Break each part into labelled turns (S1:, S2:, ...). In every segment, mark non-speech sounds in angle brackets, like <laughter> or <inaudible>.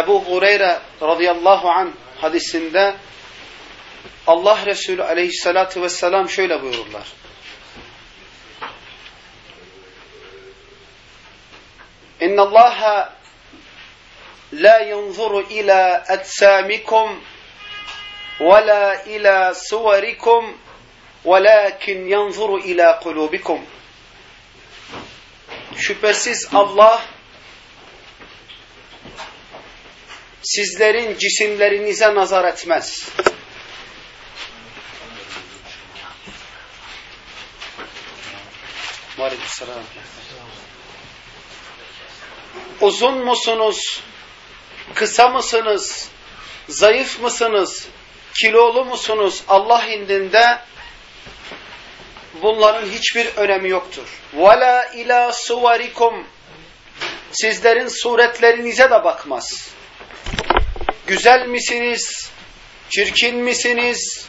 S1: Ebu Hureyre radıyallahu anh hadisinde Allah Resulü aleyhissalatu vesselam şöyle buyururlar. İnna Allah la yanzuru ila etsamikum ve la ila suvarikum velakin yanzuru ila kulubikum. Şüphesiz Allah sizlerin cisimlerinize nazar etmez. Aleykümselam. Uzun musunuz? Kısa mısınız? Zayıf mısınız? Kilolu musunuz? Allah indinde bunların hiçbir önemi yoktur. وَلَا ila suvarikum Sizlerin suretlerinize de bakmaz. Güzel misiniz? Çirkin misiniz?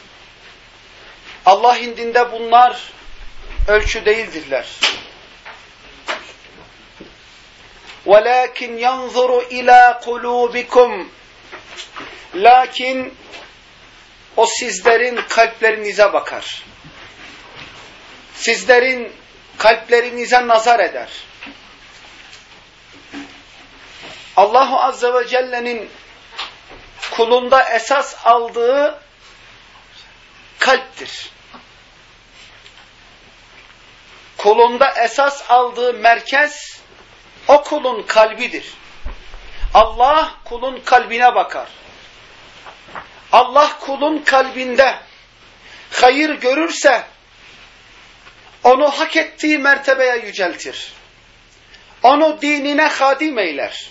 S1: Allah indinde bunlar ölçü değildirler. وَلَكِنْ يَنْظُرُ ila قُلُوبِكُمْ Lakin o sizlerin kalplerinize bakar. Sizlerin kalplerinize nazar eder. Allahu Azze ve Celle'nin kulunda esas aldığı kalptir. Kulunda esas aldığı merkez o kulun kalbidir. Allah kulun kalbine bakar. Allah kulun kalbinde hayır görürse onu hak ettiği mertebeye yüceltir. Onu dinine hadim eyler.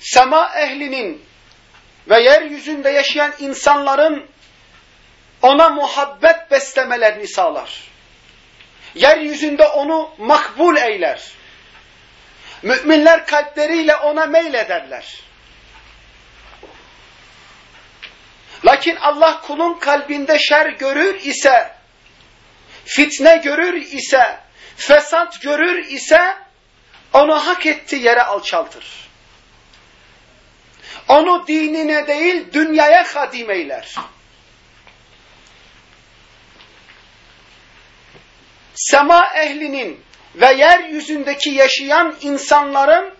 S1: Sema ehlinin ve yeryüzünde yaşayan insanların ona muhabbet beslemelerini sağlar. Yeryüzünde onu makbul eyler. Müminler kalpleriyle ona meylederler. Lakin Allah kulun kalbinde şer görür ise, fitne görür ise, fesat görür ise, onu hak ettiği yere alçaltır. Onu dinine değil dünyaya hadim eyler. Sema ehlinin ve yeryüzündeki yaşayan insanların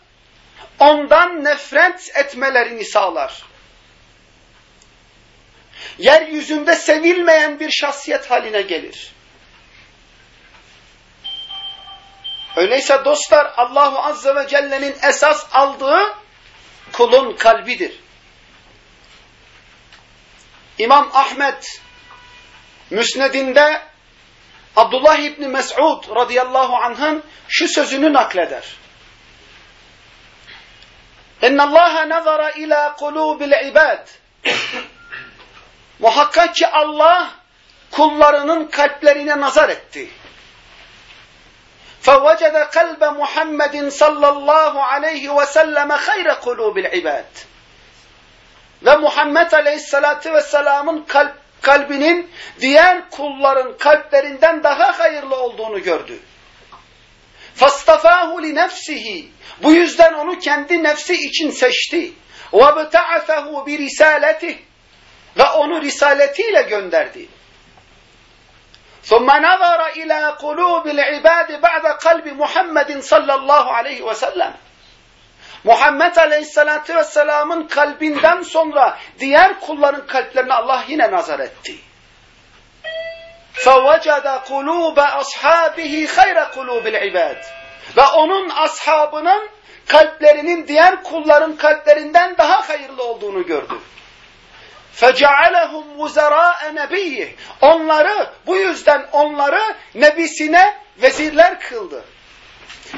S1: ondan nefret etmelerini sağlar. Yeryüzünde sevilmeyen bir şahsiyet haline gelir. Öyleyse dostlar Allahu Azze ve Celle'nin esas aldığı kulun kalbidir. İmam Ahmet Müsnedinde Abdullah İbni Mes'ud radıyallahu anh'ın şu sözünü nakleder. İnna Allah nazara ila kulubil ibad. Muhakkak ki Allah kullarının kalplerine nazar etti. فوجد قلب محمد صلى الله aleyhi ve selleme hayre kulubil ibad. Ve Muhammed Aleyhisselatü Vesselam'ın kalp, kalbinin diğer kulların kalplerinden daha hayırlı olduğunu gördü. فَاسْتَفَاهُ لِنَفْسِهِ Bu yüzden onu kendi nefsi için seçti. وَبْتَعَثَهُ بِرِسَالَتِهِ Ve onu risaletiyle gönderdi. ثم نظر إلى قلوب العباد بعد قلب محمد صلى الله عليه وسلم Muhammed Aleyhisselatü Vesselam'ın kalbinden sonra diğer kulların kalplerine Allah yine nazar etti. فَوَجَدَ قُلُوبَ أَصْحَابِهِ خَيْرَ قُلُوبِ الْعِبَادِ Ve onun ashabının kalplerinin diğer kulların kalplerinden daha hayırlı olduğunu gördü. فَجَعَلَهُمْ وُزَرَاءَ نَبِيِّهِ Onları, bu yüzden onları nebisine vezirler kıldı.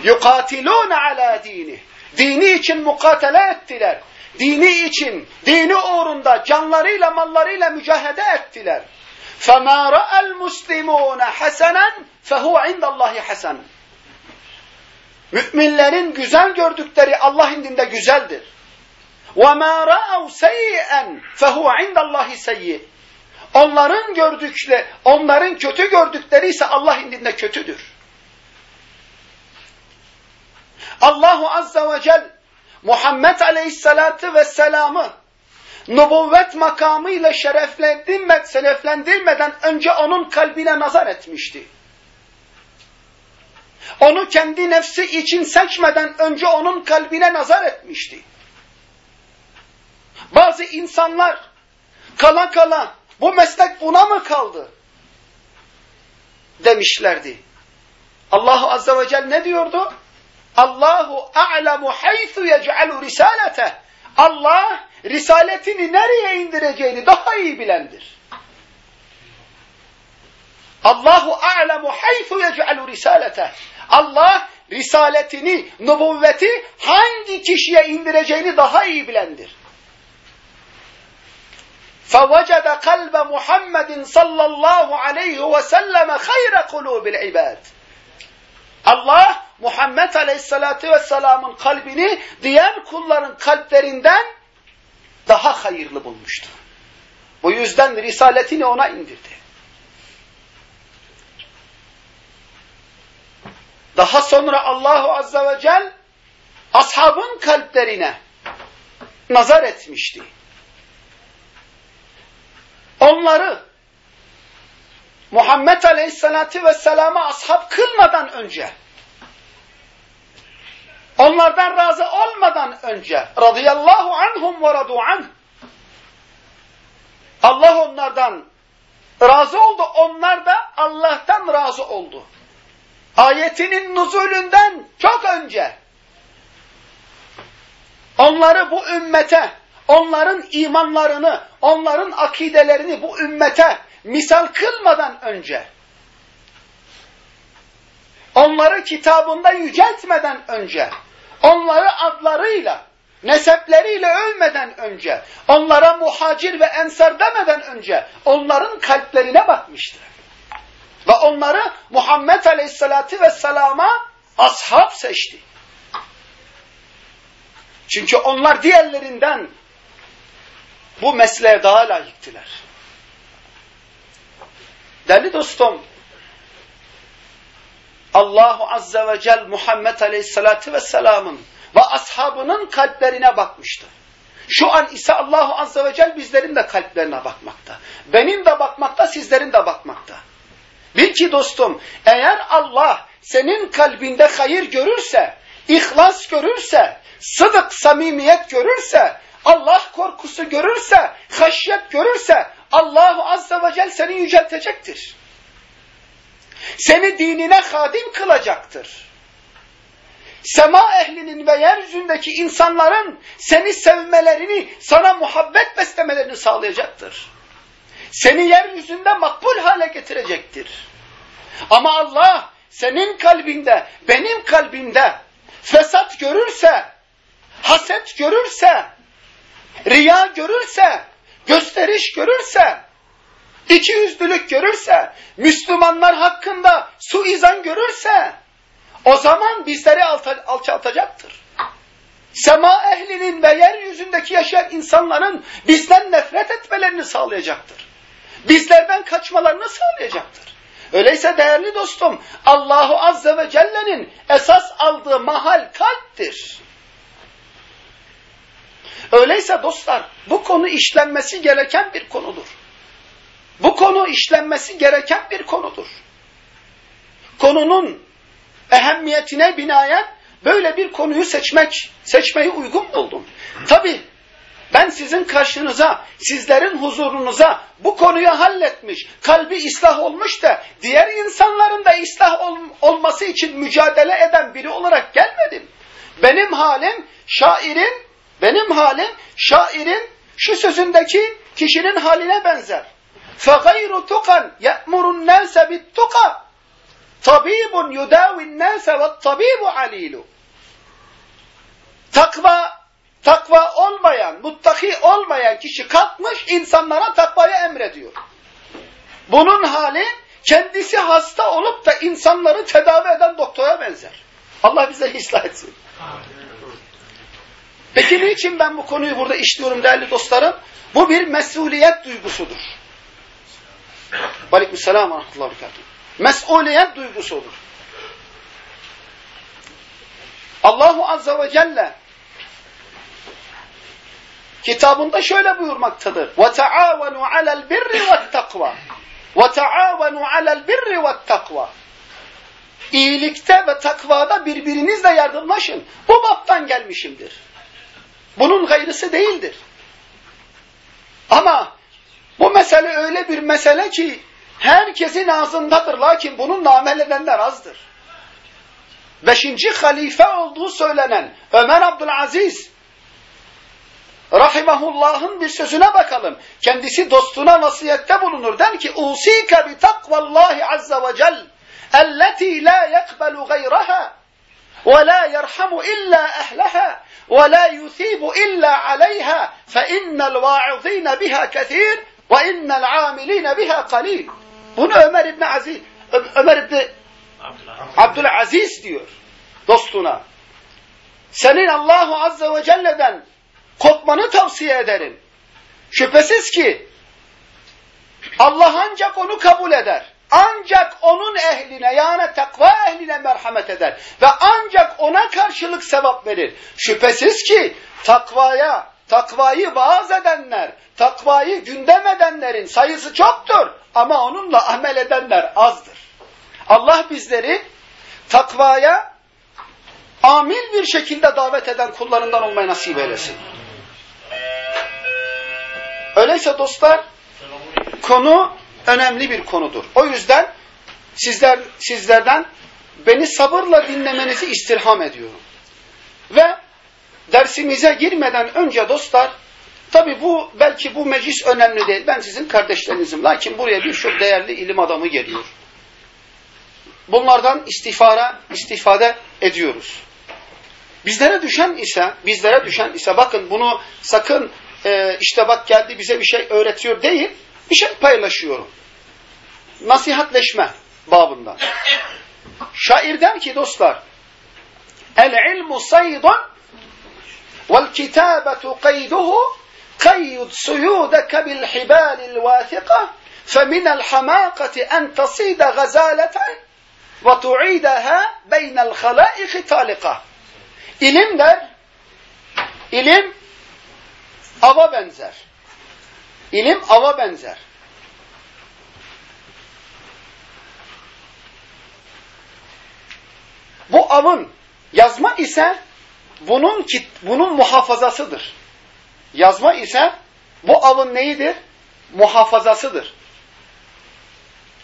S1: يُقَاتِلُونَ عَلَى دِينِهِ Dini için mukatele ettiler. Dini için, dini uğrunda canlarıyla mallarıyla mücahede ettiler. فَمَا رَأَى الْمُسْلِمُونَ حَسَنًا فَهُوَ عِنْدَ اللّٰهِ حَسَنًا Müminlerin güzel gördükleri Allah indinde güzeldir. وَمَا رَأَوْ سَيِّئًا فَهُوَ عِنْدَ اللّٰهِ سَيِّئ Onların gördükleri, onların kötü gördükleri ise Allah indinde kötüdür. Allahu Azza ve Celle Muhammed Aleyhisselatü Vesselam'ı nübüvvet makamıyla şereflendirme, şereflendirmeden önce onun kalbine nazar etmişti. Onu kendi nefsi için seçmeden önce onun kalbine nazar etmişti. Bazı insanlar kala kala bu meslek buna mı kaldı? Demişlerdi. Allahu Azze ve Celle ne diyordu? Allahu a'lemu haythu yec'alu risalete. Allah risaletini nereye indireceğini daha iyi bilendir. Allahu a'lemu haythu yec'alu risalete. Allah risaletini, nübüvveti hangi kişiye indireceğini daha iyi bilendir. فوجد قلب محمد صلى الله عليه وسلم خير قلوب العباد Allah Muhammed Aleyhisselatü Vesselam'ın kalbini diğer kulların kalplerinden daha hayırlı bulmuştu. Bu yüzden risaletini ona indirdi. Daha sonra Allahu Azze ve Celle ashabın kalplerine nazar etmişti. Onları Muhammed Aleyhisselatü Vesselam'a ashab kılmadan önce onlardan razı olmadan önce radıyallahu anhum ve radu anh Allah onlardan razı oldu. Onlar da Allah'tan razı oldu. Ayetinin nuzulünden çok önce onları bu ümmete, onların imanlarını, onların akidelerini bu ümmete misal kılmadan önce onları kitabında yüceltmeden önce onları adlarıyla nesepleriyle ölmeden önce onlara muhacir ve ensar demeden önce onların kalplerine bakmıştır. Ve onları Muhammed Aleyhisselatü Vesselam'a ashab seçti. Çünkü onlar diğerlerinden bu mesleğe daha layıktılar. Değerli dostum, Allahu Azze ve Celle Muhammed Aleyhisselatü Vesselam'ın ve ashabının kalplerine bakmıştı. Şu an ise Allahu Azze ve Celle bizlerin de kalplerine bakmakta. Benim de bakmakta, sizlerin de bakmakta. Bil ki dostum, eğer Allah senin kalbinde hayır görürse, ihlas görürse, sıdık samimiyet görürse, Allah korkusu görürse, haşyet görürse, Allahu Azze ve Celle seni yüceltecektir. Seni dinine hadim kılacaktır. Sema ehlinin ve yeryüzündeki insanların seni sevmelerini, sana muhabbet beslemelerini sağlayacaktır. Seni yeryüzünde makbul hale getirecektir. Ama Allah senin kalbinde, benim kalbimde fesat görürse, haset görürse, riya görürse, gösteriş görürse, iki yüzlülük görürse, Müslümanlar hakkında suizan görürse, o zaman bizleri alçaltacaktır. Sema ehlinin ve yeryüzündeki yaşayan insanların bizden nefret etmelerini sağlayacaktır. Bizlerden kaçmalarını sağlayacaktır. Öyleyse değerli dostum, Allahu Azze ve Celle'nin esas aldığı mahal kalptir. Öyleyse dostlar, bu konu işlenmesi gereken bir konudur. Bu konu işlenmesi gereken bir konudur. Konunun ehemmiyetine binaen böyle bir konuyu seçmek, seçmeyi uygun buldum. Tabi ben sizin karşınıza, sizlerin huzurunuza bu konuyu halletmiş, kalbi ıslah olmuş da diğer insanların da ıslah ol, olması için mücadele eden biri olarak gelmedim. Benim halim şairin, benim halim şairin şu sözündeki kişinin haline benzer. فَغَيْرُ تُقًا يَأْمُرُ النَّاسَ بِالتُّقَى Tabibun yudavi'n nase ve tabibu alilu. Takva takva olmayan, muttaki olmayan kişi kalkmış insanlara takvayı emrediyor. Bunun hali kendisi hasta olup da insanları tedavi eden doktora benzer. Allah bize ıslah etsin. Peki niçin ben bu konuyu burada işliyorum değerli dostlarım? Bu bir mesuliyet duygusudur. Aleykümselam ve rahmetullahi ve Mesuliyet duygusu olur. Allahu Azze ve Celle kitabında şöyle buyurmaktadır. وَتَعَاوَنُوا عَلَى الْبِرِّ وَالتَّقْوَى وَتَعَاوَنُوا عَلَى الْبِرِّ وَالتَّقْوَى İyilikte ve takvada birbirinizle yardımlaşın. Bu baptan gelmişimdir. Bunun gayrısı değildir. Ama bu mesele öyle bir mesele ki herkesin ağzındadır. Lakin bununla amel edenler azdır. Beşinci halife olduğu söylenen Ömer Abdülaziz Rahimahullah'ın bir sözüne bakalım. Kendisi dostuna vasiyette bulunur. Der ki, Usike bi takvallahi azze ve cel, elleti la yekbelu gayraha, ehleha, ve la yuthibu illa aleyha, fe innel va'izine biha kethir, ve innel amiline biha qalil. Bunu Ömer İbni Aziz, Ömer İbni Abdülaziz diyor dostuna. Senin Allahu Azze ve Celle'den kopmanı tavsiye ederim. Şüphesiz ki Allah ancak onu kabul eder. Ancak onun ehline yani takva ehline merhamet eder. Ve ancak ona karşılık sevap verir. Şüphesiz ki takvaya, takvayı vaaz edenler, takvayı gündem edenlerin sayısı çoktur. Ama onunla amel edenler azdır. Allah bizleri takvaya amil bir şekilde davet eden kullarından olmayı nasip eylesin. Öyleyse dostlar konu önemli bir konudur. O yüzden sizler sizlerden beni sabırla dinlemenizi istirham ediyorum. Ve dersimize girmeden önce dostlar tabi bu belki bu meclis önemli değil. Ben sizin kardeşlerinizim. Lakin buraya birçok değerli ilim adamı geliyor. Bunlardan istifara, istifade ediyoruz. Bizlere düşen ise, bizlere düşen ise bakın bunu sakın e, işte bak geldi bize bir şey öğretiyor değil, bir şey paylaşıyorum. Nasihatleşme babından. Şair der ki dostlar, El ilmu saydun vel kitabetu qayduhu qayyud suyudaka bil hibalil vathiqa فمن الحماقة أن تصيد غزالة وتعيدها بين الخلائق طالقة İlim der, ilim ava benzer. İlim ava benzer. Bu avın yazma ise bunun bunun muhafazasıdır. Yazma ise bu avın neyidir? Muhafazasıdır.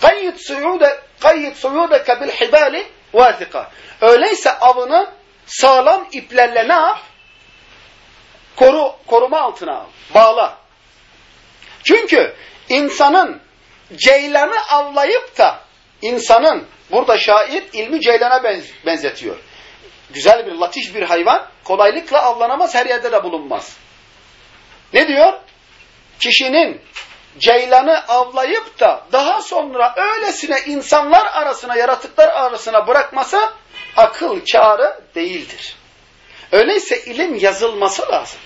S1: Kayyid suyude kayyid suyudeke bil hibali vazika. Öyleyse avını sağlam iplerle ne yap? Koru, koruma altına al. Bağla. Çünkü insanın ceylanı avlayıp da insanın burada şair ilmi ceylana benzetiyor. Güzel bir latif bir hayvan kolaylıkla avlanamaz her yerde de bulunmaz. Ne diyor? Kişinin ceylanı avlayıp da daha sonra öylesine insanlar arasına, yaratıklar arasına bırakması akıl kârı değildir. Öyleyse ilim yazılması lazım.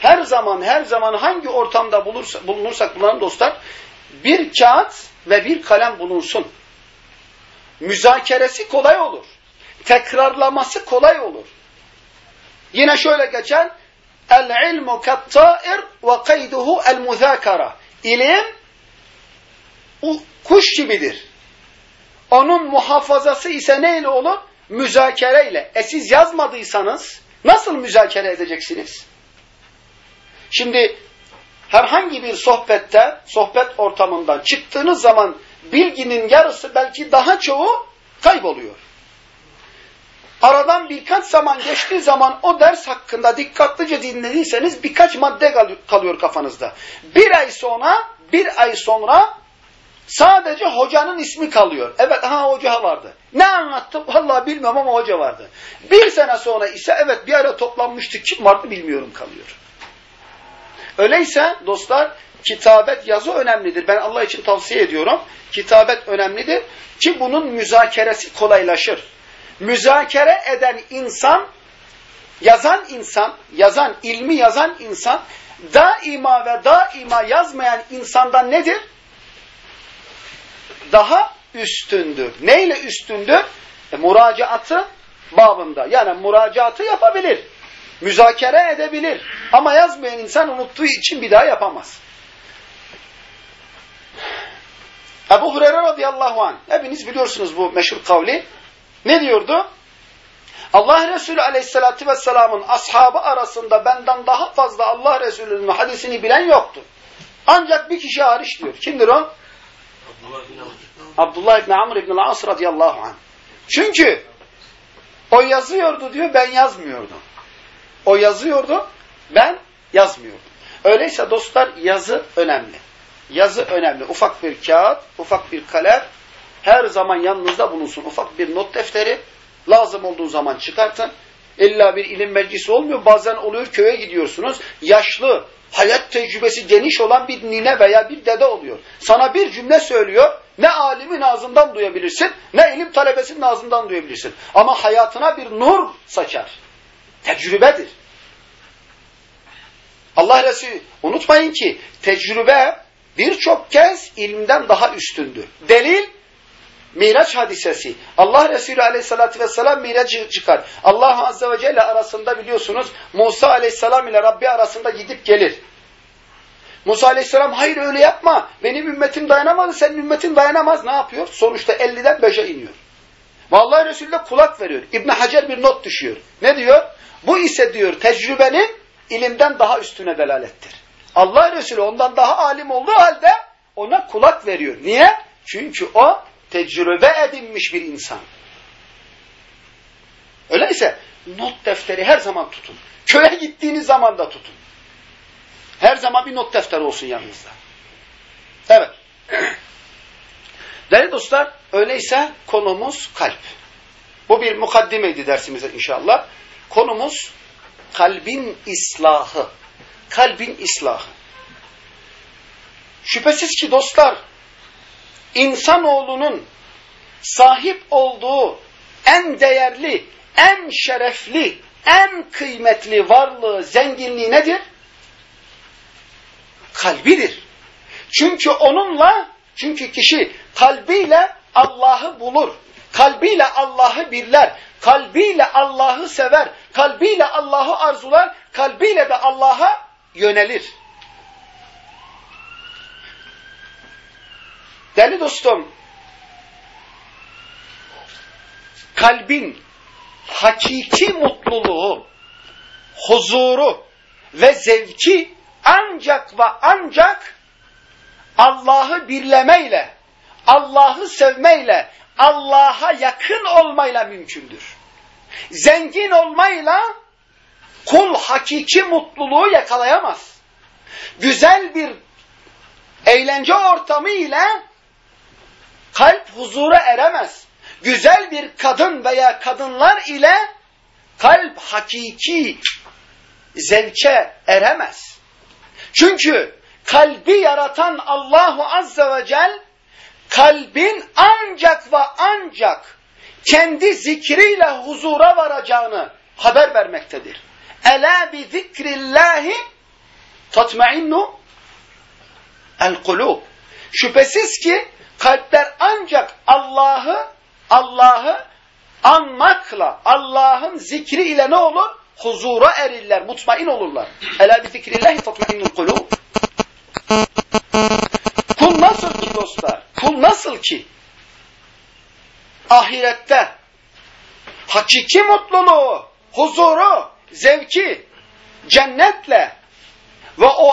S1: Her zaman her zaman hangi ortamda bulursa, bulunursak bulunalım dostlar bir kağıt ve bir kalem bulunsun. Müzakeresi kolay olur. Tekrarlaması kolay olur. Yine şöyle geçen El ilmu katta'ir ve kayduhu el muzakara. İlim kuş gibidir. Onun muhafazası ise neyle olur? Müzakereyle. E siz yazmadıysanız nasıl müzakere edeceksiniz? Şimdi herhangi bir sohbette, sohbet ortamından çıktığınız zaman bilginin yarısı belki daha çoğu kayboluyor. Aradan birkaç zaman geçtiği zaman o ders hakkında dikkatlice dinlediyseniz birkaç madde kalıyor kafanızda. Bir ay sonra, bir ay sonra sadece hocanın ismi kalıyor. Evet, ha hoca vardı. Ne anlattım? Vallahi bilmiyorum ama hoca vardı. Bir sene sonra ise evet bir ara toplanmıştık. Kim vardı bilmiyorum kalıyor. Öyleyse dostlar kitabet yazı önemlidir. Ben Allah için tavsiye ediyorum. Kitabet önemlidir ki bunun müzakeresi kolaylaşır. Müzakere eden insan, yazan insan, yazan, ilmi yazan insan daima ve daima yazmayan insandan nedir? Daha üstündür. Neyle üstündür? E, muracaatı babında. Yani müracaatı yapabilir. Müzakere edebilir. Ama yazmayan insan unuttuğu için bir daha yapamaz. Ebu Hureyre radıyallahu anh. Hepiniz biliyorsunuz bu meşhur kavli. Ne diyordu? Allah Resulü aleyhissalatü vesselamın ashabı arasında benden daha fazla Allah Resulü'nün hadisini bilen yoktur. Ancak bir kişi hariç diyor. Kimdir o? Abdullah İbni Amr İbni As radıyallahu anh. Çünkü o yazıyordu diyor ben yazmıyordum. O yazıyordu ben yazmıyordum. Öyleyse dostlar yazı önemli. Yazı önemli. Ufak bir kağıt, ufak bir kalem her zaman yanınızda bulunsun. Ufak bir not defteri lazım olduğu zaman çıkartın. İlla bir ilim meclisi olmuyor. Bazen oluyor köye gidiyorsunuz. Yaşlı, hayat tecrübesi geniş olan bir nine veya bir dede oluyor. Sana bir cümle söylüyor. Ne alimin ağzından duyabilirsin, ne ilim talebesinin ağzından duyabilirsin. Ama hayatına bir nur saçar. Tecrübedir. Allah Resulü unutmayın ki tecrübe birçok kez ilimden daha üstündür. Delil Miraç hadisesi. Allah Resulü aleyhissalatü vesselam miracı çıkar. Allah azze ve celle arasında biliyorsunuz Musa aleyhisselam ile Rabbi arasında gidip gelir. Musa aleyhisselam hayır öyle yapma. Benim ümmetim dayanamadı, senin ümmetin dayanamaz. Ne yapıyor? Sonuçta 50'den 5'e iniyor. Vallahi Resulü de kulak veriyor. İbn Hacer bir not düşüyor. Ne diyor? Bu ise diyor tecrübenin ilimden daha üstüne delalettir. Allah Resulü ondan daha alim olduğu halde ona kulak veriyor. Niye? Çünkü o tecrübe edinmiş bir insan. Öyleyse not defteri her zaman tutun. Köye gittiğiniz zaman da tutun. Her zaman bir not defteri olsun yanınızda. Evet. <clears throat> Değerli dostlar, öyleyse konumuz kalp. Bu bir mukaddimeydi dersimize inşallah. Konumuz kalbin islahı. Kalbin islahı. Şüphesiz ki dostlar, insanoğlunun sahip olduğu en değerli, en şerefli, en kıymetli varlığı, zenginliği nedir? Kalbidir. Çünkü onunla, çünkü kişi kalbiyle Allah'ı bulur. Kalbiyle Allah'ı birler. Kalbiyle Allah'ı sever. Kalbiyle Allah'ı arzular. Kalbiyle de Allah'a yönelir. Değerli dostum, kalbin hakiki mutluluğu, huzuru ve zevki ancak ve ancak Allah'ı birlemeyle, Allah'ı sevmeyle, Allah'a yakın olmayla mümkündür. Zengin olmayla kul hakiki mutluluğu yakalayamaz. Güzel bir eğlence ortamı ile kalp huzura eremez. Güzel bir kadın veya kadınlar ile kalp hakiki zevke eremez. Çünkü kalbi yaratan Allahu Azze ve Celle kalbin ancak ve ancak kendi zikriyle huzura varacağını haber vermektedir. Ela bi zikrillahi tatmainnu el kulub. Şüphesiz ki kalpler ancak Allah'ı Allah'ı anmakla, Allah'ın zikri ile ne olur? Huzura erirler, mutmain olurlar. Ela bi zikrillahi tatmainnul kulub. Dostlar? Kul nasıl ki? Ahirette hakiki mutluluğu, huzuru, zevki, cennetle ve o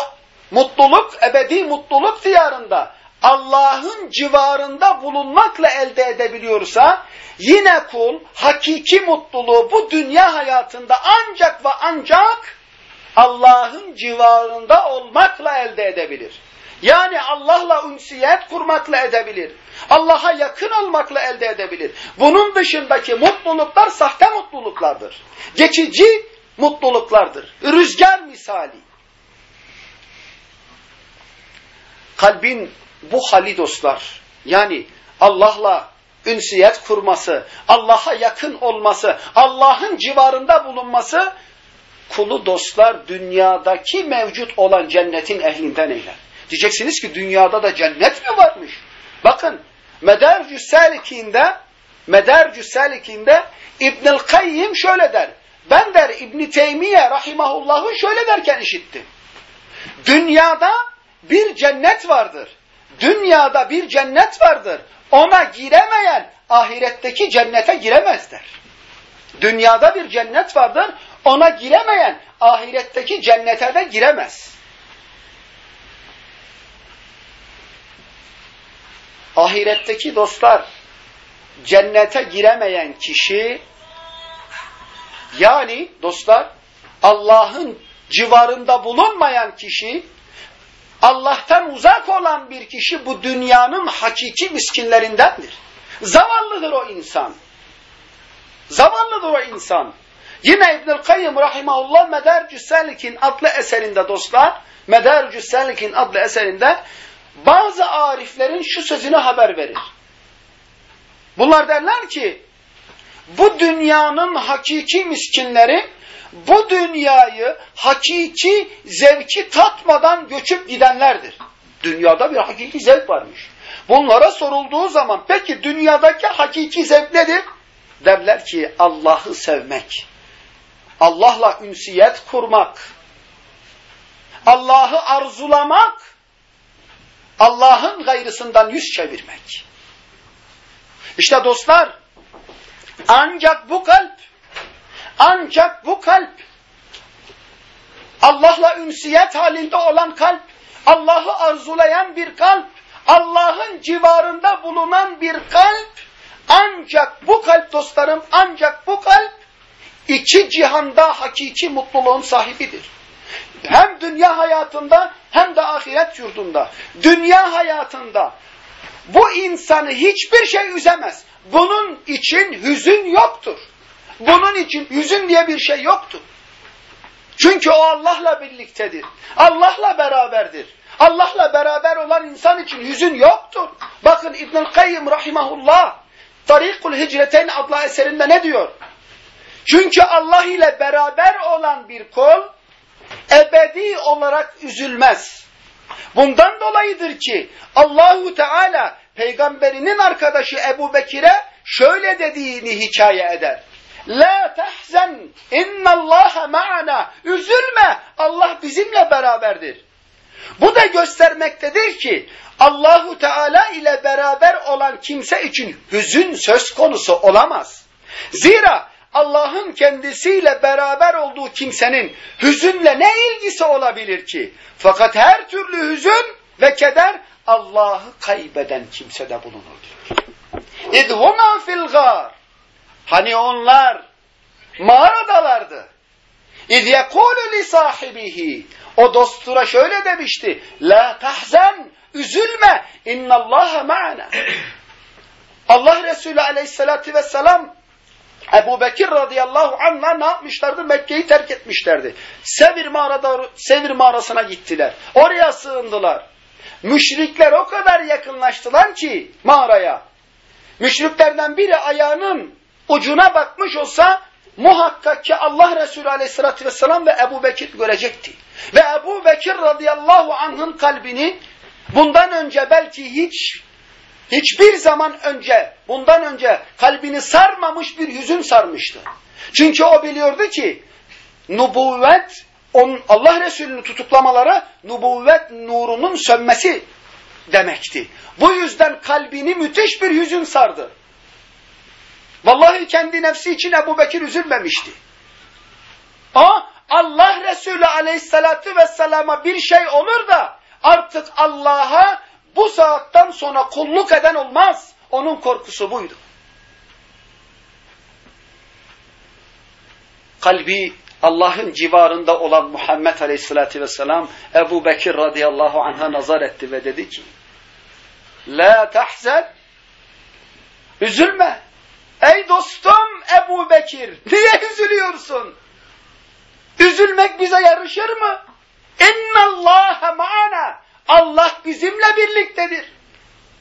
S1: mutluluk, ebedi mutluluk diyarında Allah'ın civarında bulunmakla elde edebiliyorsa yine kul hakiki mutluluğu bu dünya hayatında ancak ve ancak Allah'ın civarında olmakla elde edebilir. Yani Allah'la ünsiyet kurmakla edebilir. Allah'a yakın olmakla elde edebilir. Bunun dışındaki mutluluklar sahte mutluluklardır. Geçici mutluluklardır. Rüzgar misali. Kalbin bu hali dostlar, yani Allah'la ünsiyet kurması, Allah'a yakın olması, Allah'ın civarında bulunması, kulu dostlar dünyadaki mevcut olan cennetin ehlinden eyler. Diyeceksiniz ki dünyada da cennet mi varmış? Bakın Medarcü Salikinde Medercü Selik'inde İbnül Kayyim şöyle der. Ben der İbn Teymiye rahimahullah'ı şöyle derken işittim. Dünyada bir cennet vardır. Dünyada bir cennet vardır. Ona giremeyen ahiretteki cennete giremez der. Dünyada bir cennet vardır. Ona giremeyen ahiretteki cennete de giremez. Ahiretteki dostlar cennete giremeyen kişi yani dostlar Allah'ın civarında bulunmayan kişi Allah'tan uzak olan bir kişi bu dünyanın hakiki miskinlerindendir. Zavallıdır o insan. Zavallıdır o insan. Yine İbnül Kayyım Rahimahullah Medercü Selik'in adlı eserinde dostlar, Medercü Selik'in adlı eserinde bazı ariflerin şu sözünü haber verir. Bunlar derler ki, bu dünyanın hakiki miskinleri, bu dünyayı hakiki zevki tatmadan göçüp gidenlerdir. Dünyada bir hakiki zevk varmış. Bunlara sorulduğu zaman, peki dünyadaki hakiki zevk nedir? Derler ki Allah'ı sevmek, Allah'la ünsiyet kurmak, Allah'ı arzulamak, Allah'ın gayrısından yüz çevirmek. İşte dostlar, ancak bu kalp, ancak bu kalp, Allah'la ünsiyet halinde olan kalp, Allah'ı arzulayan bir kalp, Allah'ın civarında bulunan bir kalp, ancak bu kalp dostlarım, ancak bu kalp, iki cihanda hakiki mutluluğun sahibidir. Hem dünya hayatında hem de ahiret yurdunda. Dünya hayatında bu insanı hiçbir şey üzemez. Bunun için hüzün yoktur. Bunun için hüzün diye bir şey yoktur. Çünkü o Allah'la birliktedir. Allah'la beraberdir. Allah'la beraber olan insan için hüzün yoktur. Bakın İbnül Kayyım rahimahullah Tarikul Hicreteyn adlı eserinde ne diyor? Çünkü Allah ile beraber olan bir kol ebedi olarak üzülmez. Bundan dolayıdır ki Allahu Teala peygamberinin arkadaşı Ebu Bekir'e şöyle dediğini hikaye eder. La tehzen innallaha ma'ana. Üzülme Allah bizimle beraberdir. Bu da göstermektedir ki Allahu Teala ile beraber olan kimse için hüzün söz konusu olamaz. Zira Allah'ın kendisiyle beraber olduğu kimsenin hüzünle ne ilgisi olabilir ki? Fakat her türlü hüzün ve keder Allah'ı kaybeden kimsede bulunur diyor. İdhuma fil. Hani onlar mağaradalardı. İz yekulu li. O dostura şöyle demişti. La tahzen. Üzülme. İnnallâhe ma'ana. Allah Resulü aleyhissalatü vesselam Ebu Bekir radıyallahu anh'la ne yapmışlardı? Mekke'yi terk etmişlerdi. Sevir, mağarada, Sevir mağarasına gittiler. Oraya sığındılar. Müşrikler o kadar yakınlaştılar ki mağaraya. Müşriklerden biri ayağının ucuna bakmış olsa muhakkak ki Allah Resulü aleyhissalatü vesselam ve Ebu Bekir görecekti. Ve Ebu Bekir radıyallahu anh'ın kalbini bundan önce belki hiç hiçbir zaman önce, bundan önce kalbini sarmamış bir hüzün sarmıştı. Çünkü o biliyordu ki nubuvvet, on, Allah Resulü'nü tutuklamaları nubuvvet nurunun sönmesi demekti. Bu yüzden kalbini müthiş bir hüzün sardı. Vallahi kendi nefsi için Ebu Bekir üzülmemişti. Ama Allah Resulü aleyhissalatü vesselama bir şey olur da artık Allah'a bu saatten sonra kulluk eden olmaz. Onun korkusu buydu. Kalbi Allah'ın civarında olan Muhammed Aleyhisselatü Vesselam Ebu Bekir radıyallahu anh'a nazar etti ve dedi ki La tahzen Üzülme. Ey dostum Ebu Bekir niye üzülüyorsun? Üzülmek bize yarışır mı? İnna Allah ma'ana Allah bizimle birliktedir.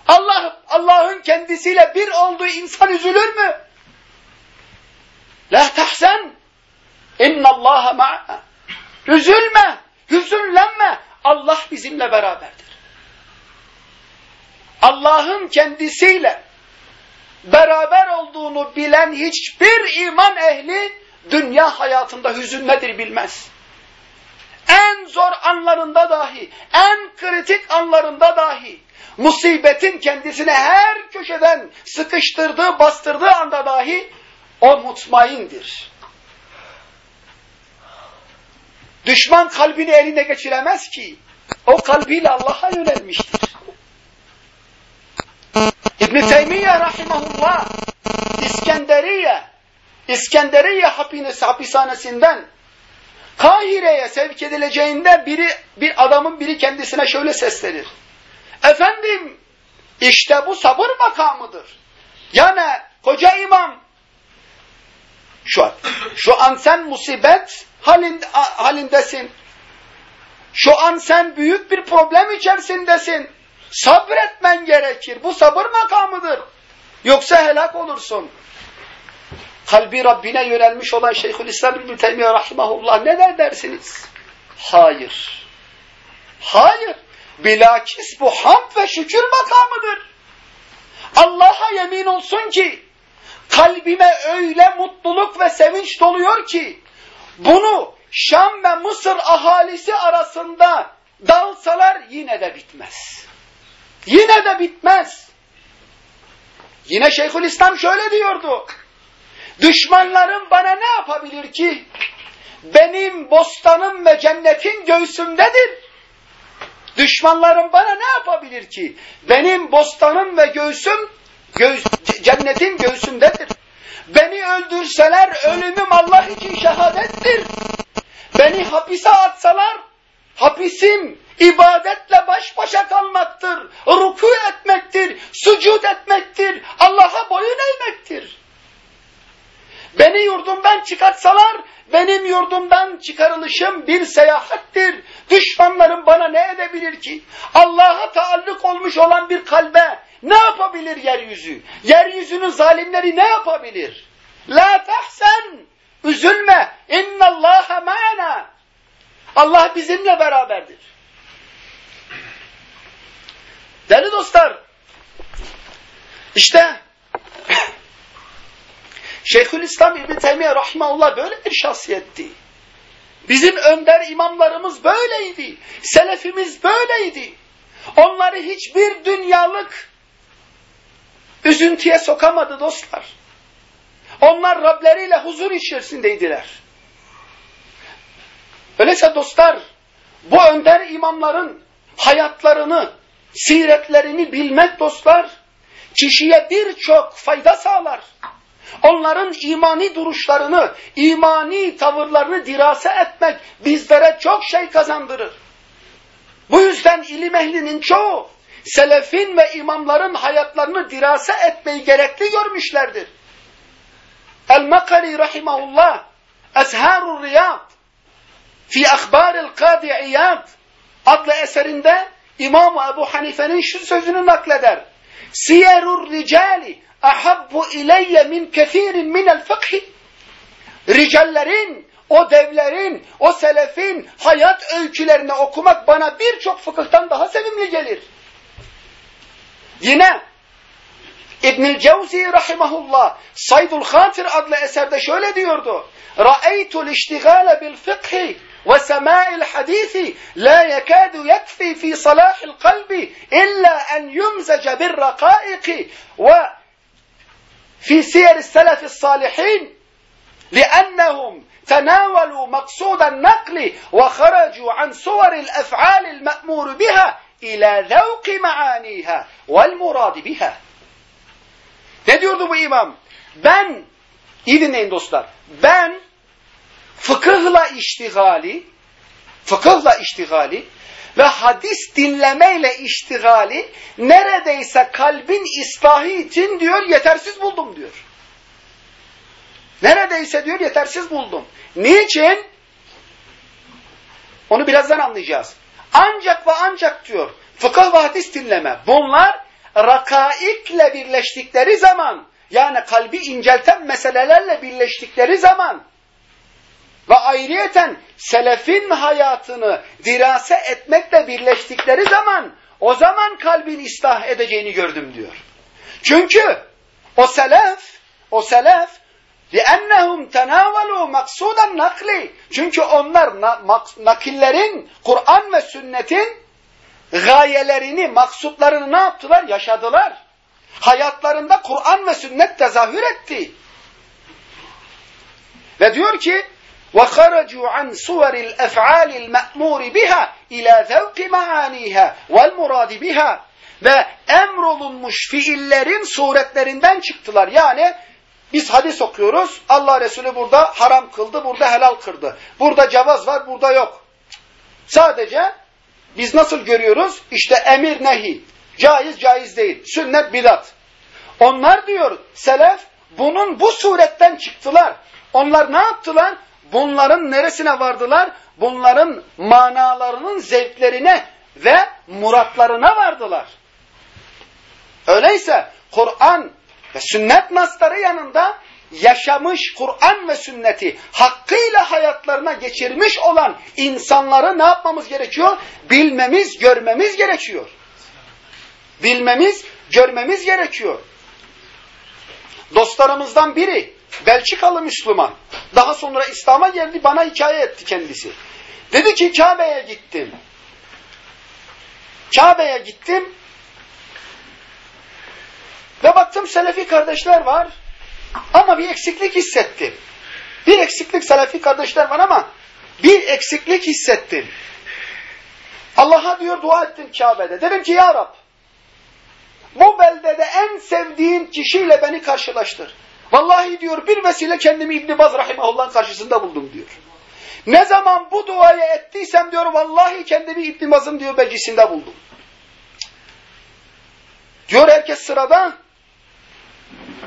S1: Allah Allah'ın kendisiyle bir olduğu insan üzülür mü? La tahzen. İnna Allah ma'a. Üzülme, hüzünlenme. Allah bizimle beraberdir. Allah'ın kendisiyle beraber olduğunu bilen hiçbir iman ehli dünya hayatında hüzün nedir bilmez. En zor anlarında dahi, en kritik anlarında dahi, musibetin kendisine her köşeden sıkıştırdığı, bastırdığı anda dahi o mutmaindir. Düşman kalbini eline geçiremez ki. O kalbiyle Allah'a yönelmiştir. İbn-i Teymiye rahimahullah İskenderiye İskenderiye hapishanesinden Kahire'ye sevk edileceğinde biri bir adamın biri kendisine şöyle seslenir. Efendim işte bu sabır makamıdır. Yani koca imam şu an, şu an sen musibet halinde, halindesin. Şu an sen büyük bir problem içerisindesin. Sabretmen gerekir. Bu sabır makamıdır. Yoksa helak olursun. Kalbi Rabbine yönelmiş olan Şeyhülislam İbn Teymiye rahimahullah ne der dersiniz? Hayır. Hayır. Bilakis bu hamd ve şükür makamıdır. Allah'a yemin olsun ki kalbime öyle mutluluk ve sevinç doluyor ki bunu Şam ve Mısır ahalisi arasında dalsalar yine de bitmez. Yine de bitmez. Yine Şeyhülislam şöyle diyordu. Düşmanlarım bana ne yapabilir ki? Benim bostanım ve cennetim göğsümdedir. Düşmanlarım bana ne yapabilir ki? Benim bostanım ve göğsüm, göğs, cennetim göğsümdedir. Beni öldürseler ölümüm Allah için şehadettir. Beni hapise atsalar hapisim ibadetle baş başa kalmaktır. Ruku etmektir, sucud etmektir, Allah'a boyun eğmektir. Beni yurdumdan çıkartsalar benim yurdumdan çıkarılışım bir seyahattir. Düşmanlarım bana ne edebilir ki? Allah'a taalluk olmuş olan bir kalbe ne yapabilir yeryüzü? Yeryüzünün zalimleri ne yapabilir? La tahsen. Üzülme. İnnallâhe ma'ana. Allah bizimle beraberdir. Değerli dostlar, işte Şeyhülislam İbn Teymiye rahimahullah böyle bir şahsiyetti. Bizim önder imamlarımız böyleydi. Selefimiz böyleydi. Onları hiçbir dünyalık üzüntüye sokamadı dostlar. Onlar Rableriyle huzur içerisindeydiler. Öyleyse dostlar, bu önder imamların hayatlarını, siretlerini bilmek dostlar, kişiye birçok fayda sağlar. Onların imani duruşlarını, imani tavırlarını dirase etmek bizlere çok şey kazandırır. Bu yüzden ilim ehlinin çoğu, selefin ve imamların hayatlarını dirase etmeyi gerekli görmüşlerdir. El-Makari rahimahullah, Ezharur Riyad, fi Akhbaril Kadi İyad adlı eserinde İmam Ebu Hanife'nin şu sözünü nakleder. Siyerur ricali ahabbu ileyye min kethirin minel fıkhi. Ricallerin, o devlerin, o selefin hayat öykülerini okumak bana birçok fıkıhtan daha sevimli gelir. Yine İbnül Cevzi rahimahullah Saydul Hatir adlı eserde şöyle diyordu. Ra'eytul iştigale bil fıkhi ve semâ'il hadîthi la yekâdu yekfî fî salâhil kalbi illa en yumzece bir rakâiki ve في سير السلف الصالحين لأنهم تناولوا مقصود النقل وخرجوا عن صور الأفعال المأمور بها إلى ذوق معانيها والمراد بها. Ne diyordu bu imam? Ben, iyi dinleyin dostlar, ben fıkıhla iştigali, fıkıhla iştigali ve hadis dinlemeyle iştigali neredeyse kalbin ıslahı için diyor yetersiz buldum diyor. Neredeyse diyor yetersiz buldum. Niçin? Onu birazdan anlayacağız. Ancak ve ancak diyor fıkıh ve hadis dinleme. Bunlar rakaikle birleştikleri zaman yani kalbi incelten meselelerle birleştikleri zaman ve ayrıyeten selefin hayatını dirase etmekle birleştikleri zaman o zaman kalbin ıslah edeceğini gördüm diyor. Çünkü O selef, o selef لِأَنَّهُمْ تَنَاوَلُوا مَقْصُودًا nakli. Çünkü onlar nakillerin, Kur'an ve sünnetin gayelerini, maksutlarını ne yaptılar? Yaşadılar. Hayatlarında Kur'an ve sünnet tezahür etti. Ve diyor ki وَخَرَجُوا عَنْ صُوَرِ الْاَفْعَالِ الْمَأْمُورِ بِهَا اِلَى ذَوْقِ مَعَانِيهَا وَالْمُرَادِ بِهَا Ve emrolunmuş fiillerin suretlerinden çıktılar. Yani biz hadis okuyoruz. Allah Resulü burada haram kıldı, burada helal kırdı. Burada cevaz var, burada yok. Sadece biz nasıl görüyoruz? İşte emir nehi. Caiz caiz değil. Sünnet bidat. Onlar diyor selef bunun bu suretten çıktılar. Onlar ne yaptılar? Bunların neresine vardılar? Bunların manalarının zevklerine ve muratlarına vardılar. Öyleyse Kur'an ve sünnet nasları yanında yaşamış Kur'an ve sünneti hakkıyla hayatlarına geçirmiş olan insanları ne yapmamız gerekiyor? Bilmemiz, görmemiz gerekiyor. Bilmemiz, görmemiz gerekiyor. Dostlarımızdan biri Belçikalı Müslüman. Daha sonra İslam'a geldi bana hikaye etti kendisi. Dedi ki Kabe'ye gittim. Kabe'ye gittim. Ve baktım Selefi kardeşler var. Ama bir eksiklik hissettim. Bir eksiklik Selefi kardeşler var ama bir eksiklik hissettim. Allah'a diyor dua ettim Kabe'de. Dedim ki ya Rab bu beldede en sevdiğin kişiyle beni karşılaştır. Vallahi diyor bir vesile kendimi İbn Baz rahimehullah'ın karşısında buldum diyor. Ne zaman bu duayı ettiysem diyor vallahi kendimi İbn Baz'ın diyor meclisinde buldum. Diyor herkes sırada.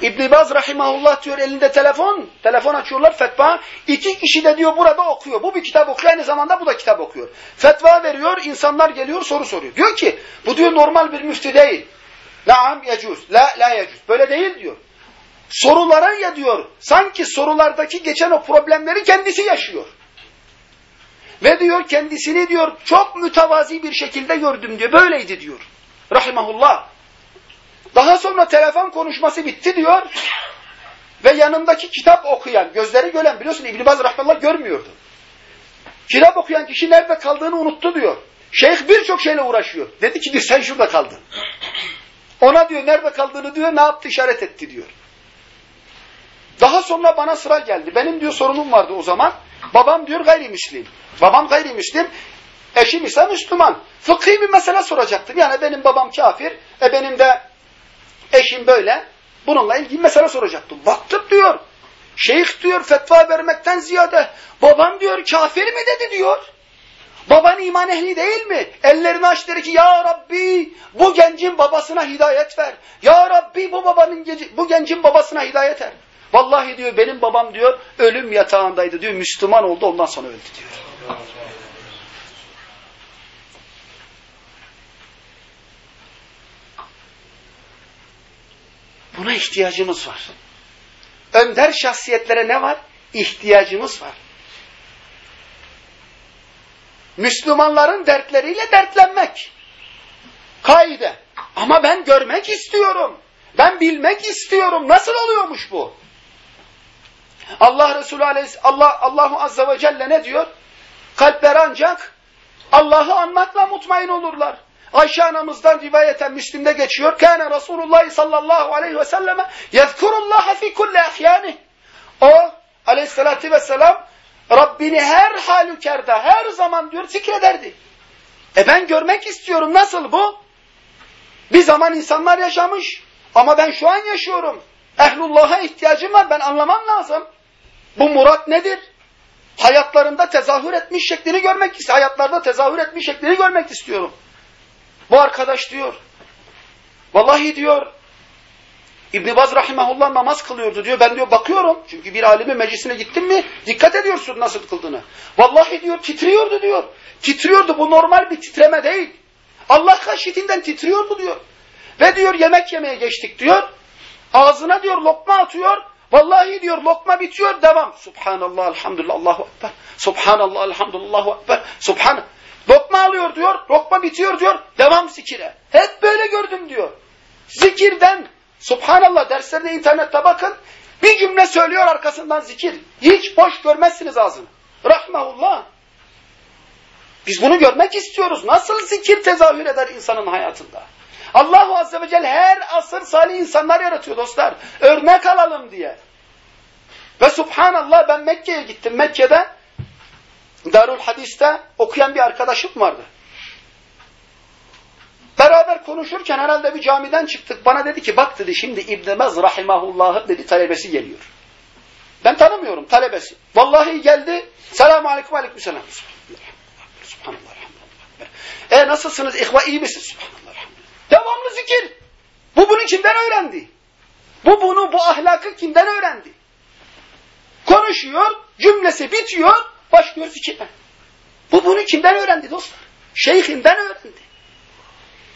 S1: İbn Baz rahimahullah diyor elinde telefon, telefon açıyorlar fetva. İki kişi de diyor burada okuyor. Bu bir kitap okuyor aynı zamanda bu da kitap okuyor. Fetva veriyor, insanlar geliyor soru soruyor. Diyor ki bu diyor normal bir müftü değil. Naam yecuz, la la yecuz. Böyle değil diyor. Sorulara ya diyor, sanki sorulardaki geçen o problemleri kendisi yaşıyor. Ve diyor kendisini diyor çok mütevazi bir şekilde gördüm diyor. Böyleydi diyor. Rahimahullah. Daha sonra telefon konuşması bitti diyor. Ve yanındaki kitap okuyan, gözleri gören biliyorsun İbn Baz rahmetullah görmüyordu. Kitap okuyan kişi nerede kaldığını unuttu diyor. Şeyh birçok şeyle uğraşıyor. Dedi ki sen şurada kaldın. Ona diyor nerede kaldığını diyor ne yaptı işaret etti diyor. Daha sonra bana sıra geldi. Benim diyor sorunum vardı o zaman. Babam diyor gayrimüslim. Babam gayrimüslim. Eşim ise Müslüman. Fıkhi bir mesele soracaktım. Yani benim babam kafir. E benim de eşim böyle. Bununla ilgili mesele soracaktım. Baktım diyor. Şeyh diyor fetva vermekten ziyade babam diyor kafir mi dedi diyor. Baban iman ehli değil mi? Ellerini aç der ki ya Rabbi bu gencin babasına hidayet ver. Ya Rabbi bu babanın bu gencin babasına hidayet ver. Vallahi diyor benim babam diyor ölüm yatağındaydı diyor Müslüman oldu ondan sonra öldü diyor. Buna ihtiyacımız var. Önder şahsiyetlere ne var? İhtiyacımız var. Müslümanların dertleriyle dertlenmek. Kaide. Ama ben görmek istiyorum. Ben bilmek istiyorum. Nasıl oluyormuş bu? Allah Resulü Aleyhisselam Allah Allahu Azze ve Celle ne diyor? Kalpler ancak Allah'ı anmakla mutmain olurlar. Ayşe anamızdan rivayeten Müslim'de geçiyor. Kâne Resulullah sallallahu aleyhi ve selleme yezkurullaha fi kulli ahyani. O aleyhissalatü vesselam Rabbini her halükarda her zaman diyor zikrederdi. E ben görmek istiyorum. Nasıl bu? Bir zaman insanlar yaşamış. Ama ben şu an yaşıyorum. Ehlullah'a ihtiyacım var. Ben anlamam lazım. Bu murat nedir? Hayatlarında tezahür etmiş şeklini görmek istiyorum. Hayatlarda tezahür etmiş şeklini görmek istiyorum. Bu arkadaş diyor. Vallahi diyor İbn Baz rahimahullah namaz kılıyordu diyor. Ben diyor bakıyorum. Çünkü bir alimin meclisine gittin mi dikkat ediyorsun nasıl kıldığını. Vallahi diyor titriyordu diyor. Titriyordu. Bu normal bir titreme değil. Allah haşyetinden titriyordu diyor. Ve diyor yemek yemeye geçtik diyor. Ağzına diyor lokma atıyor. Vallahi diyor lokma bitiyor devam. Subhanallah elhamdülillah Allahu ekber. Subhanallah elhamdülillah ekber. Subhan. Lokma alıyor diyor. Lokma bitiyor diyor. Devam zikire. Hep böyle gördüm diyor. Zikirden Subhanallah derslerine internette bakın. Bir cümle söylüyor arkasından zikir. Hiç boş görmezsiniz ağzını. Rahmetullah. Biz bunu görmek istiyoruz. Nasıl zikir tezahür eder insanın hayatında? Allahu Azze ve Celle her asır salih insanlar yaratıyor dostlar. Örnek alalım diye. Ve subhanallah ben Mekke'ye gittim. Mekke'de Darul Hadis'te okuyan bir arkadaşım vardı. Beraber konuşurken herhalde bir camiden çıktık. Bana dedi ki bak dedi şimdi İbn-i Mez Rahimahullah'ın dedi talebesi geliyor. Ben tanımıyorum talebesi. Vallahi geldi. Selamun aleyküm aleyküm selam. Subhanallah. E nasılsınız? İhva iyi misiniz? Subhanallah. Devamlı zikir. Bu bunu kimden öğrendi? Bu bunu, bu ahlakı kimden öğrendi? Konuşuyor, cümlesi bitiyor, başlıyor zikirle. Bu bunu kimden öğrendi dostlar? Şeyhinden öğrendi.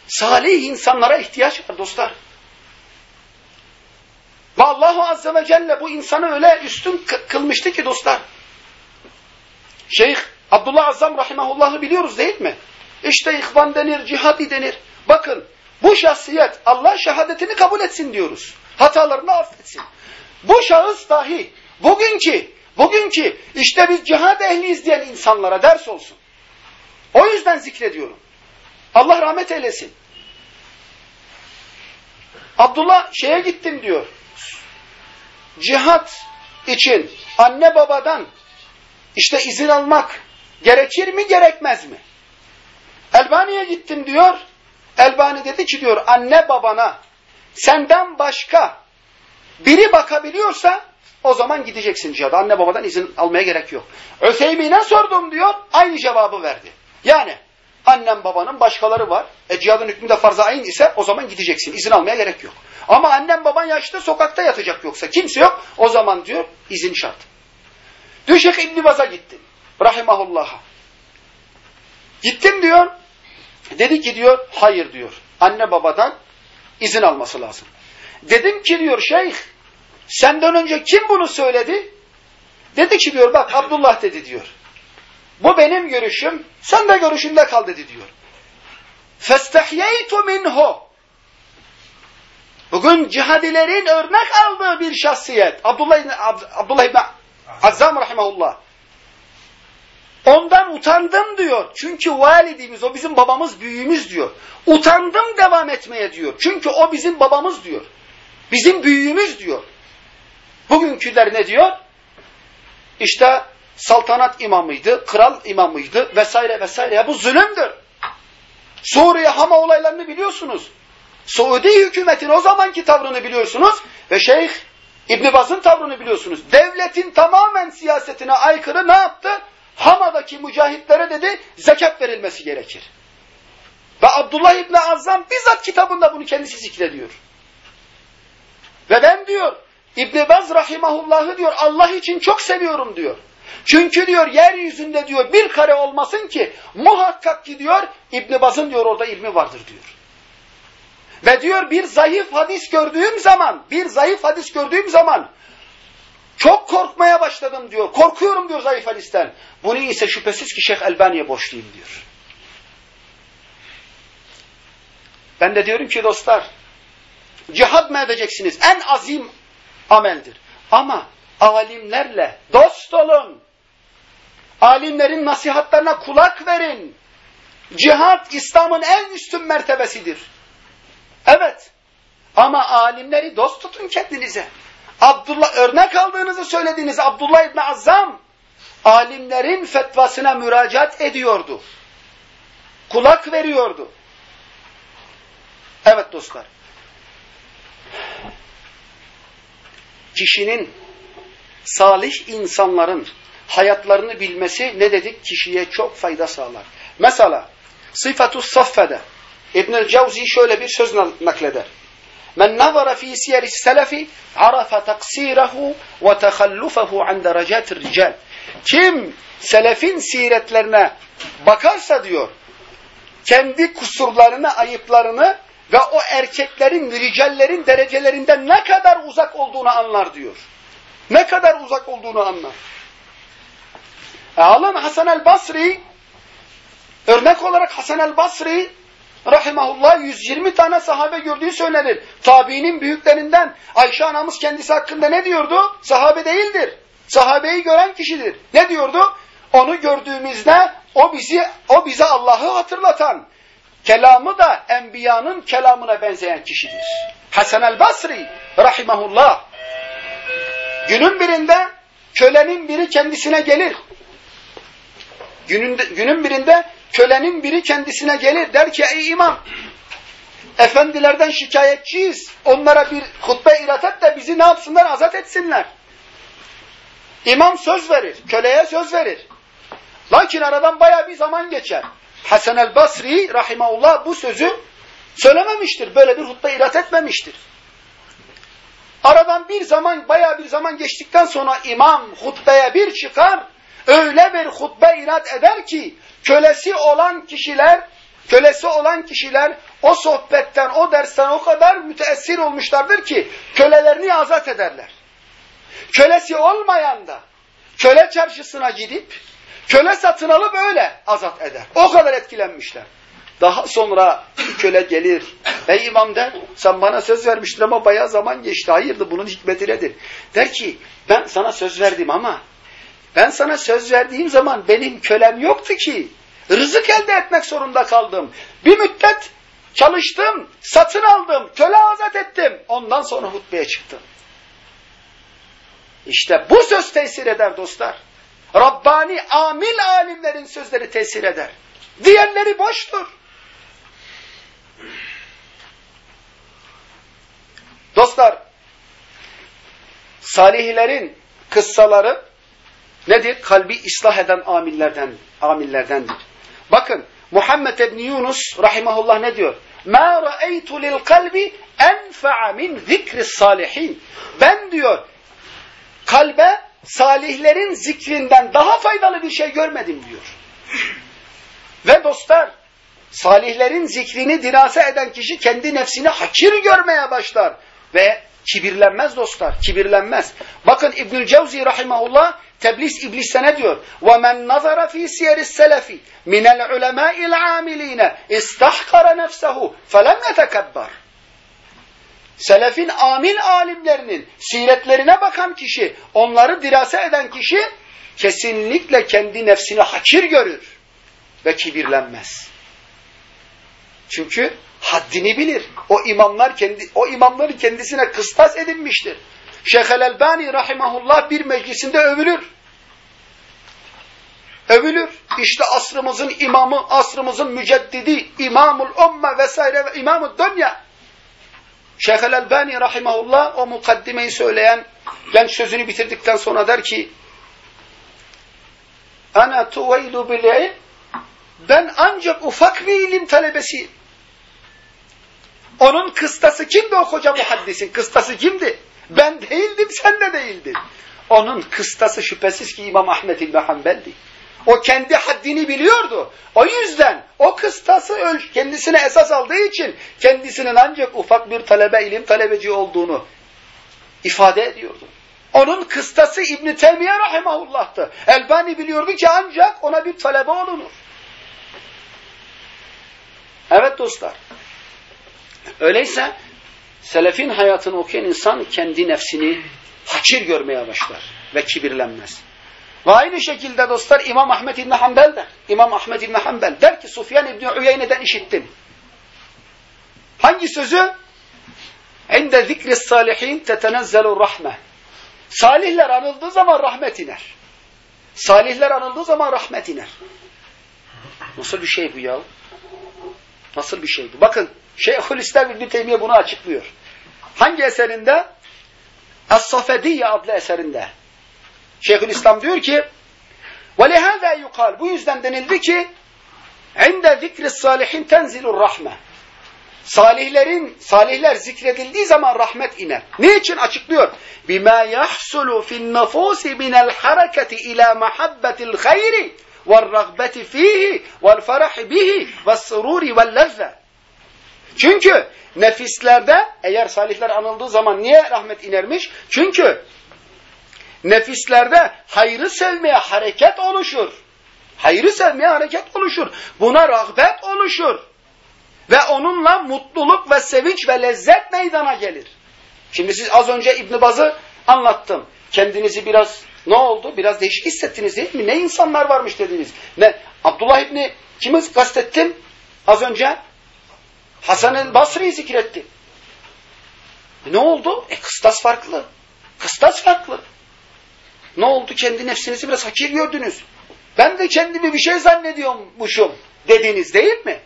S1: Salih insanlara ihtiyaç var dostlar. Ve Allahu Azze ve Celle bu insanı öyle üstün kılmıştı ki dostlar. Şeyh Abdullah Azam Rahimahullah'ı biliyoruz değil mi? İşte ihvan denir, cihadi denir. Bakın bu şahsiyet Allah şehadetini kabul etsin diyoruz. Hatalarını affetsin. Bu şahıs dahi bugünkü, bugünkü işte biz cihad ehliyiz diyen insanlara ders olsun. O yüzden zikrediyorum. Allah rahmet eylesin. Abdullah şeye gittim diyor. Cihat için anne babadan işte izin almak gerekir mi gerekmez mi? Elbani'ye gittim diyor. Elbani dedi ki diyor anne babana senden başka biri bakabiliyorsa o zaman gideceksin cihada. Anne babadan izin almaya gerek yok. Öseymi'ne sordum diyor. Aynı cevabı verdi. Yani annem babanın başkaları var. E cihadın hükmü de farz ayn ise o zaman gideceksin. İzin almaya gerek yok. Ama annem baban yaşlı sokakta yatacak yoksa kimse yok. O zaman diyor izin şart. Düşek İbn Baz'a gittim. Rahimahullah'a. Gittim diyor. Dedi ki diyor hayır diyor. Anne babadan izin alması lazım. Dedim ki diyor şeyh senden önce kim bunu söyledi? Dedi ki diyor bak Abdullah dedi diyor. Bu benim görüşüm. Sen de görüşünde kal dedi diyor. فَاسْتَحْيَيْتُ minhu. Bugün cihadilerin örnek aldığı bir şahsiyet. Abdullah İbni, Abdullah İbni Azzam Rahimahullah. Ondan utandım diyor. Çünkü validimiz, o bizim babamız, büyüğümüz diyor. Utandım devam etmeye diyor. Çünkü o bizim babamız diyor. Bizim büyüğümüz diyor. Bugünküler ne diyor? İşte saltanat imamıydı, kral imamıydı vesaire vesaire. Ya bu zulümdür. Suriye Hama olaylarını biliyorsunuz. Suudi hükümetin o zamanki tavrını biliyorsunuz ve Şeyh İbn Baz'ın tavrını biliyorsunuz. Devletin tamamen siyasetine aykırı ne yaptı? Hama'daki mücahitlere dedi zekat verilmesi gerekir. Ve Abdullah İbni Azzam bizzat kitabında bunu kendisi zikrediyor. Ve ben diyor İbn Baz rahimahullah'ı diyor Allah için çok seviyorum diyor. Çünkü diyor yeryüzünde diyor bir kare olmasın ki muhakkak ki diyor İbn Baz'ın diyor orada ilmi vardır diyor. Ve diyor bir zayıf hadis gördüğüm zaman, bir zayıf hadis gördüğüm zaman çok korkmaya başladım diyor. Korkuyorum diyor zayıf hadisten. Bunu ise şüphesiz ki Şeyh Elbani'ye borçluyum diyor. Ben de diyorum ki dostlar, cihad mı edeceksiniz? En azim ameldir. Ama alimlerle dost olun. Alimlerin nasihatlarına kulak verin. Cihad İslam'ın en üstün mertebesidir. Evet. Ama alimleri dost tutun kendinize. Abdullah örnek aldığınızı söylediğiniz Abdullah İbni Azzam alimlerin fetvasına müracaat ediyordu. Kulak veriyordu. Evet dostlar. Kişinin salih insanların hayatlarını bilmesi ne dedik? Kişiye çok fayda sağlar. Mesela Sıfatu Saffe'de İbnül Cevzi şöyle bir söz nakleder. Men nazara fi siyeri selefi arafa taksirehu ve tehallufehu an derecatir rical. Kim selefin siretlerine bakarsa diyor, kendi kusurlarını, ayıplarını ve o erkeklerin, ricallerin derecelerinden ne kadar uzak olduğunu anlar diyor. Ne kadar uzak olduğunu anlar. E alın Hasan el Basri, örnek olarak Hasan el Basri, rahimahullah 120 tane sahabe gördüğü söylenir. Tabiinin büyüklerinden Ayşe anamız kendisi hakkında ne diyordu? Sahabe değildir. Sahabeyi gören kişidir. Ne diyordu? Onu gördüğümüzde o bizi o bize Allah'ı hatırlatan, kelamı da enbiyanın kelamına benzeyen kişidir. Hasan el Basri rahimahullah günün birinde kölenin biri kendisine gelir. Günün, günün birinde kölenin biri kendisine gelir der ki ey imam efendilerden şikayetçiyiz. Onlara bir hutbe irat et de bizi ne yapsınlar azat etsinler. İmam söz verir. Köleye söz verir. Lakin aradan baya bir zaman geçer. Hasan el Basri rahimahullah bu sözü söylememiştir. Böyle bir hutbe irat etmemiştir. Aradan bir zaman, baya bir zaman geçtikten sonra imam hutbeye bir çıkar, öyle bir hutbe irat eder ki, kölesi olan kişiler, kölesi olan kişiler o sohbetten, o dersten o kadar müteessir olmuşlardır ki, kölelerini azat ederler. Kölesi olmayan da, köle çarşısına gidip, köle satın alıp öyle azat eder. O kadar etkilenmişler. Daha sonra köle gelir. Ey imam der, sen bana söz vermiştin ama bayağı zaman geçti. Hayırdır bunun hikmeti nedir? Der ki, ben sana söz verdim ama ben sana söz verdiğim zaman benim kölem yoktu ki. Rızık elde etmek zorunda kaldım. Bir müddet çalıştım, satın aldım, köle azat ettim. Ondan sonra hutbeye çıktım. İşte bu söz tesir eder dostlar. Rabbani amil alimlerin sözleri tesir eder. Diğerleri boştur. Dostlar, salihlerin kıssaları nedir? Kalbi ıslah eden amillerden, amillerdendir. Bakın Muhammed ibn Yunus rahimahullah ne diyor? مَا رَأَيْتُ لِلْقَلْبِ اَنْفَعَ مِنْ ذِكْرِ الصَّالِحِينَ Ben diyor, kalbe salihlerin zikrinden daha faydalı bir şey görmedim diyor. Ve dostlar, salihlerin zikrini dirase eden kişi kendi nefsini hakir görmeye başlar. Ve kibirlenmez dostlar, kibirlenmez. Bakın İbnül Cevzi rahimahullah Teblis ibliste ne diyor? وَمَنْ نَظَرَ ف۪ي سِيَرِ السَّلَفِ مِنَ الْعُلَمَاءِ الْعَامِل۪ينَ اِسْتَحْقَرَ نَفْسَهُ فَلَمْ يَتَكَبَّرْ Selefin amil alimlerinin siretlerine bakan kişi, onları dirase eden kişi kesinlikle kendi nefsini hakir görür ve kibirlenmez. Çünkü haddini bilir. O imamlar kendi o imamları kendisine kıstas edinmiştir. Şeyh el-Elbani rahimahullah bir meclisinde övülür. Övülür. İşte asrımızın imamı, asrımızın müceddidi, imamul umme vesaire ve imamul dünya. Şeyh el-Elbani rahimahullah o mukaddimeyi söyleyen genç sözünü bitirdikten sonra der ki Ana tuveylu bil ben ancak ufak bir ilim talebesiyim. Onun kıstası kimdi o koca muhaddisin? Kıstası kimdi? Ben değildim, sen de değildin. Onun kıstası şüphesiz ki İmam Ahmet İbni Hanbel'di. O kendi haddini biliyordu. O yüzden o kıstası kendisine esas aldığı için kendisinin ancak ufak bir talebe, ilim talebeci olduğunu ifade ediyordu. Onun kıstası İbn-i Teymiye Rahimahullah'tı. Elbani biliyordu ki ancak ona bir talebe olunur. Evet dostlar. Öyleyse selefin hayatını okuyan insan kendi nefsini hakir görmeye başlar ve kibirlenmez. Ve aynı şekilde dostlar İmam Ahmet İbni Hanbel der. İmam Ahmet İbni Hanbel der ki Sufyan İbni Uyeyne'den işittim. Hangi sözü? İnde zikri salihin tetenezzelu rahme. Salihler anıldığı zaman rahmet iner. Salihler anıldığı zaman rahmet iner. Nasıl bir şey bu ya? Nasıl bir şey bu? Bakın Şeyhülislam İbni Teymiye bunu açıklıyor. Hangi eserinde? Es-Safediyye adlı eserinde. Şeyhülislam diyor ki وَلِهَذَا yukal Bu yüzden denildi ki عِنْدَ ذِكْرِ الصَّالِحِينَ تَنْزِلُ الرَّحْمَةِ Salihlerin, salihler zikredildiği zaman rahmet iner. Niçin açıklıyor? بِمَا يَحْسُلُ فِي النَّفُوسِ مِنَ الْحَرَكَةِ إِلَى مَحَبَّةِ الْخَيْرِ وَالرَّغْبَةِ ف۪يهِ وَالْفَرَحِ بِهِ وَالسُّرُورِ وَاللَّذَّةِ çünkü nefislerde eğer salihler anıldığı zaman niye rahmet inermiş? Çünkü nefislerde hayrı sevmeye hareket oluşur. Hayrı sevmeye hareket oluşur. Buna rağbet oluşur. Ve onunla mutluluk ve sevinç ve lezzet meydana gelir. Şimdi siz az önce İbn Baz'ı anlattım. Kendinizi biraz ne oldu? Biraz değişik hissettiniz değil mi? Ne insanlar varmış dediniz. Ne? Abdullah İbni kimi kastettim? Az önce Hasan el Basri'yi zikretti. Ne oldu? E kıstas farklı. Kıstas farklı. Ne oldu? Kendi nefsinizi biraz hakir gördünüz. Ben de kendimi bir şey zannediyormuşum dediniz değil mi?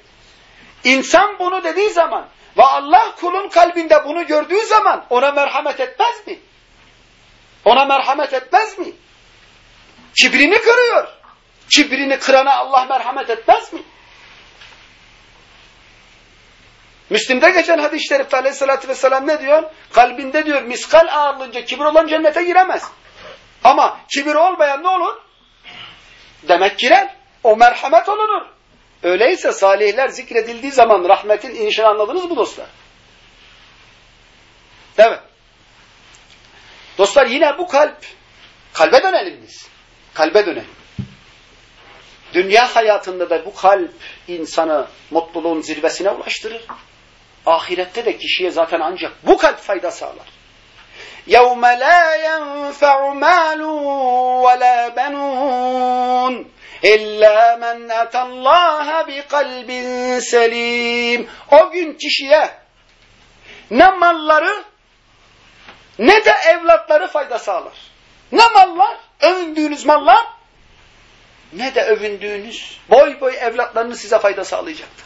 S1: İnsan bunu dediği zaman ve Allah kulun kalbinde bunu gördüğü zaman ona merhamet etmez mi? Ona merhamet etmez mi? Kibrini kırıyor. Kibrini kırana Allah merhamet etmez mi? Müslim'de geçen hadis-i şerifte aleyhissalatü vesselam ne diyor? Kalbinde diyor miskal ağırlığınca kibir olan cennete giremez. Ama kibir olmayan ne olur? Demek girer. O merhamet olunur. Öyleyse salihler zikredildiği zaman rahmetin inişini anladınız mı dostlar? Evet. Dostlar yine bu kalp, kalbe dönelim biz. Kalbe dönelim. Dünya hayatında da bu kalp insanı mutluluğun zirvesine ulaştırır Ahirette de kişiye zaten ancak bu kalp fayda sağlar. يَوْمَ لَا يَنْفَعُ مَالٌ وَلَا بَنُونَ إِلَّا مَنْ أَتَى اللّٰهَ بِقَلْبٍ سَلِيمٍ O gün kişiye ne malları ne de evlatları fayda sağlar. Ne mallar? Övündüğünüz mallar ne de övündüğünüz boy boy evlatlarınız size fayda sağlayacaktır.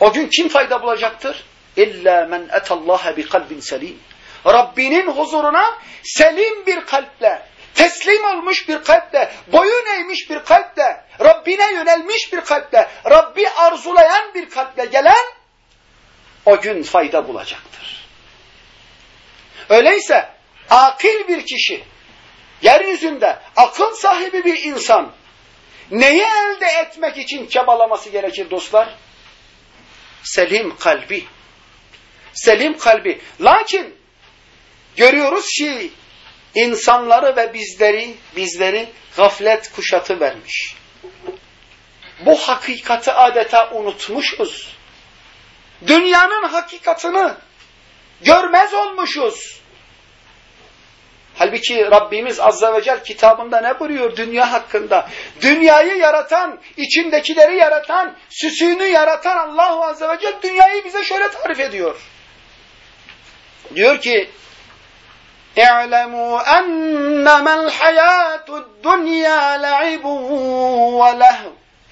S1: O gün kim fayda bulacaktır? İlla men etallaha bi kalbin selim. Rabbinin huzuruna selim bir kalple, teslim olmuş bir kalple, boyun eğmiş bir kalple, Rabbine yönelmiş bir kalple, Rabbi arzulayan bir kalple gelen o gün fayda bulacaktır. Öyleyse akil bir kişi, yeryüzünde akıl sahibi bir insan neyi elde etmek için çabalaması gerekir dostlar? Selim kalbi. Selim kalbi. Lakin görüyoruz ki insanları ve bizleri bizleri gaflet kuşatı vermiş. Bu hakikati adeta unutmuşuz. Dünyanın hakikatını görmez olmuşuz. Halbuki Rabbimiz Azze ve Celle kitabında ne buyuruyor dünya hakkında? Dünyayı yaratan, içindekileri yaratan, süsünü yaratan Allahu Azze ve Celle dünyayı bize şöyle tarif ediyor. Diyor ki اِعْلَمُوا اَنَّمَا الْحَيَاةُ الدُّنْيَا لَعِبٌ وَلَهْوٌ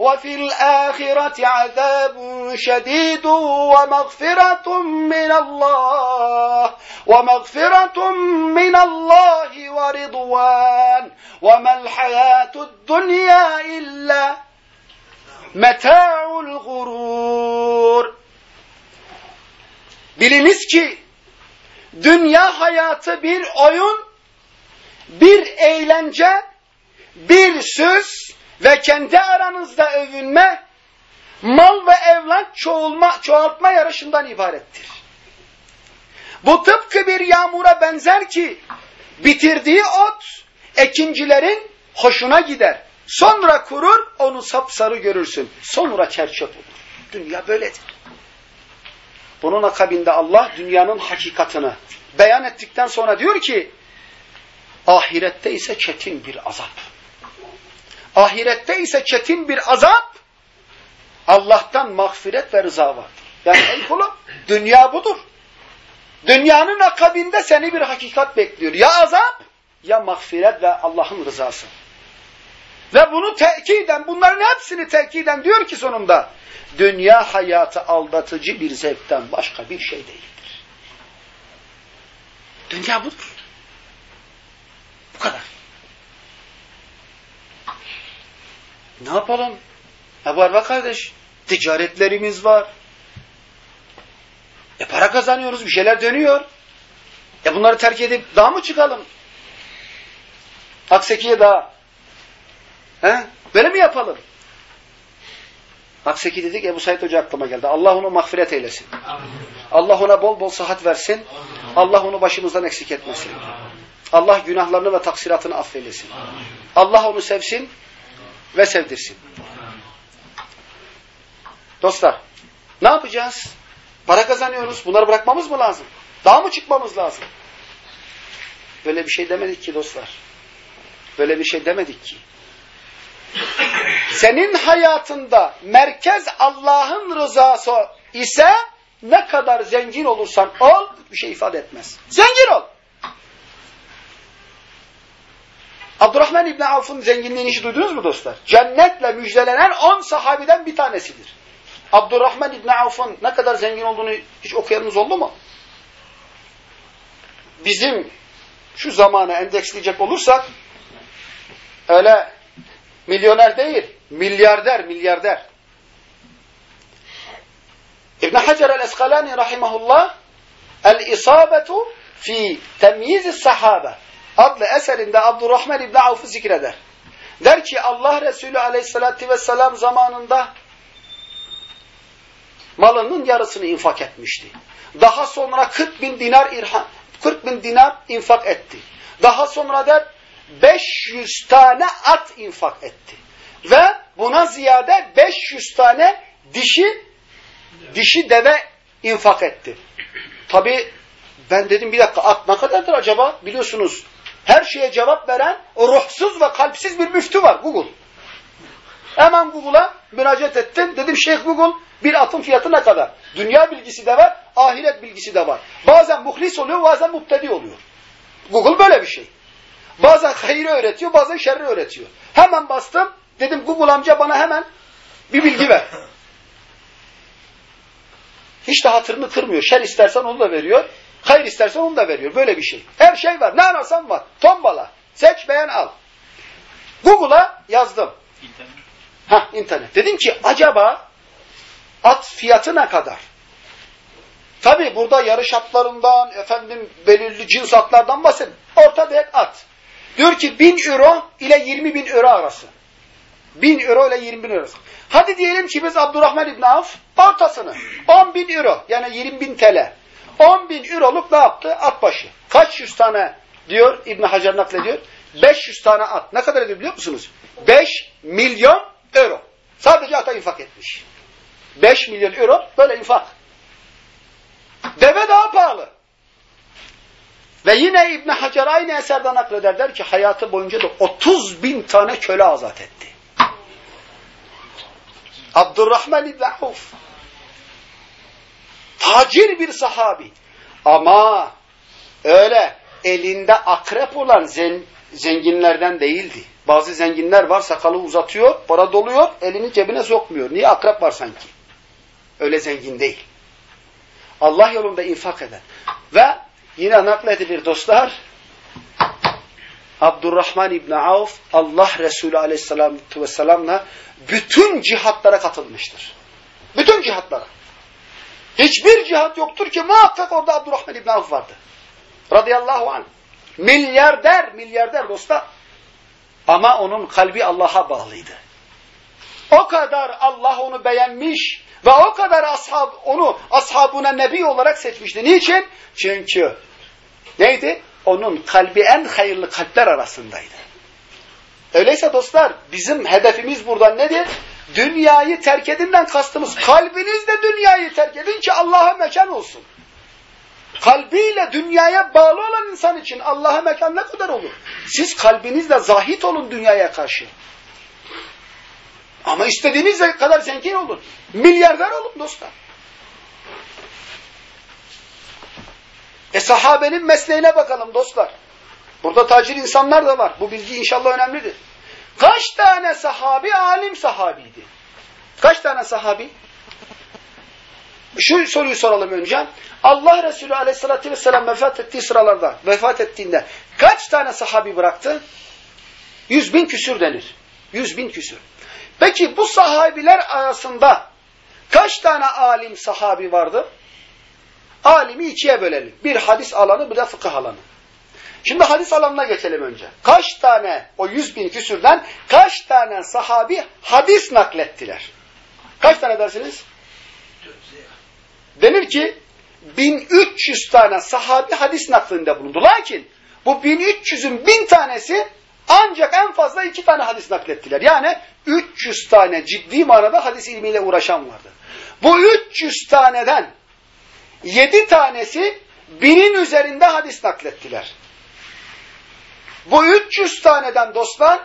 S1: وفي الآخرة عذاب شديد ومغفرة من الله ومغفرة من الله ورضوان. وما الحياة الدنيا إلا متاع الغرور. Biliniz ki dünya hayatı bir oyun, bir eğlence, bir söz, ve kendi aranızda övünme, mal ve evlat çoğulma, çoğaltma yarışından ibarettir. Bu tıpkı bir yağmura benzer ki bitirdiği ot ekincilerin hoşuna gider. Sonra kurur, onu sapsarı görürsün. Sonra çerçöp olur. Dünya böyledir. Bunun akabinde Allah dünyanın hakikatını beyan ettikten sonra diyor ki ahirette ise çetin bir azap. Ahirette ise çetin bir azap, Allah'tan mağfiret ve rıza vardır. Yani ey kulum, dünya budur. Dünyanın akabinde seni bir hakikat bekliyor. Ya azap, ya mağfiret ve Allah'ın rızası. Ve bunu tekiden, bunların hepsini tekiden diyor ki sonunda, dünya hayatı aldatıcı bir zevkten başka bir şey değildir. Dünya budur. Bu kadar. Ne yapalım? E var be kardeş. Ticaretlerimiz var. E para kazanıyoruz. Bir şeyler dönüyor. E bunları terk edip daha mı çıkalım? Akseki'ye daha. He? Böyle mi yapalım? Akseki dedik Ebu Said Hoca aklıma geldi. Allah onu mağfiret eylesin. Allah ona bol bol sıhhat versin. Allah onu başımızdan eksik etmesin. Allah günahlarını ve taksiratını affeylesin. Allah onu sevsin ve sevdirsin. Dostlar, ne yapacağız? Para kazanıyoruz. Bunları bırakmamız mı lazım? Daha mı çıkmamız lazım? Böyle bir şey demedik ki dostlar. Böyle bir şey demedik ki. Senin hayatında merkez Allah'ın rızası ise ne kadar zengin olursan ol bir şey ifade etmez. Zengin ol. Abdurrahman İbni Avf'ın zenginliğini hiç duydunuz mu dostlar? Cennetle müjdelenen on sahabiden bir tanesidir. Abdurrahman İbni Avf'ın ne kadar zengin olduğunu hiç okuyanınız oldu mu? Bizim şu zamana endeksleyecek olursak öyle milyoner değil, milyarder, milyarder. İbn Hacer el-Eskalani rahimahullah El-İsabetu fi temyiz sahabe adlı eserinde Abdurrahman İbni Avf'ı zikreder. Der ki Allah Resulü aleyhissalatü vesselam zamanında malının yarısını infak etmişti. Daha sonra 40 bin dinar irhan, 40 bin dinar infak etti. Daha sonra der 500 tane at infak etti. Ve buna ziyade 500 tane dişi dişi deve infak etti. Tabi ben dedim bir dakika at ne kadardır acaba? Biliyorsunuz her şeye cevap veren o ruhsuz ve kalpsiz bir müftü var Google. Hemen Google'a müracaat ettim. Dedim Şeyh Google bir atın fiyatı ne kadar? Dünya bilgisi de var, ahiret bilgisi de var. Bazen muhlis oluyor, bazen mubtedi oluyor. Google böyle bir şey. Bazen hayırı öğretiyor, bazen şerri öğretiyor. Hemen bastım. Dedim Google amca bana hemen bir bilgi ver. Hiç de hatırını kırmıyor. Şer istersen onu da veriyor. Hayır istersen onu da veriyor. Böyle bir şey. Her şey var. Ne ararsan var. Tombala. Seç beğen al. Google'a yazdım. İnternet. Hah internet. Dedim ki acaba at fiyatı ne kadar? Tabi burada yarış atlarından, efendim belirli cins atlardan bahsedin. Orta değer at. Diyor ki 1000 euro ile 20 bin euro arası. 1000 euro ile 20 bin euro arası. Hadi diyelim ki biz Abdurrahman İbni Avf ortasını 10 bin euro yani 20 bin TL. 10 bin euroluk ne yaptı? At başı. Kaç yüz tane diyor İbni Hacer naklediyor. 500 tane at. Ne kadar ediyor biliyor musunuz? 5 milyon euro. Sadece ata infak etmiş. 5 milyon euro böyle infak. Deve daha pahalı. Ve yine İbn Hacer aynı eserden nakleder der ki hayatı boyunca da 30 bin tane köle azat etti. Abdurrahman İbn Avf tacir bir sahabi ama öyle elinde akrep olan zen, zenginlerden değildi. Bazı zenginler var sakalı uzatıyor, para doluyor, elini cebine sokmuyor. Niye akrep var sanki? Öyle zengin değil. Allah yolunda infak eden. Ve yine nakledilir dostlar, Abdurrahman İbni Avf Allah Resulü Aleyhisselatü Vesselam'la bütün cihatlara katılmıştır. Bütün cihatlara. Hiçbir cihat yoktur ki muhakkak orada Abdurrahman İbni Avf vardı. Radıyallahu anh. Milyarder, milyarder dostlar. Ama onun kalbi Allah'a bağlıydı. O kadar Allah onu beğenmiş ve o kadar ashab, onu ashabına nebi olarak seçmişti. Niçin? Çünkü neydi? Onun kalbi en hayırlı kalpler arasındaydı. Öyleyse dostlar bizim hedefimiz buradan nedir? Dünyayı terk edinden kastımız kalbinizle dünyayı terk edin ki Allah'a mekan olsun. Kalbiyle dünyaya bağlı olan insan için Allah'a mekan ne kadar olur? Siz kalbinizle zahit olun dünyaya karşı. Ama istediğiniz kadar zengin olun. Milyarder olun dostlar. E sahabenin mesleğine bakalım dostlar. Burada tacir insanlar da var. Bu bilgi inşallah önemlidir. Kaç tane sahabi alim sahabiydi? Kaç tane sahabi? Şu soruyu soralım önce. Allah Resulü aleyhissalatü vesselam vefat ettiği sıralarda, vefat ettiğinde kaç tane sahabi bıraktı? Yüz bin küsür denir. Yüz bin küsür. Peki bu sahabiler arasında kaç tane alim sahabi vardı? alimi ikiye bölelim. Bir hadis alanı bir de fıkıh alanı. Şimdi hadis alanına geçelim önce. Kaç tane o yüz bin küsürden kaç tane sahabi hadis naklettiler? Kaç tane dersiniz? Denir ki 1300 tane sahabi hadis naklinde bulundu. Lakin bu 1300'ün bin tanesi ancak en fazla iki tane hadis naklettiler. Yani 300 tane ciddi manada hadis ilmiyle uğraşan vardı. Bu 300 taneden 7 tanesi binin üzerinde hadis naklettiler. Bu 300 taneden dostlar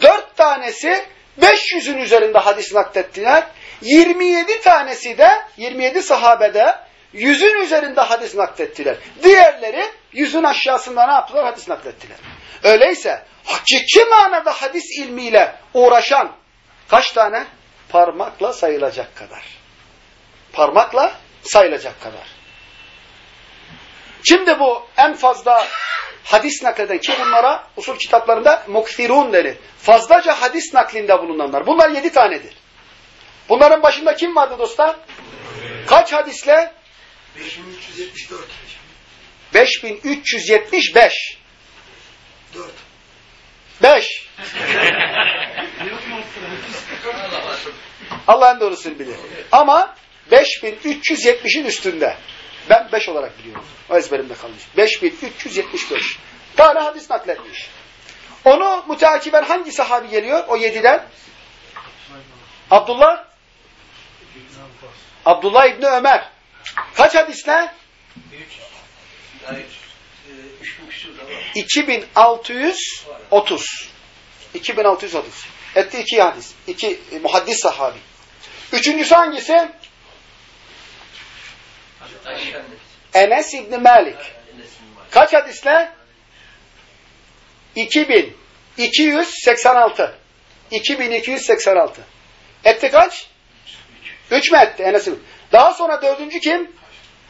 S1: 4 tanesi 500'ün üzerinde hadis naklettiler. 27 tanesi de 27 sahabede yüzün üzerinde hadis naklettiler. Diğerleri yüzün aşağısında ne yaptılar? Hadis naklettiler. Öyleyse hakiki manada hadis ilmiyle uğraşan kaç tane? Parmakla sayılacak kadar. Parmakla sayılacak kadar. Şimdi bu en fazla hadis nakleden ki bunlara usul kitaplarında mukfirun denir. Fazlaca hadis naklinde bulunanlar. Bunlar yedi tanedir. Bunların başında kim vardı dostlar? Kaç hadisle?
S2: 5374.
S1: 5375.
S2: 4.
S1: 5. Allah'ın doğrusunu bilir. Ama 5370'in üstünde. Ben 5 olarak biliyorum. O ezberimde kalmış. 5375. Tane hadis nakletmiş. Onu müteakiben hangi sahabi geliyor? O 7'den? Abdullah? Abdullah İbni Ömer. Kaç hadisle? 2630. 2630. Etti iki hadis. İki e, muhaddis sahabi. Üçüncüsü hangisi? Enes İbni Malik. Kaç hadisle? 2286. 2286. Etti kaç? Üç mü etti Enes İbni? Daha sonra dördüncü kim?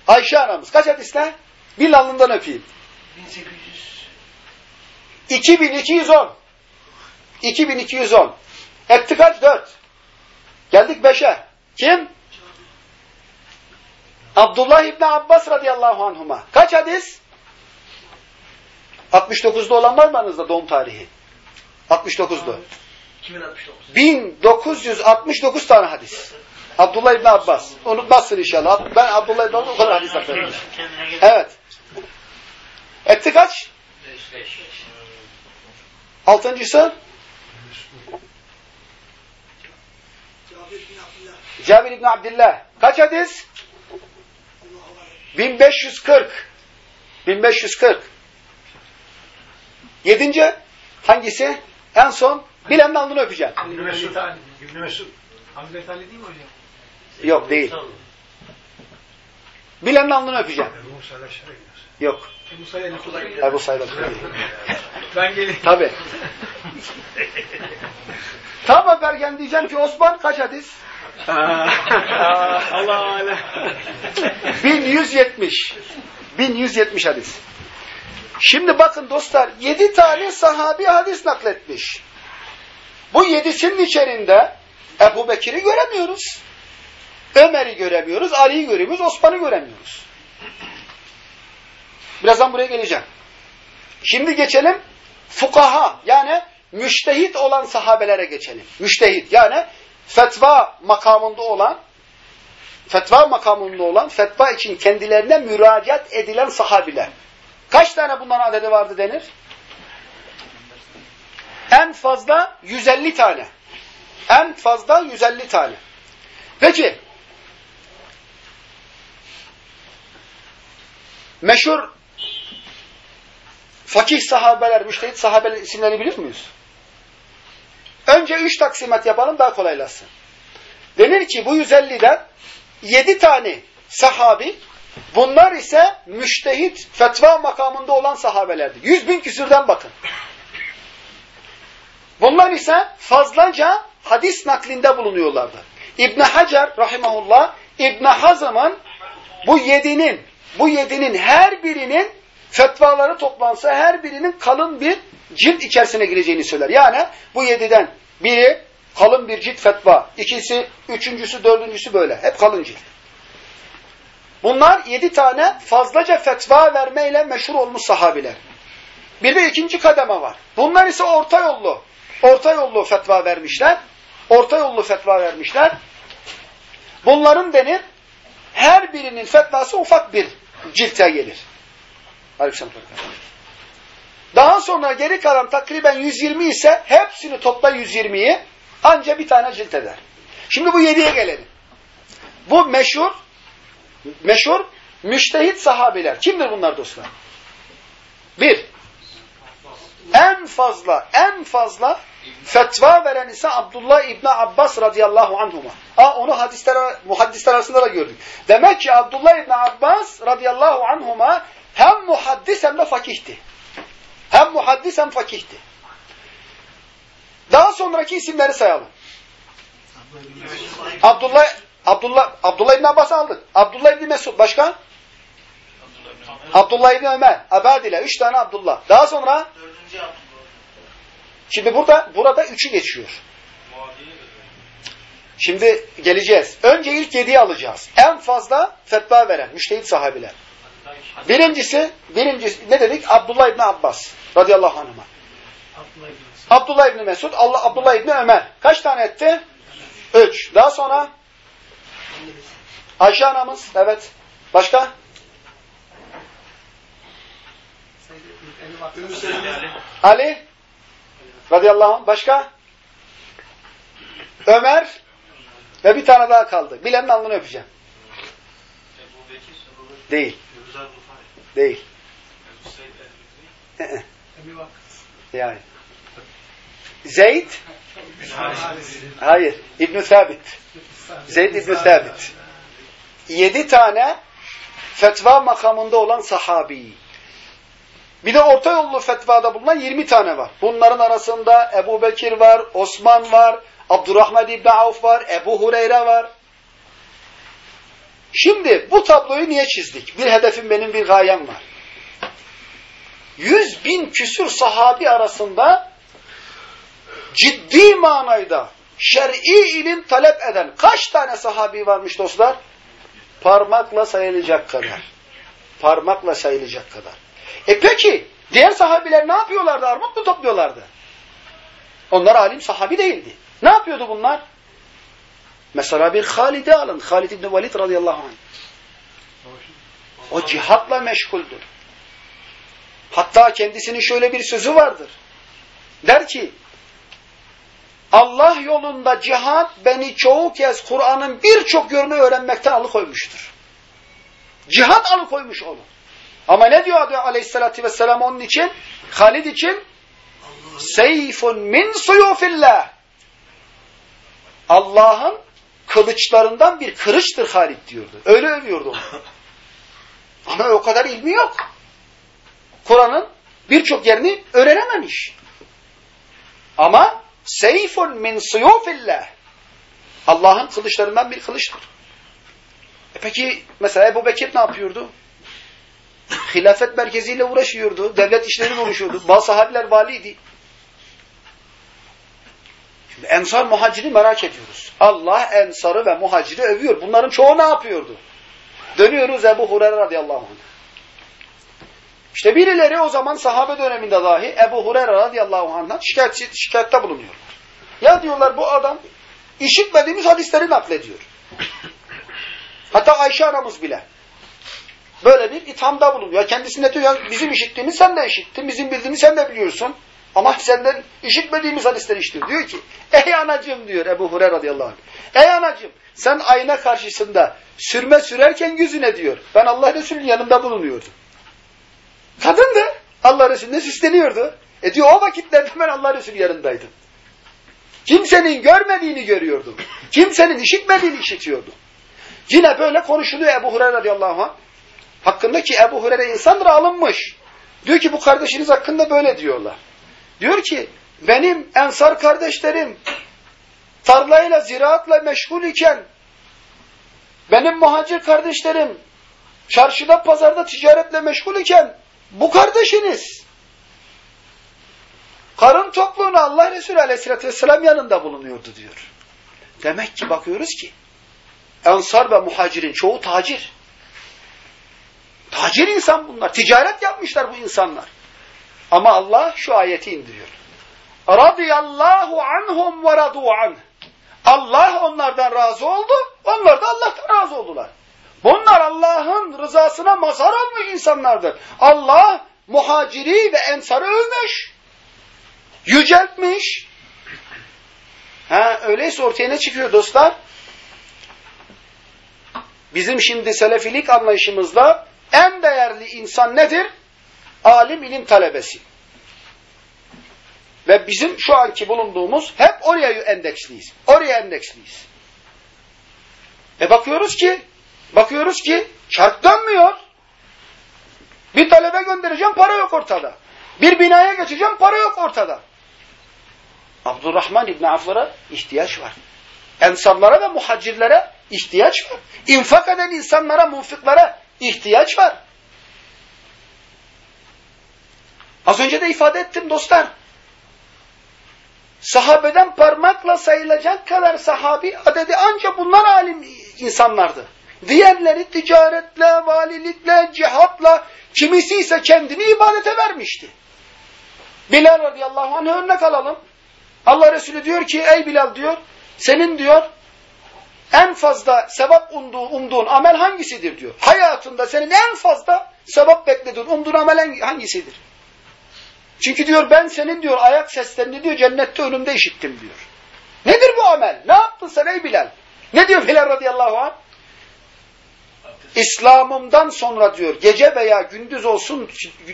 S1: Ayşe anamız. Kaç hadisle? Bir alnından öpeyim. 2210. 2210. Etti kaç? Dört. Geldik beşe. Kim? Abdullah İbni Abbas radıyallahu anhuma. Kaç hadis? 69'da olan var mı aranızda doğum tarihi? 69'du.
S2: 2069.
S1: 1969 tane hadis. Abdullah İbni Abbas. Unutmazsın inşallah. Ben Abdullah İbni Abbas o kadar hadis aktarıyorum. Evet. Etti kaç? Altıncısı?
S2: Cabir bin Abdullah.
S1: Cabir İbni Abdillah. Kaç hadis? 1540. 1540. Yedinci hangisi? En son bilenin alnını öpeceğim.
S3: İbn Mesud. İbn Mesud. Hazreti Ali değil mi hocam?
S1: Yok değil. Bilenin alnını öpeceğim. Yok.
S3: Ebu
S1: Said değil.
S3: Ben geleyim.
S1: Tabi. Tam haberken diyeceğim ki Osman kaç hadis?
S3: Allah Allah.
S1: 1170. 1170 hadis. Şimdi bakın dostlar yedi tane sahabi hadis nakletmiş. Bu yedisinin içerisinde Ebu Bekir'i göremiyoruz. Ömer'i göremiyoruz, Ali'yi göremiyoruz, Osman'ı göremiyoruz. Birazdan buraya geleceğim. Şimdi geçelim fukaha yani müştehit olan sahabelere geçelim. Müştehit yani fetva makamında olan fetva makamında olan fetva için kendilerine müracaat edilen sahabiler. Kaç tane bunların adedi vardı denir? En fazla 150 tane. En fazla 150 tane. Peki meşhur fakih sahabeler, müştehit sahabeler isimlerini bilir miyiz? Önce üç taksimat yapalım daha kolaylaşsın. Denir ki bu 150'den 7 tane sahabi, bunlar ise müştehit, fetva makamında olan sahabelerdi. 100 bin küsürden bakın. Bunlar ise fazlaca hadis naklinde bulunuyorlardı. İbn Hacer rahimahullah İbn Hazm'ın bu yedinin bu yedinin her birinin fetvaları toplansa her birinin kalın bir cilt içerisine gireceğini söyler. Yani bu yediden biri kalın bir cilt fetva, ikisi, üçüncüsü, dördüncüsü böyle. Hep kalın cilt. Bunlar yedi tane fazlaca fetva vermeyle meşhur olmuş sahabiler. Bir de ikinci kademe var. Bunlar ise orta yollu. Orta yollu fetva vermişler. Orta yollu fetva vermişler. Bunların denir her birinin fetvası ufak bir cilte gelir. Aleykümselam. Daha sonra geri kalan takriben 120 ise hepsini topla 120'yi anca bir tane cilt eder. Şimdi bu yediye gelelim. Bu meşhur meşhur müştehit sahabiler. Kimdir bunlar dostlar? Bir, en fazla, en fazla fetva veren ise Abdullah İbni Abbas radıyallahu anhuma. Ha, onu hadisler, muhaddisler arasında da gördük. Demek ki Abdullah İbni Abbas radıyallahu anhuma hem muhaddis hem de fakihti. Hem muhaddis hem fakihti. Daha sonraki isimleri sayalım. Abdullah Abdullah Abdullah İbni Abbas aldık. Abdullah İbni Mesud başka? Abdullah İbni Ömer, Abadile, üç tane Abdullah. Daha sonra Şimdi burada burada üçü geçiyor. Şimdi geleceğiz. Önce ilk yediği alacağız. En fazla fetva veren müştehit sahabiler. Birincisi, birincisi ne dedik? Abdullah İbni Abbas radıyallahu anh'a. Abdullah İbni Mesud, Allah, Abdullah İbni Ömer. Kaç tane etti? Üç. Daha sonra Ayşe anamız. Evet. Başka? Ali radıyallahu anh. Başka? Ömer ve bir tane daha kaldı. Bilenin alnını öpeceğim. Değil. Değil. yani. Zeyd Hayır. İbn-i Sabit. Zeyd İbn-i Sabit. Yedi tane fetva makamında olan sahabi. Bir de orta yollu fetvada bulunan 20 tane var. Bunların arasında Ebu Bekir var, Osman var, Abdurrahman İbni Avf var, Ebu Hureyre var. Şimdi bu tabloyu niye çizdik? Bir hedefim benim, bir gayem var. Yüz bin küsür sahabi arasında ciddi manayda şer'i ilim talep eden kaç tane sahabi varmış dostlar? Parmakla sayılacak kadar. Parmakla sayılacak kadar. E peki diğer sahabiler ne yapıyorlardı? Armut mu topluyorlardı? Onlar alim sahabi değildi. Ne yapıyordu bunlar? Mesela bir Halid'i alın. Halid İbni Velid radıyallahu anh. O cihatla meşguldür. Hatta kendisinin şöyle bir sözü vardır. Der ki Allah yolunda cihat beni çoğu kez Kur'an'ın birçok yönünü öğrenmekten alıkoymuştur. Cihat alıkoymuş onu. Ama ne diyor aleyhissalatü vesselam onun için? Halid için seyfun min suyufillah Allah'ın kılıçlarından bir kılıçtır Halid diyordu. Öyle övüyordu onu. <laughs> Ama o kadar ilmi yok. Kur'an'ın birçok yerini öğrenememiş. Ama seyfun min suyufillah Allah'ın kılıçlarından bir kılıçtır. E peki mesela Ebu Bekir ne yapıyordu? Hilafet merkeziyle uğraşıyordu. Devlet işleriyle uğraşıyordu. Bazı sahabiler valiydi. Ensar muhaciri merak ediyoruz. Allah ensarı ve muhaciri övüyor. Bunların çoğu ne yapıyordu? Dönüyoruz Ebu Hureyre radıyallahu anh. İşte birileri o zaman sahabe döneminde dahi Ebu Hureyre radıyallahu anh'dan şikayet, şikayette bulunuyorlar. Ya diyorlar bu adam işitmediğimiz hadisleri naklediyor. Hatta Ayşe anamız bile böyle bir ithamda bulunuyor. Kendisine diyor ya bizim işittiğimiz sen de işittin, bizim bildiğimiz sen de biliyorsun. Ama senden işitmediğimiz hadisleri işitiyor. Diyor ki, ey anacığım diyor Ebu Hureyre radıyallahu anh. Ey anacığım sen ayna karşısında sürme sürerken yüzüne diyor. Ben Allah Resulü'nün yanında bulunuyordum. Kadın da Allah Resulü'ne süsleniyordu. E diyor o vakitlerde ben Allah Resulü yanındaydım. Kimsenin görmediğini görüyordum. Kimsenin işitmediğini işitiyordum. Yine böyle konuşuluyor Ebu Hureyre radıyallahu anh. Hakkında ki Ebu Hureyre insandır alınmış. Diyor ki bu kardeşiniz hakkında böyle diyorlar. Diyor ki benim ensar kardeşlerim tarlayla, ziraatla meşgul iken benim muhacir kardeşlerim çarşıda, pazarda ticaretle meşgul iken bu kardeşiniz karın tokluğuna Allah Resulü Aleyhisselatü Vesselam yanında bulunuyordu diyor. Demek ki bakıyoruz ki Ensar ve muhacirin çoğu tacir. Tacir insan bunlar. Ticaret yapmışlar bu insanlar. Ama Allah şu ayeti indiriyor. Radiyallahu anhum ve radu anh. Allah onlardan razı oldu. Onlar da Allah'tan razı oldular. Bunlar Allah'ın rızasına mazhar olmuş insanlardır. Allah muhaciri ve ensarı övmüş. Yüceltmiş. Ha, öyleyse ortaya ne çıkıyor dostlar? Bizim şimdi selefilik anlayışımızda en değerli insan nedir? Alim ilim talebesi. Ve bizim şu anki bulunduğumuz hep oraya endeksliyiz. Oraya endeksliyiz. E bakıyoruz ki, bakıyoruz ki çark dönmüyor. Bir talebe göndereceğim para yok ortada. Bir binaya geçeceğim para yok ortada. Abdurrahman İbni Aflara ihtiyaç var. Ensarlara ve muhacirlere ihtiyaç var. İnfak eden insanlara, munfiklara ihtiyaç var. Az önce de ifade ettim dostlar. Sahabeden parmakla sayılacak kadar sahabi adedi ancak bunlar alim insanlardı. Diğerleri ticaretle, valilikle, cihatla, kimisi ise kendini ibadete vermişti. Bilal radıyallahu anh örnek alalım. Allah Resulü diyor ki ey Bilal diyor senin diyor en fazla sevap umduğun, umduğun amel hangisidir diyor. Hayatında senin en fazla sevap beklediğin, umduğun amel hangisidir? Çünkü diyor ben senin diyor ayak seslerini diyor cennette önümde işittim diyor. Nedir bu amel? Ne yaptın sen ey Bilal? Ne diyor Bilal radıyallahu anh? İslam'ımdan sonra diyor gece veya gündüz olsun,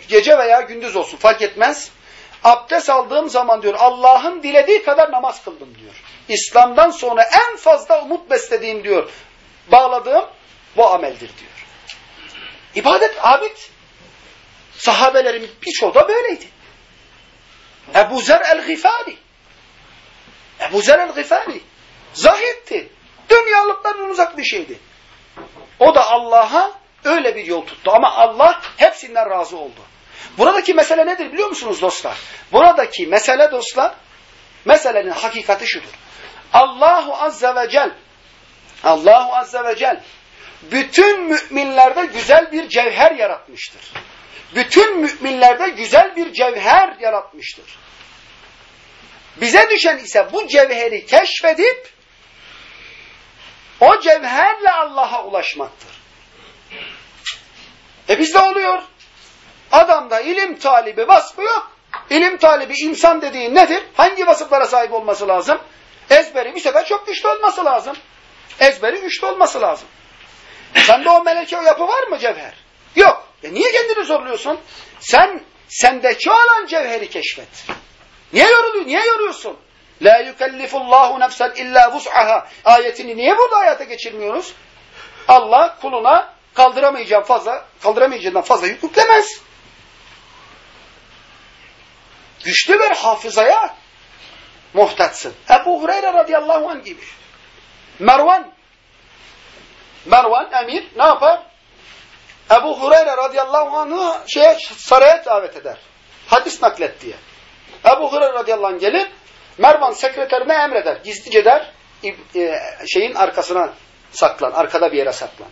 S1: gece veya gündüz olsun fark etmez. Abdest aldığım zaman diyor Allah'ın dilediği kadar namaz kıldım diyor. İslam'dan sonra en fazla umut beslediğim diyor, bağladığım bu ameldir diyor. İbadet, abid. Sahabelerin birçoğu da böyleydi. Ebu Zer el-Gifari. Ebu Zer el-Gifari. Zahitti. Dünyalıktan uzak bir şeydi. O da Allah'a öyle bir yol tuttu. Ama Allah hepsinden razı oldu. Buradaki mesele nedir biliyor musunuz dostlar? Buradaki mesele dostlar, meselenin hakikati şudur. Allahu Azze ve Cel, Allahu Azze ve Cel, bütün müminlerde güzel bir cevher yaratmıştır. Bütün müminlerde güzel bir cevher yaratmıştır. Bize düşen ise bu cevheri keşfedip o cevherle Allah'a ulaşmaktır. E bizde oluyor. Adamda ilim talibi vasfı yok. İlim talibi insan dediğin nedir? Hangi vasıflara sahip olması lazım? Ezberi bir sefer çok güçlü olması lazım. Ezberi güçlü olması lazım. Sende o meleke o yapı var mı cevher? Yok. E niye kendini zorluyorsun? Sen sendeki olan cevheri keşfet. Niye yoruluyorsun? Niye yoruyorsun? La yukellifullahu nefsen illa vus'aha ayetini niye burada hayata geçirmiyoruz? Allah kuluna kaldıramayacağım fazla, kaldıramayacağından fazla yük yüklemez. Güçlü bir hafızaya muhtaçsın. Ebu Hureyre radıyallahu anh gibi. Mervan, Mervan emir ne yapar? Ebu Hureyre radıyallahu anh'ı şeye, saraya davet eder. Hadis naklet diye. Ebu Hureyre radıyallahu anh gelir, Mervan sekreterine emreder. Gizlice der, e, şeyin arkasına saklan, arkada bir yere saklan.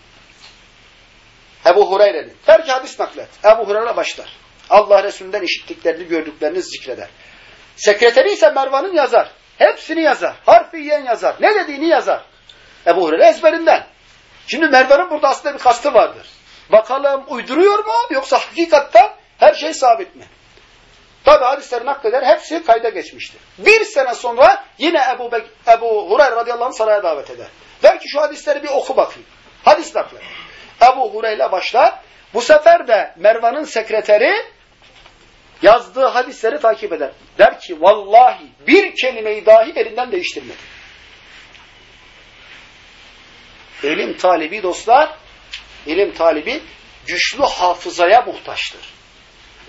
S1: Ebu Hureyre'nin. Der ki hadis naklet. Ebu Hureyre başlar. Allah Resulü'nden işittiklerini, gördüklerini zikreder. Sekreteri ise Mervan'ın yazar. Hepsini yazar. Harfiyen yazar. Ne dediğini yazar. Ebu Hureyre ezberinden. Şimdi Mervan'ın burada aslında bir kastı vardır. Bakalım uyduruyor mu yoksa hakikaten her şey sabit mi? Tabi hadisleri nakleder. Hepsi kayda geçmiştir. Bir sene sonra yine Ebu, Bek Ebu Hureyre radıyallahu anh saraya davet eder. Der ki şu hadisleri bir oku bakayım. Hadis naklet. Ebu Hureyre başlar. Bu sefer de Mervan'ın sekreteri yazdığı hadisleri takip eder. Der ki vallahi bir kelimeyi dahi elinden değiştirmedi. İlim talibi dostlar, ilim talibi güçlü hafızaya muhtaçtır.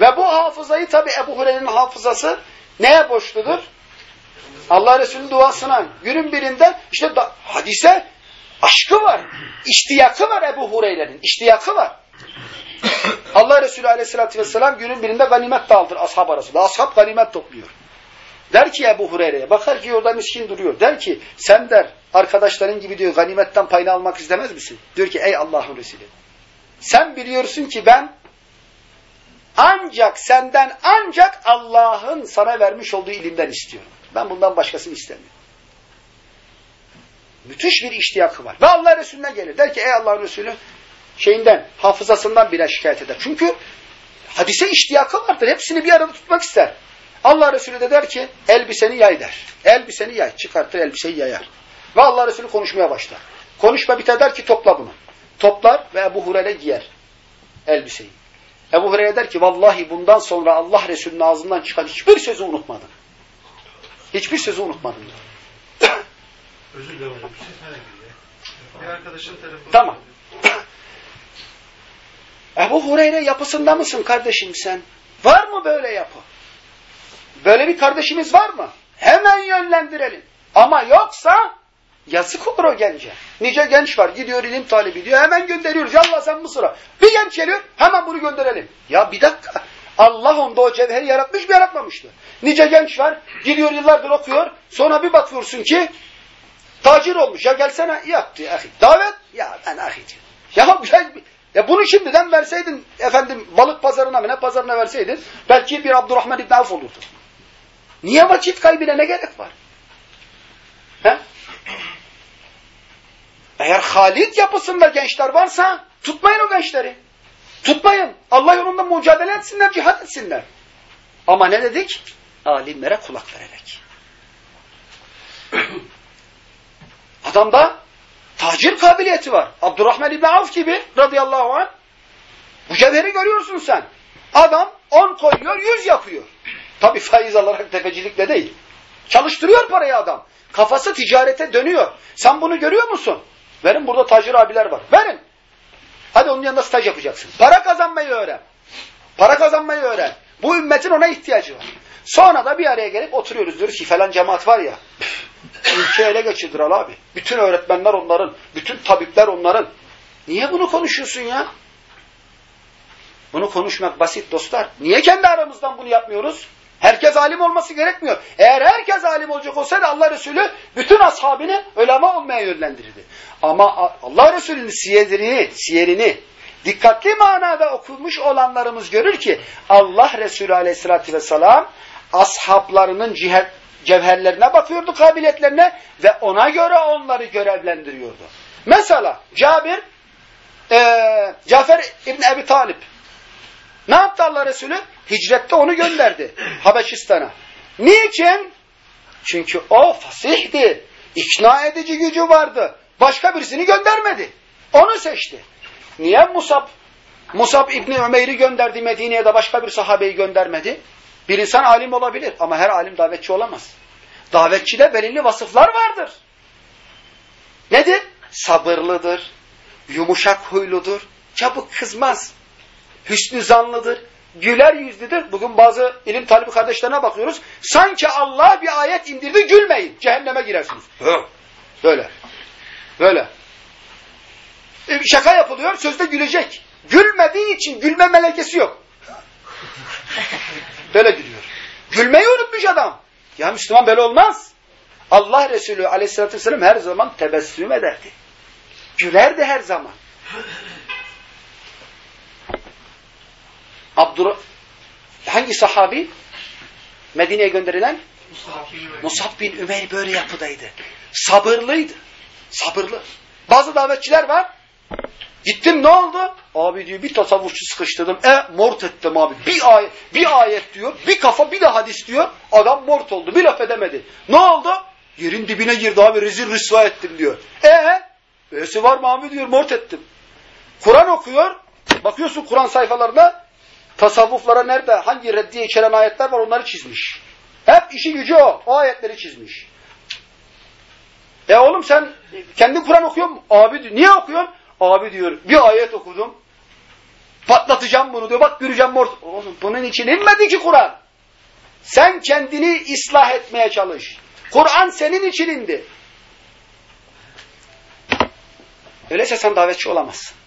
S1: Ve bu hafızayı tabi Ebu Hureyre'nin hafızası neye borçludur? Allah Resulü'nün duasına. Günün birinde işte da, hadise aşkı var. İştiyakı var Ebu Hureyre'nin. İştiyakı var. Allah Resulü aleyhissalatü vesselam günün birinde ganimet dağıldır ashab arasında. Ashab ganimet topluyor. Der ki Ebu Hureyre'ye, bakar ki orada miskin duruyor. Der ki sen der arkadaşların gibi diyor ganimetten payını almak istemez misin? Diyor ki ey Allah'ın Resulü. Sen biliyorsun ki ben ancak senden ancak Allah'ın sana vermiş olduğu ilimden istiyorum. Ben bundan başkasını istemiyorum. Müthiş bir iştiyakı var. Ve Allah Resulüne gelir. Der ki ey Allah Resulü şeyinden, hafızasından bile şikayet eder. Çünkü hadise iştiyakı vardır. Hepsini bir arada tutmak ister. Allah Resulü de der ki elbiseni yay der. Elbiseni yay. Çıkartır elbiseyi yayar. Ve Allah Resulü konuşmaya başlar. Konuşma biter der ki topla bunu. Toplar ve Ebu Hureyre giyer elbiseyi. Ebu Hureyre der ki vallahi bundan sonra Allah Resulü'nün ağzından çıkan hiçbir sözü unutmadım. Hiçbir sözü unutmadım. <coughs>
S3: Özür dilerim hocam. Bir şey arkadaşın telefonu.
S1: Tamam. <coughs> Ebu Hureyre yapısında mısın kardeşim sen? Var mı böyle yapı? Böyle bir kardeşimiz var mı? Hemen yönlendirelim. Ama yoksa yazık olur o gence. Nice genç var gidiyor ilim talibi diyor hemen gönderiyoruz. Yallah sen Mısır'a. Bir genç geliyor hemen bunu gönderelim. Ya bir dakika. Allah onda o cevheri yaratmış mı yaratmamıştı. Nice genç var gidiyor yıllardır okuyor. Sonra bir bakıyorsun ki tacir olmuş. Ya gelsene yaptı. Ahi. Davet ya ben ahici. Ya, ya, ya bunu şimdiden verseydin efendim balık pazarına mı ne pazarına verseydin belki bir Abdurrahman İbn Avf olurdu. Niye vakit kaybına ne gerek var? He? Eğer Halid yapısında gençler varsa tutmayın o gençleri. Tutmayın. Allah yolunda mücadele etsinler, cihat etsinler. Ama ne dedik? Alimlere kulak vererek. <clears throat> Adamda tacir kabiliyeti var. Abdurrahman İbni Avf gibi radıyallahu anh. Bu cevheri görüyorsun sen. Adam on koyuyor, yüz yapıyor. Tabi faiz alarak tefecilikle değil. Çalıştırıyor parayı adam. Kafası ticarete dönüyor. Sen bunu görüyor musun? Verin burada tacir abiler var. Verin. Hadi onun yanında staj yapacaksın. Para kazanmayı öğren. Para kazanmayı öğren. Bu ümmetin ona ihtiyacı var. Sonra da bir araya gelip oturuyoruz. Diyoruz ki falan cemaat var ya. Ülke ele geçirdir abi. Bütün öğretmenler onların. Bütün tabipler onların. Niye bunu konuşuyorsun ya? Bunu konuşmak basit dostlar. Niye kendi aramızdan bunu yapmıyoruz? Herkes alim olması gerekmiyor. Eğer herkes alim olacak olsaydı Allah Resulü bütün ashabını ölema olmaya yönlendirirdi. Ama Allah Resulü'nün siyerini, siyerini dikkatli manada okumuş olanlarımız görür ki Allah Resulü aleyhissalatü vesselam ashablarının cihet, cevherlerine bakıyordu, kabiliyetlerine ve ona göre onları görevlendiriyordu. Mesela Cabir, e, Cafer İbni Ebi Talip ne yaptı Allah Resulü? Hicrette onu gönderdi <laughs> Habeşistan'a. Niçin? Çünkü o fasihdi. İkna edici gücü vardı. Başka birisini göndermedi. Onu seçti. Niye Musab? Musab İbni Ömer'i gönderdi Medine'ye de başka bir sahabeyi göndermedi. Bir insan alim olabilir ama her alim davetçi olamaz. Davetçide belirli vasıflar vardır. Nedir? Sabırlıdır, yumuşak huyludur, çabuk kızmaz, hüsnü zanlıdır, güler yüzlüdür. Bugün bazı ilim talibi kardeşlerine bakıyoruz. Sanki Allah bir ayet indirdi gülmeyin. Cehenneme girersiniz. Böyle. Böyle. E, şaka yapılıyor sözde gülecek. Gülmediği için gülme melekesi yok. <laughs> Böyle gülüyor. Gülmeyi unutmuş adam. Ya Müslüman böyle olmaz. Allah Resulü aleyhissalatü vesselam her zaman tebessüm ederdi. Gülerdi her zaman. Abdur hangi sahabi? Medine'ye gönderilen? Musab bin Ümeyr böyle yapıdaydı. Sabırlıydı. Sabırlı. Bazı davetçiler var. Gittim ne oldu? Abi diyor bir tasavvufçu sıkıştırdım. E mort ettim abi. Bir ayet, bir ayet diyor. Bir kafa bir de hadis diyor. Adam mort oldu. Bir laf edemedi. Ne oldu? Yerin dibine girdi abi. Rezil rüsva ettim diyor. E Öylesi var mı abi diyor. Mort ettim. Kur'an okuyor. Bakıyorsun Kur'an sayfalarında tasavvuflara nerede hangi reddiye içeren ayetler var onları çizmiş. Hep işi gücü o. O ayetleri çizmiş. E oğlum sen kendi Kur'an okuyor musun? Abi. Niye okuyorsun? Abi diyor bir ayet okudum. Patlatacağım bunu diyor. Bak göreceğim mort. Oğlum bunun için inmedi ki Kur'an. Sen kendini ıslah etmeye çalış. Kur'an senin için indi. Öyleyse sen davetçi olamazsın.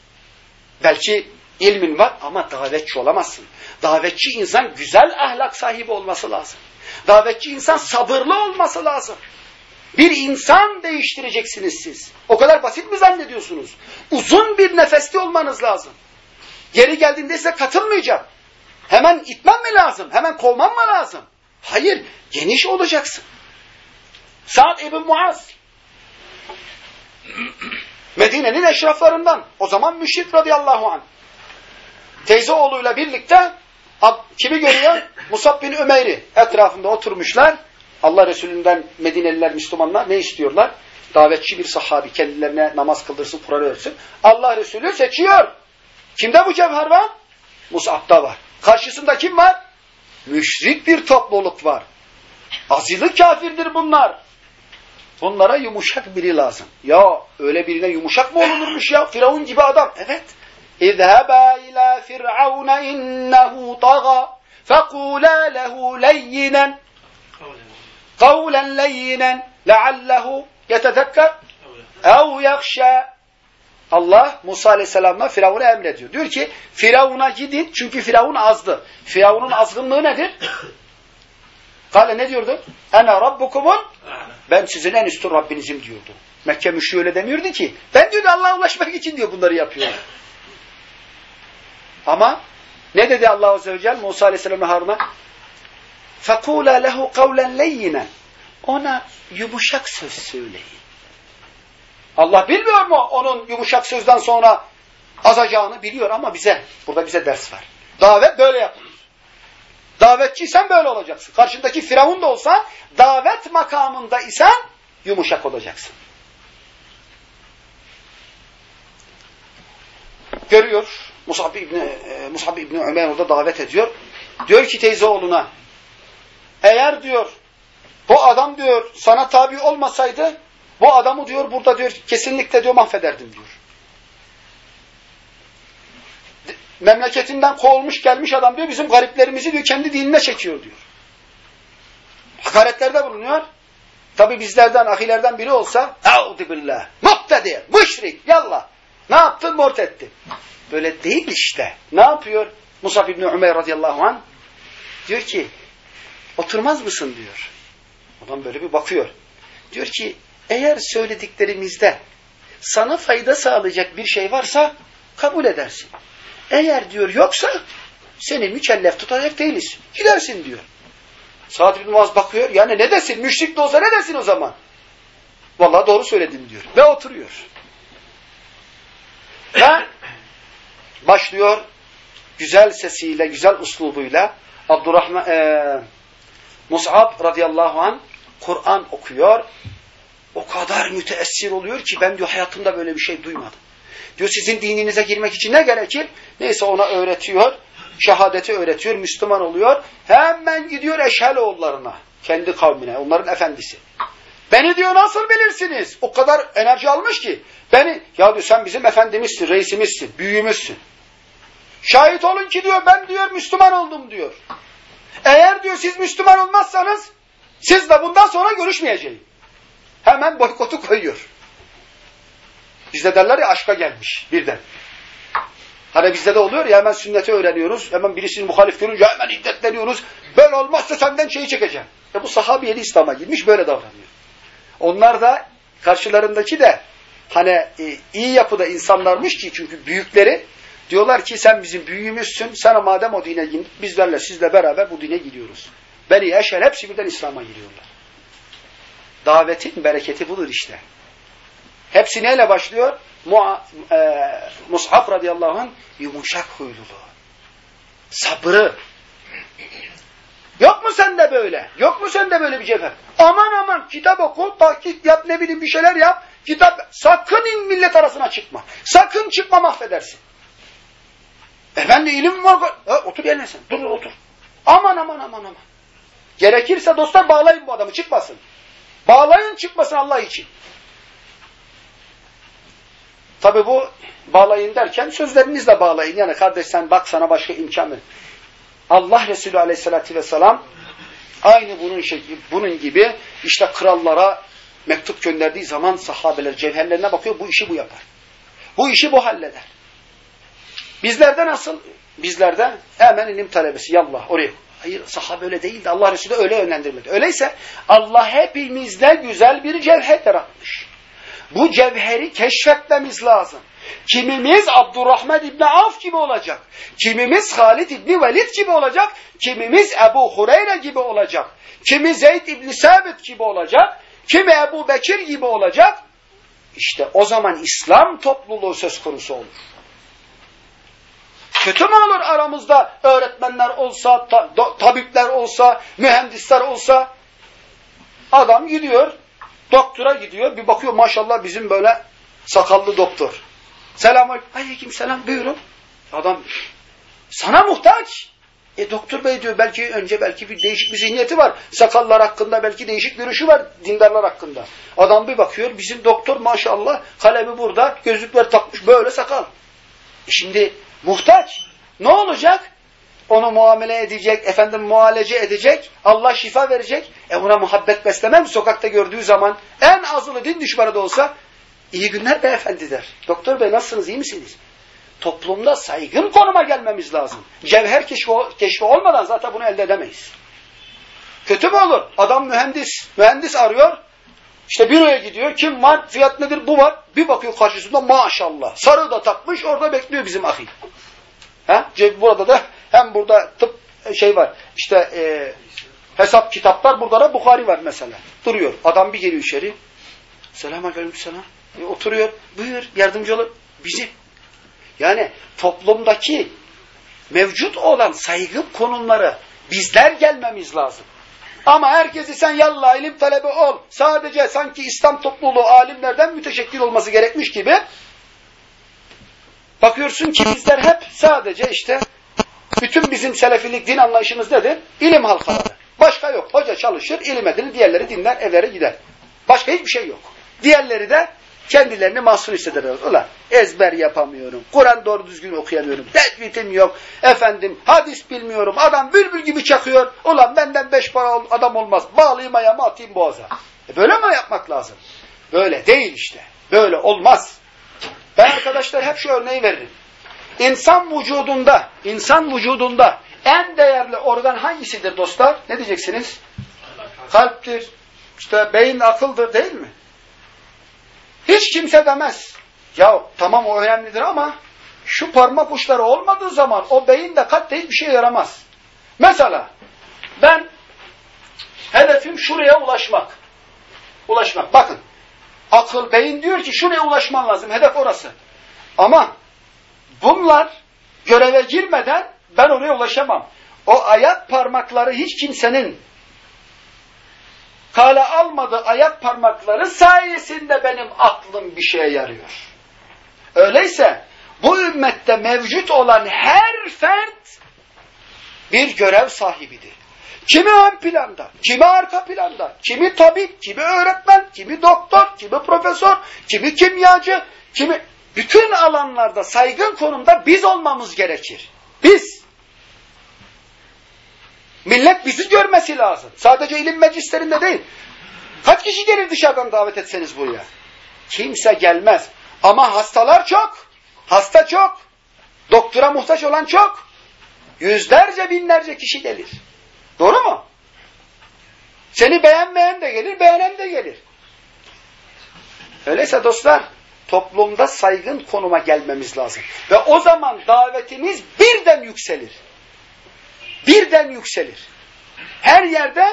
S1: Belki ilmin var ama davetçi olamazsın. Davetçi insan güzel ahlak sahibi olması lazım. Davetçi insan sabırlı olması lazım. Bir insan değiştireceksiniz siz. O kadar basit mi zannediyorsunuz? Uzun bir nefesli olmanız lazım. Geri geldiğinde ise katılmayacak. Hemen itmem mi lazım? Hemen kovmam mı lazım? Hayır, geniş olacaksın. Sa'd ibn Muaz. <clears throat> Medine'nin eşraflarından. O zaman müşrik radıyallahu anh. Teyze oğluyla birlikte kimi görüyor? Musab bin Ömer'i etrafında oturmuşlar. Allah Resulü'nden Medineliler, Müslümanlar ne istiyorlar? Davetçi bir sahabi kendilerine namaz kıldırsın, Kur'an öğretsin. Allah Resulü seçiyor. Kimde bu cevher var? Musab'da var. Karşısında kim var? Müşrik bir topluluk var. Azılı kafirdir bunlar. Bunlara yumuşak biri lazım. Ya öyle birine yumuşak mı olunurmuş ya? Firavun gibi adam. Evet. اذهبا إلى فرعون إنه طغى فقولا له لينا قولا لينا لعله يتذكر أو يخشى Allah Musa Aleyhisselam'la Firavun'a emrediyor. Diyor ki Firavun'a gidin çünkü Firavun azdı. Firavun'un azgınlığı nedir? <coughs> Kale ne diyordu? Ene rabbukumun ben sizin en üstün Rabbinizim diyordu. Mekke müşriği öyle demiyordu ki. Ben diyordu Allah'a ulaşmak için diyor bunları yapıyor. <coughs> Ama ne dedi Allah Azze ve Celle Musa Aleyhisselam'a Harun'a? فَقُولَا لَهُ قَوْلًا لَيِّنًا Ona yumuşak söz söyleyin. Allah bilmiyor mu onun yumuşak sözden sonra azacağını biliyor ama bize, burada bize ders var. Davet böyle yapılır. Davetçiysen böyle olacaksın. Karşındaki Firavun da olsa davet makamında isen yumuşak olacaksın. Görüyor. Musab İbni, e, Musab İbni Ömer orada davet ediyor. Diyor ki teyze oğluna eğer diyor bu adam diyor sana tabi olmasaydı bu adamı diyor burada diyor kesinlikle diyor mahvederdim diyor. Memleketinden kovulmuş gelmiş adam diyor bizim gariplerimizi diyor kendi dinine çekiyor diyor. Hakaretlerde bulunuyor. Tabi bizlerden, ahilerden biri olsa Euzu billah, muhtedi, müşrik, yallah. Ne yaptın? Mort ettin. Böyle değil işte. Ne yapıyor? Musab İbni Ömer radıyallahu anh diyor ki oturmaz mısın diyor. Adam böyle bir bakıyor. Diyor ki eğer söylediklerimizde sana fayda sağlayacak bir şey varsa kabul edersin. Eğer diyor yoksa seni mükellef tutacak değiliz. Gidersin diyor. Sa'd bin Muaz bakıyor. Yani ne desin? Müşrik de olsa ne desin o zaman? Vallahi doğru söyledim diyor. Ve oturuyor. Ve başlıyor güzel sesiyle, güzel uslubuyla Abdurrahman e, Mus'ab radıyallahu an Kur'an okuyor. O kadar müteessir oluyor ki ben diyor hayatımda böyle bir şey duymadım. Diyor sizin dininize girmek için ne gerekir? Neyse ona öğretiyor. Şehadeti öğretiyor. Müslüman oluyor. Hemen gidiyor Eşheloğullarına. Kendi kavmine. Onların efendisi. Beni diyor nasıl bilirsiniz? O kadar enerji almış ki. Beni, ya diyor sen bizim efendimizsin, reisimizsin, büyüğümüzsün. Şahit olun ki diyor ben diyor Müslüman oldum diyor. Eğer diyor siz Müslüman olmazsanız sizle bundan sonra görüşmeyeceğim. Hemen boykotu koyuyor. Bizde derler ya aşka gelmiş birden. Hani bizde de oluyor ya hemen sünneti öğreniyoruz. Hemen birisini muhalif görünce hemen iddetleniyoruz. Böyle olmazsa senden şeyi çekeceğim. E bu sahabi yeni İslam'a girmiş böyle davranıyor. Onlar da karşılarındaki de hani e, iyi yapıda insanlarmış ki çünkü büyükleri diyorlar ki sen bizim büyüğümüzsün. Sana madem o dine git bizlerle sizle beraber bu dine gidiyoruz. Beni Eşer hepsi birden İslam'a giriyorlar. Davetin bereketi budur işte. Hepsi neyle başlıyor? Mua, e, Mus'ab radıyallahu anh yumuşak huyluluğu. Sabrı. Yok mu sende böyle? Yok mu sende böyle bir cevher? Aman aman kitap oku, tahkik yap, ne bileyim bir şeyler yap. Kitap, sakın in millet arasına çıkma. Sakın çıkma mahvedersin. E ben de ilim var. E, otur yerine sen. Dur otur. Aman aman aman aman. Gerekirse dostlar bağlayın bu adamı çıkmasın. Bağlayın çıkmasın Allah için. Tabi bu bağlayın derken sözlerinizle bağlayın. Yani kardeş sen bak sana başka imkan ver. Allah Resulü aleyhissalatü vesselam aynı bunun, şey, bunun gibi işte krallara mektup gönderdiği zaman sahabeler cevherlerine bakıyor. Bu işi bu yapar. Bu işi bu halleder. Bizlerde nasıl? Bizlerde hemen ilim talebesi. Yallah oraya. Hayır sahabe öyle değildi. Allah Resulü öyle yönlendirmedi. Öyleyse Allah hepimizde güzel bir cevher yaratmış. Bu cevheri keşfetmemiz lazım. Kimimiz Abdurrahman İbni Avf gibi olacak. Kimimiz Halid İbni Velid gibi olacak. Kimimiz Ebu Hureyre gibi olacak. Kimi Zeyd İbni Sabit gibi olacak. Kimi Ebu Bekir gibi olacak. İşte o zaman İslam topluluğu söz konusu olur. Kötü mü olur aramızda öğretmenler olsa, tabipler olsa, mühendisler olsa? Adam gidiyor, doktora gidiyor, bir bakıyor maşallah bizim böyle sakallı doktor. Selam aleyküm selam buyurun. Adam sana muhtaç. E doktor bey diyor belki önce belki bir değişik bir zihniyeti var. Sakallar hakkında belki değişik görüşü var dindarlar hakkında. Adam bir bakıyor bizim doktor maşallah kalemi burada gözlükler takmış böyle sakal. E şimdi muhtaç. Ne olacak? Onu muamele edecek, efendim muhalece edecek, Allah şifa verecek. E buna muhabbet beslemem sokakta gördüğü zaman en azılı din düşmanı da olsa iyi günler beyefendi der. Doktor bey nasılsınız iyi misiniz? Toplumda saygın konuma gelmemiz lazım. Cevher keşfi, keşfi olmadan zaten bunu elde edemeyiz. Kötü mü olur? Adam mühendis. Mühendis arıyor. İşte büroya gidiyor. Kim var? Fiyat nedir? Bu var. Bir bakıyor karşısında maşallah. Sarı da takmış orada bekliyor bizim ahi. Ha? Burada da hem burada tıp şey var. İşte e, hesap kitaplar burada da Bukhari var mesela. Duruyor. Adam bir geliyor içeri. Selamun aleyküm selam. E, oturuyor. Buyur yardımcı olur. Bizim. Yani toplumdaki mevcut olan saygı konumları bizler gelmemiz lazım. Ama herkesi sen yallah ilim talebi ol. Sadece sanki İslam topluluğu alimlerden müteşekkil olması gerekmiş gibi bakıyorsun ki bizler hep sadece işte bütün bizim selefilik din anlayışımız nedir? İlim halkaları. Başka yok. Hoca çalışır, ilim edinir, diğerleri dinler, evlere gider. Başka hiçbir şey yok. Diğerleri de kendilerini mahsur hissederler. Ulan ezber yapamıyorum. Kur'an doğru düzgün okuyamıyorum. Tedvitim yok. Efendim hadis bilmiyorum. Adam bülbül gibi çakıyor. Ulan benden beş para adam olmaz. Bağlayayım ayağımı atayım boğaza. E böyle mi yapmak lazım? Böyle değil işte. Böyle olmaz. Ben arkadaşlar hep şu örneği veririm. İnsan vücudunda, insan vücudunda en değerli organ hangisidir dostlar? Ne diyeceksiniz? Kalptir, işte beyin akıldır değil mi? Hiç kimse demez. Ya tamam o önemlidir ama şu parmak uçları olmadığı zaman o beyin de de hiçbir şey yaramaz. Mesela ben hedefim şuraya ulaşmak. Ulaşmak. Bakın akıl, beyin diyor ki şuraya ulaşman lazım. Hedef orası. Ama bunlar göreve girmeden ben oraya ulaşamam. O ayak parmakları hiç kimsenin kale almadığı ayak parmakları sayesinde benim aklım bir şeye yarıyor. Öyleyse bu ümmette mevcut olan her fert bir görev sahibidir. Kimi ön planda, kimi arka planda, kimi tabip, kimi öğretmen, kimi doktor, kimi profesör, kimi kimyacı, kimi... Bütün alanlarda saygın konumda biz olmamız gerekir. Biz. Millet bizi görmesi lazım. Sadece ilim meclislerinde değil. Kaç kişi gelir dışarıdan davet etseniz buraya? Kimse gelmez. Ama hastalar çok. Hasta çok. Doktora muhtaç olan çok. Yüzlerce binlerce kişi gelir. Doğru mu? Seni beğenmeyen de gelir, beğenen de gelir. Öyleyse dostlar, toplumda saygın konuma gelmemiz lazım. Ve o zaman davetimiz birden yükselir. Birden yükselir. Her yerde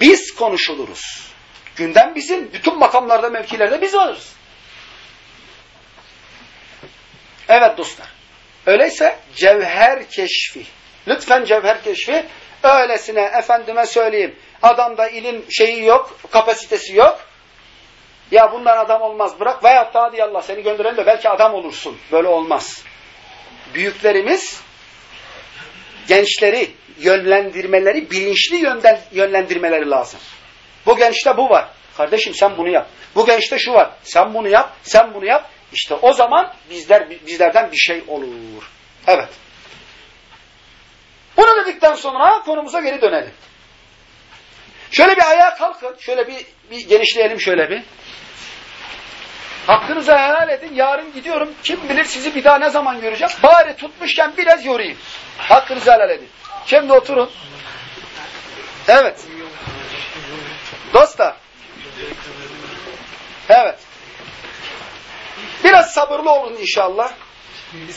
S1: biz konuşuluruz. Gündem bizim. Bütün makamlarda, mevkilerde biz varız. Evet dostlar. Öyleyse cevher keşfi. Lütfen cevher keşfi öylesine efendime söyleyeyim. Adamda ilim şeyi yok, kapasitesi yok. Ya bundan adam olmaz bırak veyahut da hadi Allah seni gönderelim de belki adam olursun. Böyle olmaz. Büyüklerimiz gençleri yönlendirmeleri, bilinçli yönden, yönlendirmeleri lazım. Bu gençte bu var. Kardeşim sen bunu yap. Bu gençte şu var. Sen bunu yap, sen bunu yap. İşte o zaman bizler bizlerden bir şey olur. Evet. Bunu dedikten sonra konumuza geri dönelim. Şöyle bir ayağa kalkın. Şöyle bir, bir genişleyelim şöyle bir. Hakkınızı helal edin. Yarın gidiyorum. Kim bilir sizi bir daha ne zaman göreceğim. Bari tutmuşken biraz yorayım. Hakkınızı helal edin. Şimdi oturun. Evet. Dostlar. Evet. Biraz sabırlı olun inşallah. <laughs>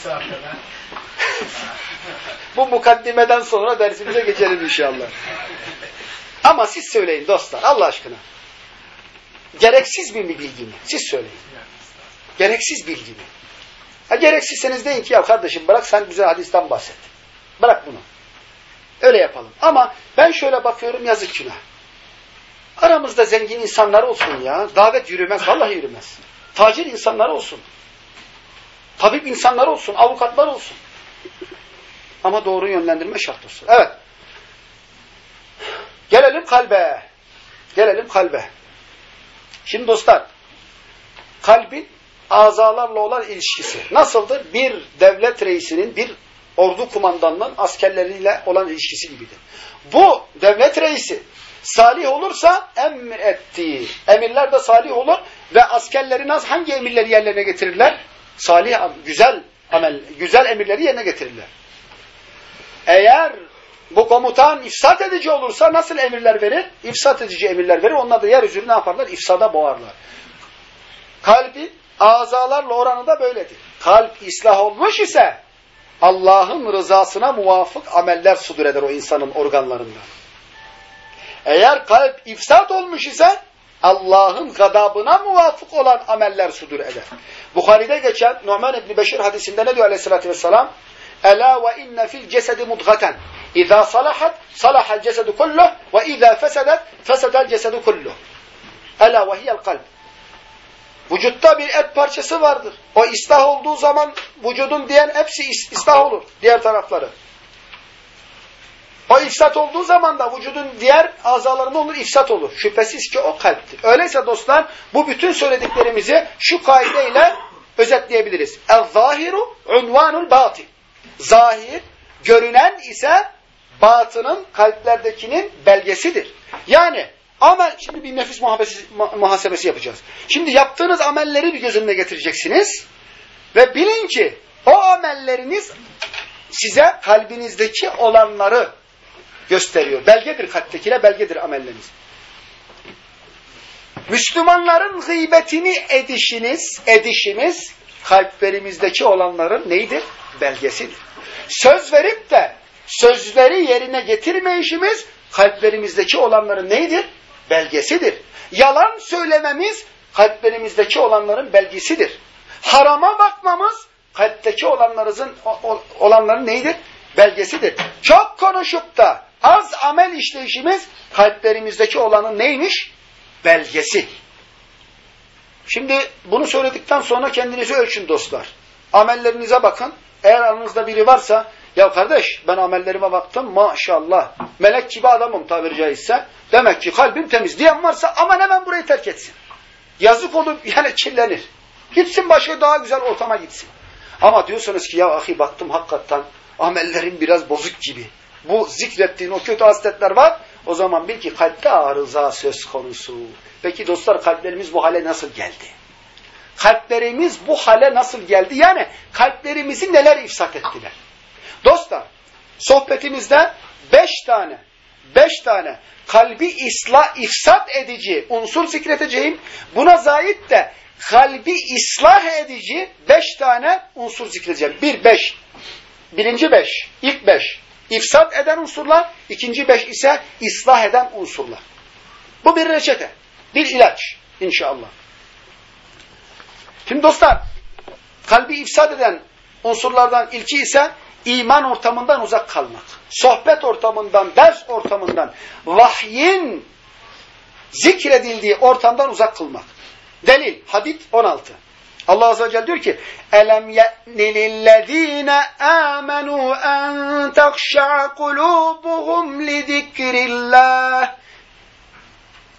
S1: Bu mukaddimeden sonra dersimize geçelim inşallah. Ama siz söyleyin dostlar Allah aşkına. Gereksiz bir bilgi mi? Siz söyleyin. Gereksiz bilgi mi? Ha, gereksizseniz deyin ki ya kardeşim bırak sen bize hadisten bahset. Bırak bunu. Öyle yapalım. Ama ben şöyle bakıyorum yazık günah. Aramızda zengin insanlar olsun ya. Davet yürümez. Vallahi yürümez. Tacir insanlar olsun. Tabip insanlar olsun. Avukatlar olsun. Ama doğru yönlendirme şart olsun. Evet. Gelelim kalbe. Gelelim kalbe. Şimdi dostlar, kalbin azalarla olan ilişkisi nasıldır? Bir devlet reisinin, bir ordu kumandanının askerleriyle olan ilişkisi gibidir. Bu devlet reisi salih olursa emir ettiği emirler de salih olur ve askerleri nasıl hangi emirleri yerlerine getirirler? Salih, güzel amel, güzel emirleri yerine getirirler. Eğer bu komutan ifsat edici olursa nasıl emirler verir? İfsat edici emirler verir. Onlar da yeryüzünü ne yaparlar? İfsada boğarlar. Kalbin azalarla oranı da böyledir. Kalp islah olmuş ise Allah'ın rızasına muvafık ameller sudur eder o insanın organlarında. Eğer kalp ifsat olmuş ise Allah'ın gadabına muvafık olan ameller sudur eder. Bukhari'de geçen Numan İbni Beşir hadisinde ne diyor aleyhissalatü vesselam? Ela ve inne fil cesedi mudgaten. İza salahat, salahal cesedu kulluh ve iza fesedet, fesedel cesedu kulluh. Ela ve hiyel kalb. Vücutta bir et parçası vardır. O ıslah olduğu zaman vücudun diğer hepsi ıslah olur. Diğer tarafları. O ifsat olduğu zaman da vücudun diğer azalarında olur, ifsat olur. Şüphesiz ki o kalptir. Öyleyse dostlar bu bütün söylediklerimizi şu kaideyle özetleyebiliriz. El-zahiru unvanul batin. Zahir, görünen ise batının kalplerdekinin belgesidir. Yani amel, şimdi bir nefis muhasebesi yapacağız. Şimdi yaptığınız amelleri bir göz önüne getireceksiniz ve bilin ki o amelleriniz size kalbinizdeki olanları gösteriyor. Belgedir kalptekine, belgedir amelleriniz. Müslümanların gıybetini edişiniz, edişimiz kalplerimizdeki olanların neydi? Belgesidir. Söz verip de sözleri yerine getirmeyişimiz kalplerimizdeki olanların neydir? Belgesidir. Yalan söylememiz kalplerimizdeki olanların belgesidir. Harama bakmamız kalpteki olanlarımızın olanların neydir? Belgesidir. Çok konuşup da az amel işleyişimiz kalplerimizdeki olanın neymiş? Belgesi. Şimdi bunu söyledikten sonra kendinizi ölçün dostlar. Amellerinize bakın. Eğer aranızda biri varsa ya kardeş ben amellerime baktım maşallah melek gibi adamım tabiri caizse. Demek ki kalbim temiz diyen varsa aman hemen burayı terk etsin. Yazık olup <laughs> yani kirlenir. Gitsin başka daha güzel ortama gitsin. Ama diyorsanız ki ya ahi baktım hakikaten amellerim biraz bozuk gibi. Bu zikrettiğin o kötü hasletler var. O zaman bil ki kalpte arıza söz konusu. Peki dostlar kalplerimiz bu hale nasıl geldi? Kalplerimiz bu hale nasıl geldi? Yani kalplerimizi neler ifsat ettiler? Dostlar, sohbetimizde beş tane, beş tane kalbi islah, ifsat edici unsur zikredeceğim. Buna zayit de kalbi ıslah edici beş tane unsur zikredeceğim. Bir, beş. Birinci beş, ilk beş. İfsat eden unsurlar, ikinci beş ise ıslah eden unsurlar. Bu bir reçete, bir ilaç inşallah. Şimdi dostlar, kalbi ifsad eden unsurlardan ilki ise iman ortamından uzak kalmak. Sohbet ortamından, ders ortamından, vahyin zikredildiği ortamdan uzak kılmak. Delil, hadit 16. Allah Azze ve Celle diyor ki Elem ye'ni lillezine amenu en tekşa'a kulubuhum li zikrillah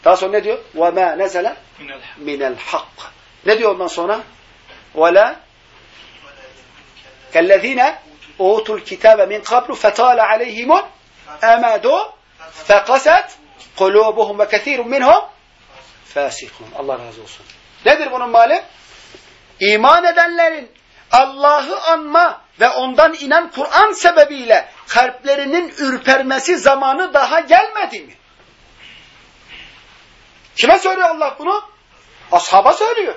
S1: Daha sonra ne diyor? وَمَا نَزَلَ مِنَ الْحَقِّ Ne diyor ondan sonra? وَلَا كَالَّذ۪ينَ اُوتُوا الْكِتَابَ مِنْ قَبْلُ فَتَالَ عَلَيْهِمُ اَمَدُوا فَقَسَتْ قُلُوبُهُمْ وَكَثِيرٌ مِنْهُمْ فَاسِقُونَ Allah razı olsun. Nedir bunun mali? İman edenlerin Allah'ı anma ve ondan inen Kur'an sebebiyle kalplerinin ürpermesi zamanı daha gelmedi mi? Kime söylüyor Allah bunu? Ashaba söylüyor.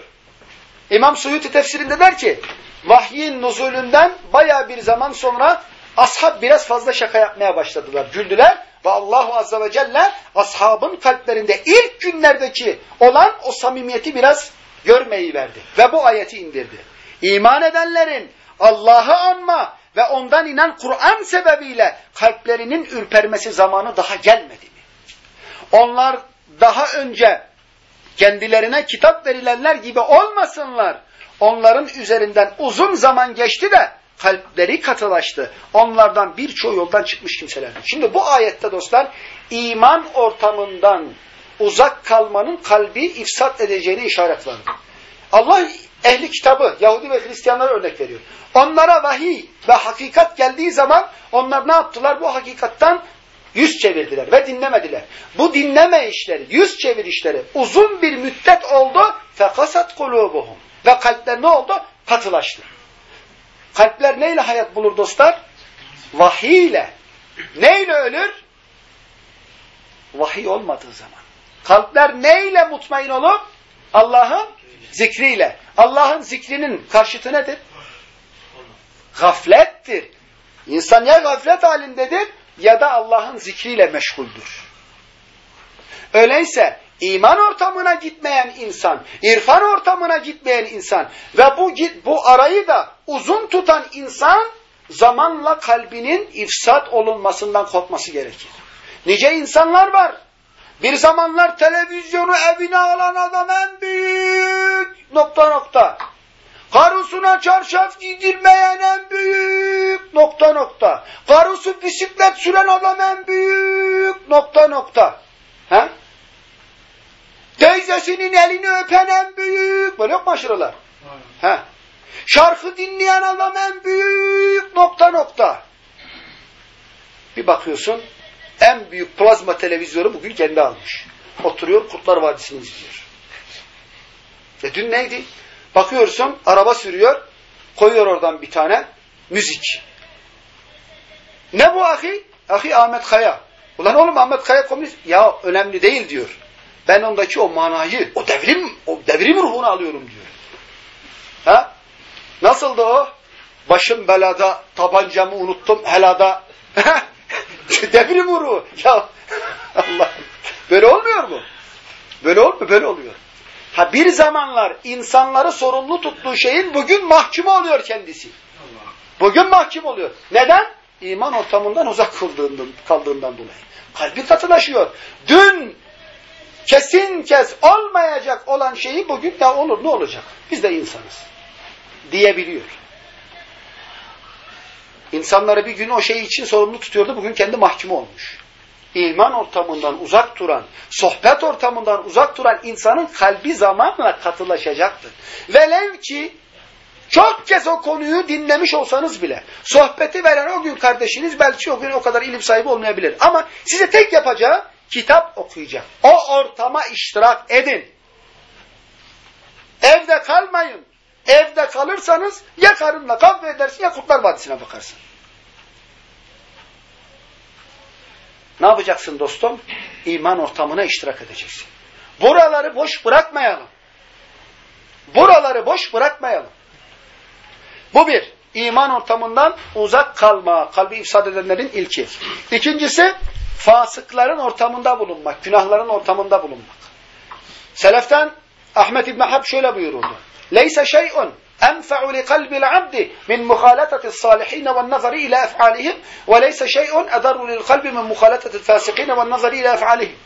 S1: İmam Suyuti tefsirinde der ki vahyin nuzulünden baya bir zaman sonra ashab biraz fazla şaka yapmaya başladılar. Güldüler ve Allahu Azze ve Celle ashabın kalplerinde ilk günlerdeki olan o samimiyeti biraz görmeyi verdi. Ve bu ayeti indirdi. İman edenlerin Allah'ı anma ve ondan inen Kur'an sebebiyle kalplerinin ürpermesi zamanı daha gelmedi mi? Onlar daha önce kendilerine kitap verilenler gibi olmasınlar. Onların üzerinden uzun zaman geçti de kalpleri katılaştı. Onlardan birçoğu yoldan çıkmış kimselerdir. Şimdi bu ayette dostlar iman ortamından uzak kalmanın kalbi ifsat edeceğine işaret var. Allah ehli kitabı, Yahudi ve Hristiyanlara örnek veriyor. Onlara vahiy ve hakikat geldiği zaman onlar ne yaptılar? Bu hakikattan yüz çevirdiler ve dinlemediler. Bu dinleme işleri, yüz çevirişleri uzun bir müddet oldu. Fekasat kulubuhum. Ve kalpler ne oldu? Katılaştı. Kalpler neyle hayat bulur dostlar? Vahiy ile. Neyle ölür? Vahiy olmadığı zaman. Kalpler neyle mutmain olur? Allah'ın zikriyle. Allah'ın zikrinin karşıtı nedir? Gaflettir. İnsan ya gaflet halindedir ya da Allah'ın zikriyle meşguldür. Öyleyse iman ortamına gitmeyen insan, irfan ortamına gitmeyen insan ve bu bu arayı da uzun tutan insan zamanla kalbinin ifsat olunmasından korkması gerekir. Nice insanlar var. Bir zamanlar televizyonu evine alan adam en büyük nokta nokta. Karısına çarşaf giydirmeyen en büyük nokta nokta. Karısı bisiklet süren adam en büyük nokta nokta. He? Teyzesinin elini öpen en büyük. Böyle yok mu aşırılar? He. Şarkı dinleyen adam en büyük nokta nokta. Bir bakıyorsun en büyük plazma televizyonu bugün kendi almış. Oturuyor Kurtlar Vadisi'ni izliyor. E dün neydi? Bakıyorsun araba sürüyor, koyuyor oradan bir tane müzik. Ne bu ahi? Ahi Ahmet Kaya. Ulan oğlum Ahmet Kaya komünist. Ya önemli değil diyor. Ben ondaki o manayı, o devrim, o devrim ruhunu alıyorum diyor. Ha? Nasıldı o? Başım belada, tabancamı unuttum helada. <laughs> devrim ruhu. Ya Allah. Böyle olmuyor mu? Böyle olmuyor, böyle oluyor. Ha bir zamanlar insanları sorumlu tuttuğu şeyin bugün mahkum oluyor kendisi. Bugün mahkum oluyor. Neden? İman ortamından uzak kaldığından, kaldığından dolayı. Kalbi katılaşıyor. Dün kesin kes olmayacak olan şeyi bugün ya olur ne olacak? Biz de insanız. Diyebiliyor. İnsanları bir gün o şey için sorumlu tutuyordu. Bugün kendi mahkumu olmuş iman ortamından uzak duran, sohbet ortamından uzak duran insanın kalbi zamanla katılaşacaktır. Velev ki çok kez o konuyu dinlemiş olsanız bile, sohbeti veren o gün kardeşiniz belki o gün o kadar ilim sahibi olmayabilir. Ama size tek yapacağı kitap okuyacak. O ortama iştirak edin. Evde kalmayın. Evde kalırsanız ya karınla kavga edersin ya Kurtlar Vadisi'ne bakarsın. Ne yapacaksın dostum? İman ortamına iştirak edeceksin. Buraları boş bırakmayalım. Buraları boş bırakmayalım. Bu bir. iman ortamından uzak kalma. Kalbi ifsad edenlerin ilki. İkincisi, fasıkların ortamında bulunmak. Günahların ortamında bulunmak. Seleften Ahmet İbn Hab şöyle buyururdu. Leyse şey'un أنفع لقلب العبد من مخالطة الصالحين والنظر إلى أفعالهم وليس شيء أضر للقلب من مخالطة الفاسقين والنظر إلى أفعالهم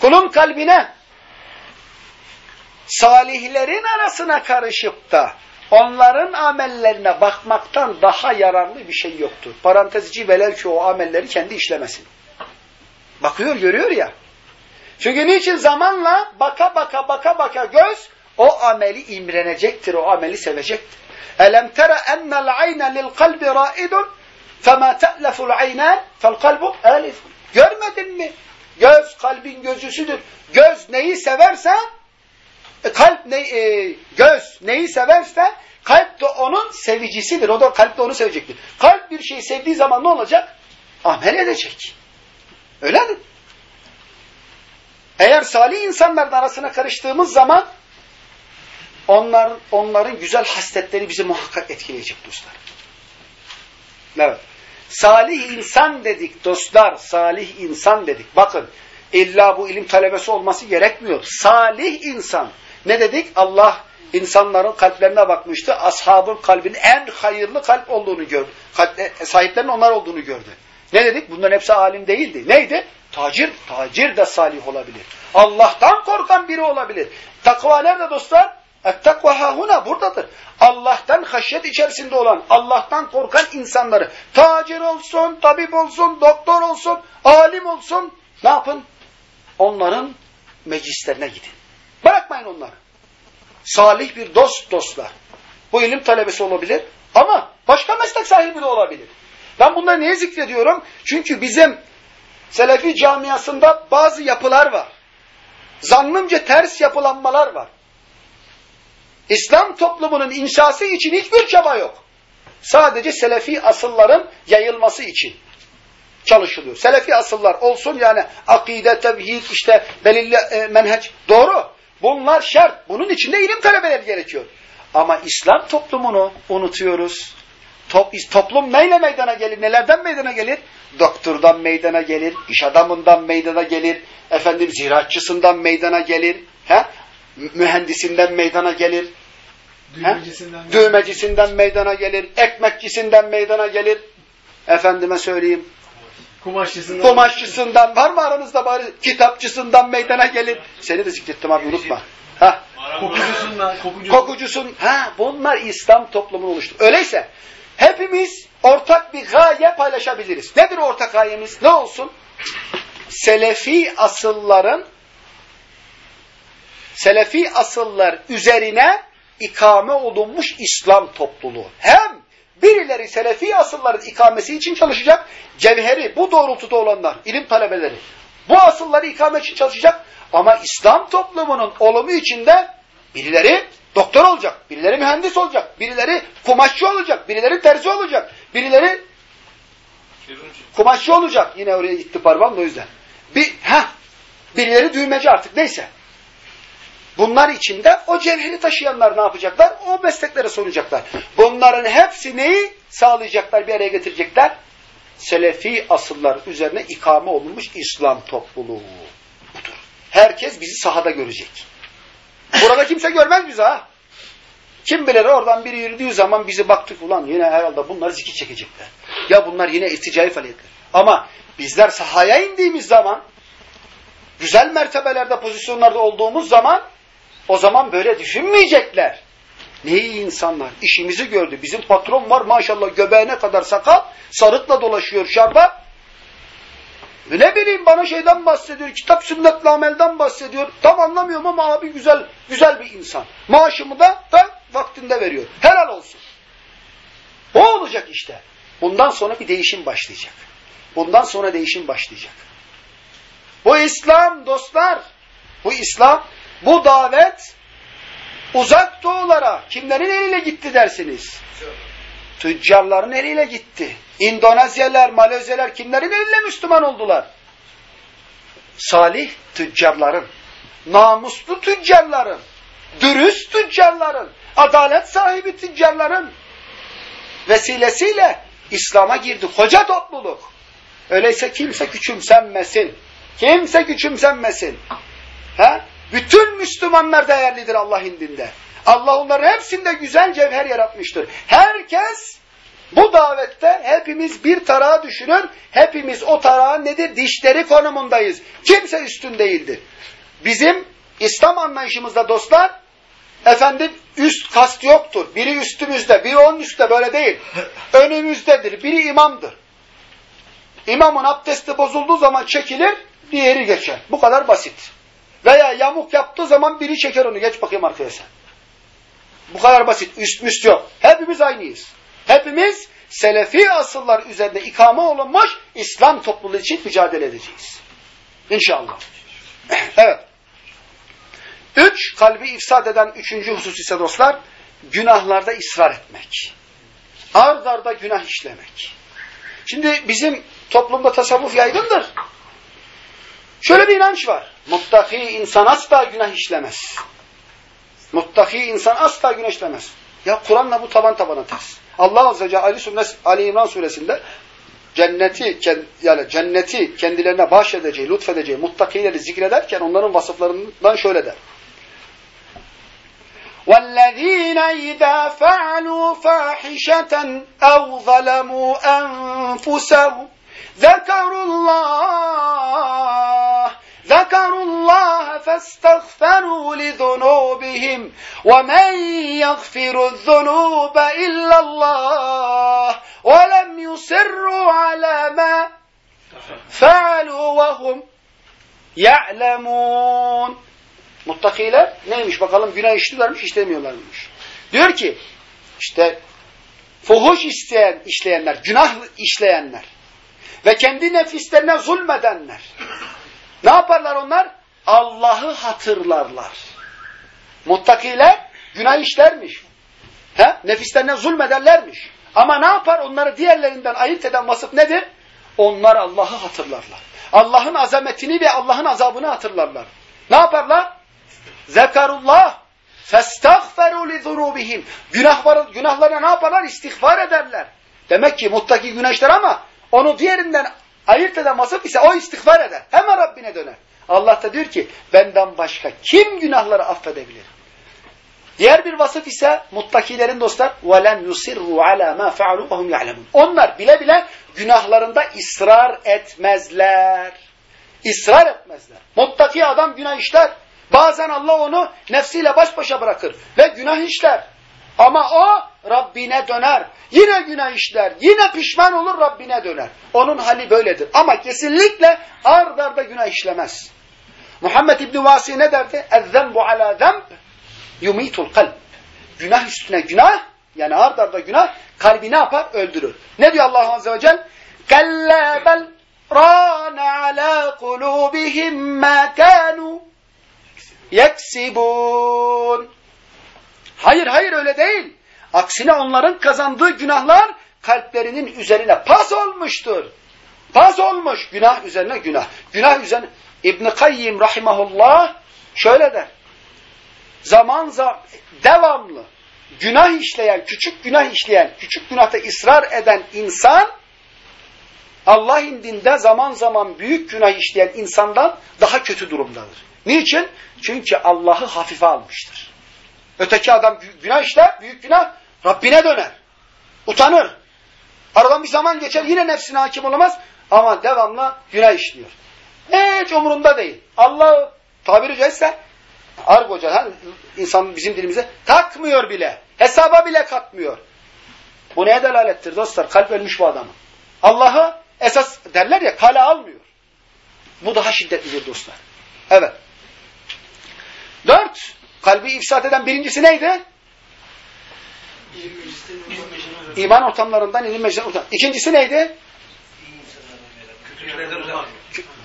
S1: Kulun kalbine salihlerin arasına karışıp da onların amellerine bakmaktan daha yararlı bir şey yoktur. Parantez içi velev ki o amelleri kendi işlemesin. Bakıyor, görüyor ya. Çünkü niçin zamanla baka baka baka baka göz o ameli imrenecektir, o ameli sevecektir. Elem tere ennel ayne lil kalbi raidun fema te'leful aynan fel kalbu elif. Görmedin mi? Göz kalbin gözüsüdür. Göz neyi severse e, kalp ne, e, göz neyi severse kalp de onun sevicisidir. O da kalp de onu sevecektir. Kalp bir şeyi sevdiği zaman ne olacak? Amel edecek. Öyle mi? Eğer salih insanların arasına karıştığımız zaman onların, onların güzel hasletleri bizi muhakkak etkileyecek dostlar. Evet. Salih insan dedik dostlar. Salih insan dedik. Bakın illa bu ilim talebesi olması gerekmiyor. Salih insan. Ne dedik? Allah insanların kalplerine bakmıştı. Ashabın kalbinin en hayırlı kalp olduğunu gördü. Kalp, e, sahiplerinin onlar olduğunu gördü. Ne dedik? Bunların hepsi alim değildi. Neydi? Tacir. Tacir de salih olabilir. Allah'tan korkan biri olabilir. Takva nerede dostlar? Ettakva hahuna buradadır. Allah'tan haşyet içerisinde olan, Allah'tan korkan insanları, tacir olsun, tabip olsun, doktor olsun, alim olsun, ne yapın? Onların meclislerine gidin. Bırakmayın onları. Salih bir dost dostlar. Bu ilim talebesi olabilir ama başka meslek sahibi de olabilir. Ben bunları niye zikrediyorum? Çünkü bizim Selefi camiasında bazı yapılar var. Zannımca ters yapılanmalar var. İslam toplumunun inşası için hiçbir çaba yok. Sadece Selefi asılların yayılması için çalışılıyor. Selefi asıllar olsun yani akide, tevhid, işte belirli e, menheç. Doğru. Bunlar şart. Bunun içinde ilim talebeleri gerekiyor. Ama İslam toplumunu unutuyoruz. Top, toplum neyle meydana gelir? Nelerden meydana gelir? Doktordan meydana gelir, iş adamından meydana gelir, efendim ziraatçısından meydana gelir, he? Mühendisinden meydana gelir,
S3: Düğmecisinden,
S1: düğmecisinden meydana gelir, ekmekçisinden meydana gelir, efendime söyleyeyim,
S3: kumaşçısından,
S1: kumaşçısından, var mı aranızda bari kitapçısından meydana gelir. Seni de zikrettim abi unutma. Heh.
S3: kokucusundan, kokucu.
S1: Kokucusun. Ha, bunlar İslam toplumunu oluştu. Öyleyse hepimiz ortak bir gaye paylaşabiliriz. Nedir ortak gayemiz? Ne olsun? Selefi asılların Selefi asıllar üzerine ikame olunmuş İslam topluluğu. Hem birileri Selefi asılların ikamesi için çalışacak, cevheri bu doğrultuda olanlar, ilim talebeleri bu asılları ikame için çalışacak ama İslam toplumunun olumu içinde birileri doktor olacak, birileri mühendis olacak, birileri kumaşçı olacak, birileri terzi olacak, birileri kumaşçı olacak. Yine oraya gitti parmağım o yüzden. Bir, heh, birileri düğmeci artık neyse. Bunlar içinde o cevheri taşıyanlar ne yapacaklar? O mesleklere soracaklar. Bunların hepsi neyi sağlayacaklar, bir araya getirecekler? Selefi asıllar üzerine ikame olunmuş İslam topluluğu. Budur. Herkes bizi sahada görecek. Burada kimse görmez bizi ha. Kim bilir oradan biri yürüdüğü zaman bizi baktık ulan yine herhalde bunlar zikir çekecekler. Ya bunlar yine irticai faaliyetler. Ama bizler sahaya indiğimiz zaman güzel mertebelerde, pozisyonlarda olduğumuz zaman o zaman böyle düşünmeyecekler. Ne iyi insanlar. İşimizi gördü. Bizim patron var maşallah göbeğine kadar sakal. Sarıkla dolaşıyor şarba. Ne bileyim bana şeyden bahsediyor. Kitap sünnetle amelden bahsediyor. Tam anlamıyorum ama abi güzel güzel bir insan. Maaşımı da da vaktinde veriyor. Helal olsun. O olacak işte. Bundan sonra bir değişim başlayacak. Bundan sonra değişim başlayacak. Bu İslam dostlar. Bu İslam, bu davet uzak doğulara kimlerin eliyle gitti dersiniz? Tüccarların eliyle gitti. İndonezyalar, Malezyalar kimlerin eliyle Müslüman oldular? Salih tüccarların, namuslu tüccarların, dürüst tüccarların, adalet sahibi tüccarların vesilesiyle İslam'a girdi. Koca topluluk. Öyleyse kimse küçümsenmesin. Kimse küçümsenmesin. He? Bütün Müslümanlar değerlidir Allah indinde. Allah onların hepsinde güzel cevher yaratmıştır. Herkes bu davette hepimiz bir tarağa düşünün. Hepimiz o tarağın nedir? Dişleri konumundayız. Kimse üstün değildir. Bizim İslam anlayışımızda dostlar efendim üst kast yoktur. Biri üstümüzde, biri onun üstte böyle değil. Önümüzdedir. Biri imamdır. İmamın abdesti bozulduğu zaman çekilir, diğeri geçer. Bu kadar basit. Veya yamuk yaptığı zaman biri çeker onu. Geç bakayım arkaya sen. Bu kadar basit. Üst müst yok. Hepimiz aynıyız. Hepimiz Selefi asıllar üzerinde ikame olunmuş İslam topluluğu için mücadele edeceğiz. İnşallah. <clears throat> Evet. Üç, kalbi ifsad eden üçüncü husus ise dostlar, günahlarda ısrar etmek. Ard arda günah işlemek. Şimdi bizim toplumda tasavvuf yaygındır. Şöyle bir inanç var. Muttaki insan asla günah işlemez. Muttaki insan asla güneşlemez. Ya Kur'an'la bu taban tabana ters. Allah Azze ve Celle Ali, Suresi, Ali İmran suresinde cenneti yani cenneti kendilerine bahşedeceği, lütfedeceği muttakileri zikrederken onların vasıflarından şöyle der. وَالَّذ۪ينَ اِذَا فَعَلُوا فَاحِشَةً اَوْ ظَلَمُوا أَنفُسَهُمْ ذَكَرُوا اللّٰهِ ذكروا الله فاستغفروا لذنوبهم ومن يغفر الذنوب إلا الله ولم يصروا على ما فعلوا وهم يعلمون Muttakiler neymiş bakalım günah işliyorlarmış işlemiyorlarmış. Diyor ki işte fuhuş isteyen işleyenler, günah işleyenler ve kendi nefislerine zulmedenler ne yaparlar onlar? Allah'ı hatırlarlar. Muttakiler günah işlermiş. He? Nefislerine zulmederlermiş. Ama ne yapar? Onları diğerlerinden ayırt eden vasıf nedir? Onlar Allah'ı hatırlarlar. Allah'ın azametini ve Allah'ın azabını hatırlarlar. Ne yaparlar? Zekarullah festagferu li zunubihim. Günah günahlarına ne yaparlar? İstiğfar ederler. Demek ki muttaki güneşler ama onu diğerinden ayırt eden vasıf ise o istiğfar eder. Hemen Rabbine döner. Allah da diyor ki benden başka kim günahları affedebilir? Diğer bir vasıf ise muttakilerin dostlar وَلَنْ يُسِرُّوا عَلَى مَا فَعَلُوا وَهُمْ يَعْلَمُونَ Onlar bile bile günahlarında ısrar etmezler. İsrar etmezler. Muttaki adam günah işler. Bazen Allah onu nefsiyle baş başa bırakır ve günah işler. Ama o Rabbine döner. Yine günah işler. Yine pişman olur Rabbine döner. Onun hali böyledir. Ama kesinlikle ard arda günah işlemez. Muhammed İbni Vasi ne derdi? اَذَّنْبُ عَلَى ذَنْبِ yumitul kalp. Günah üstüne günah, yani ard arda günah, kalbi ne yapar? Öldürür. Ne diyor Allah Azze ve Celle? كَلَّا بَلْ رَانَ عَلَى قُلُوبِهِمْ مَا كَانُوا يَكْسِبُونَ Hayır hayır öyle değil. Aksine onların kazandığı günahlar kalplerinin üzerine pas olmuştur. Pas olmuş. Günah üzerine günah. Günah üzerine. İbn-i Kayyim rahimahullah şöyle der. Zaman zaman devamlı günah işleyen, küçük günah işleyen, küçük günahta ısrar eden insan Allah indinde zaman zaman büyük günah işleyen insandan daha kötü durumdadır. Niçin? Çünkü Allah'ı hafife almıştır. Öteki adam günah işler, büyük günah, Rabbine döner. Utanır. Aradan bir zaman geçer, yine nefsine hakim olamaz ama devamlı günah işliyor. Hiç umurunda değil. Allah tabiri caizse argoca, ha, insan bizim dilimize takmıyor bile. Hesaba bile katmıyor. Bu neye delalettir dostlar? Kalp ölmüş bu adamın. Allah'ı esas derler ya kale almıyor. Bu daha şiddetlidir dostlar. Evet. Dört. Kalbi ifsat eden birincisi neydi? İman ortamlarından ilim meclisinden ortam. İkincisi neydi?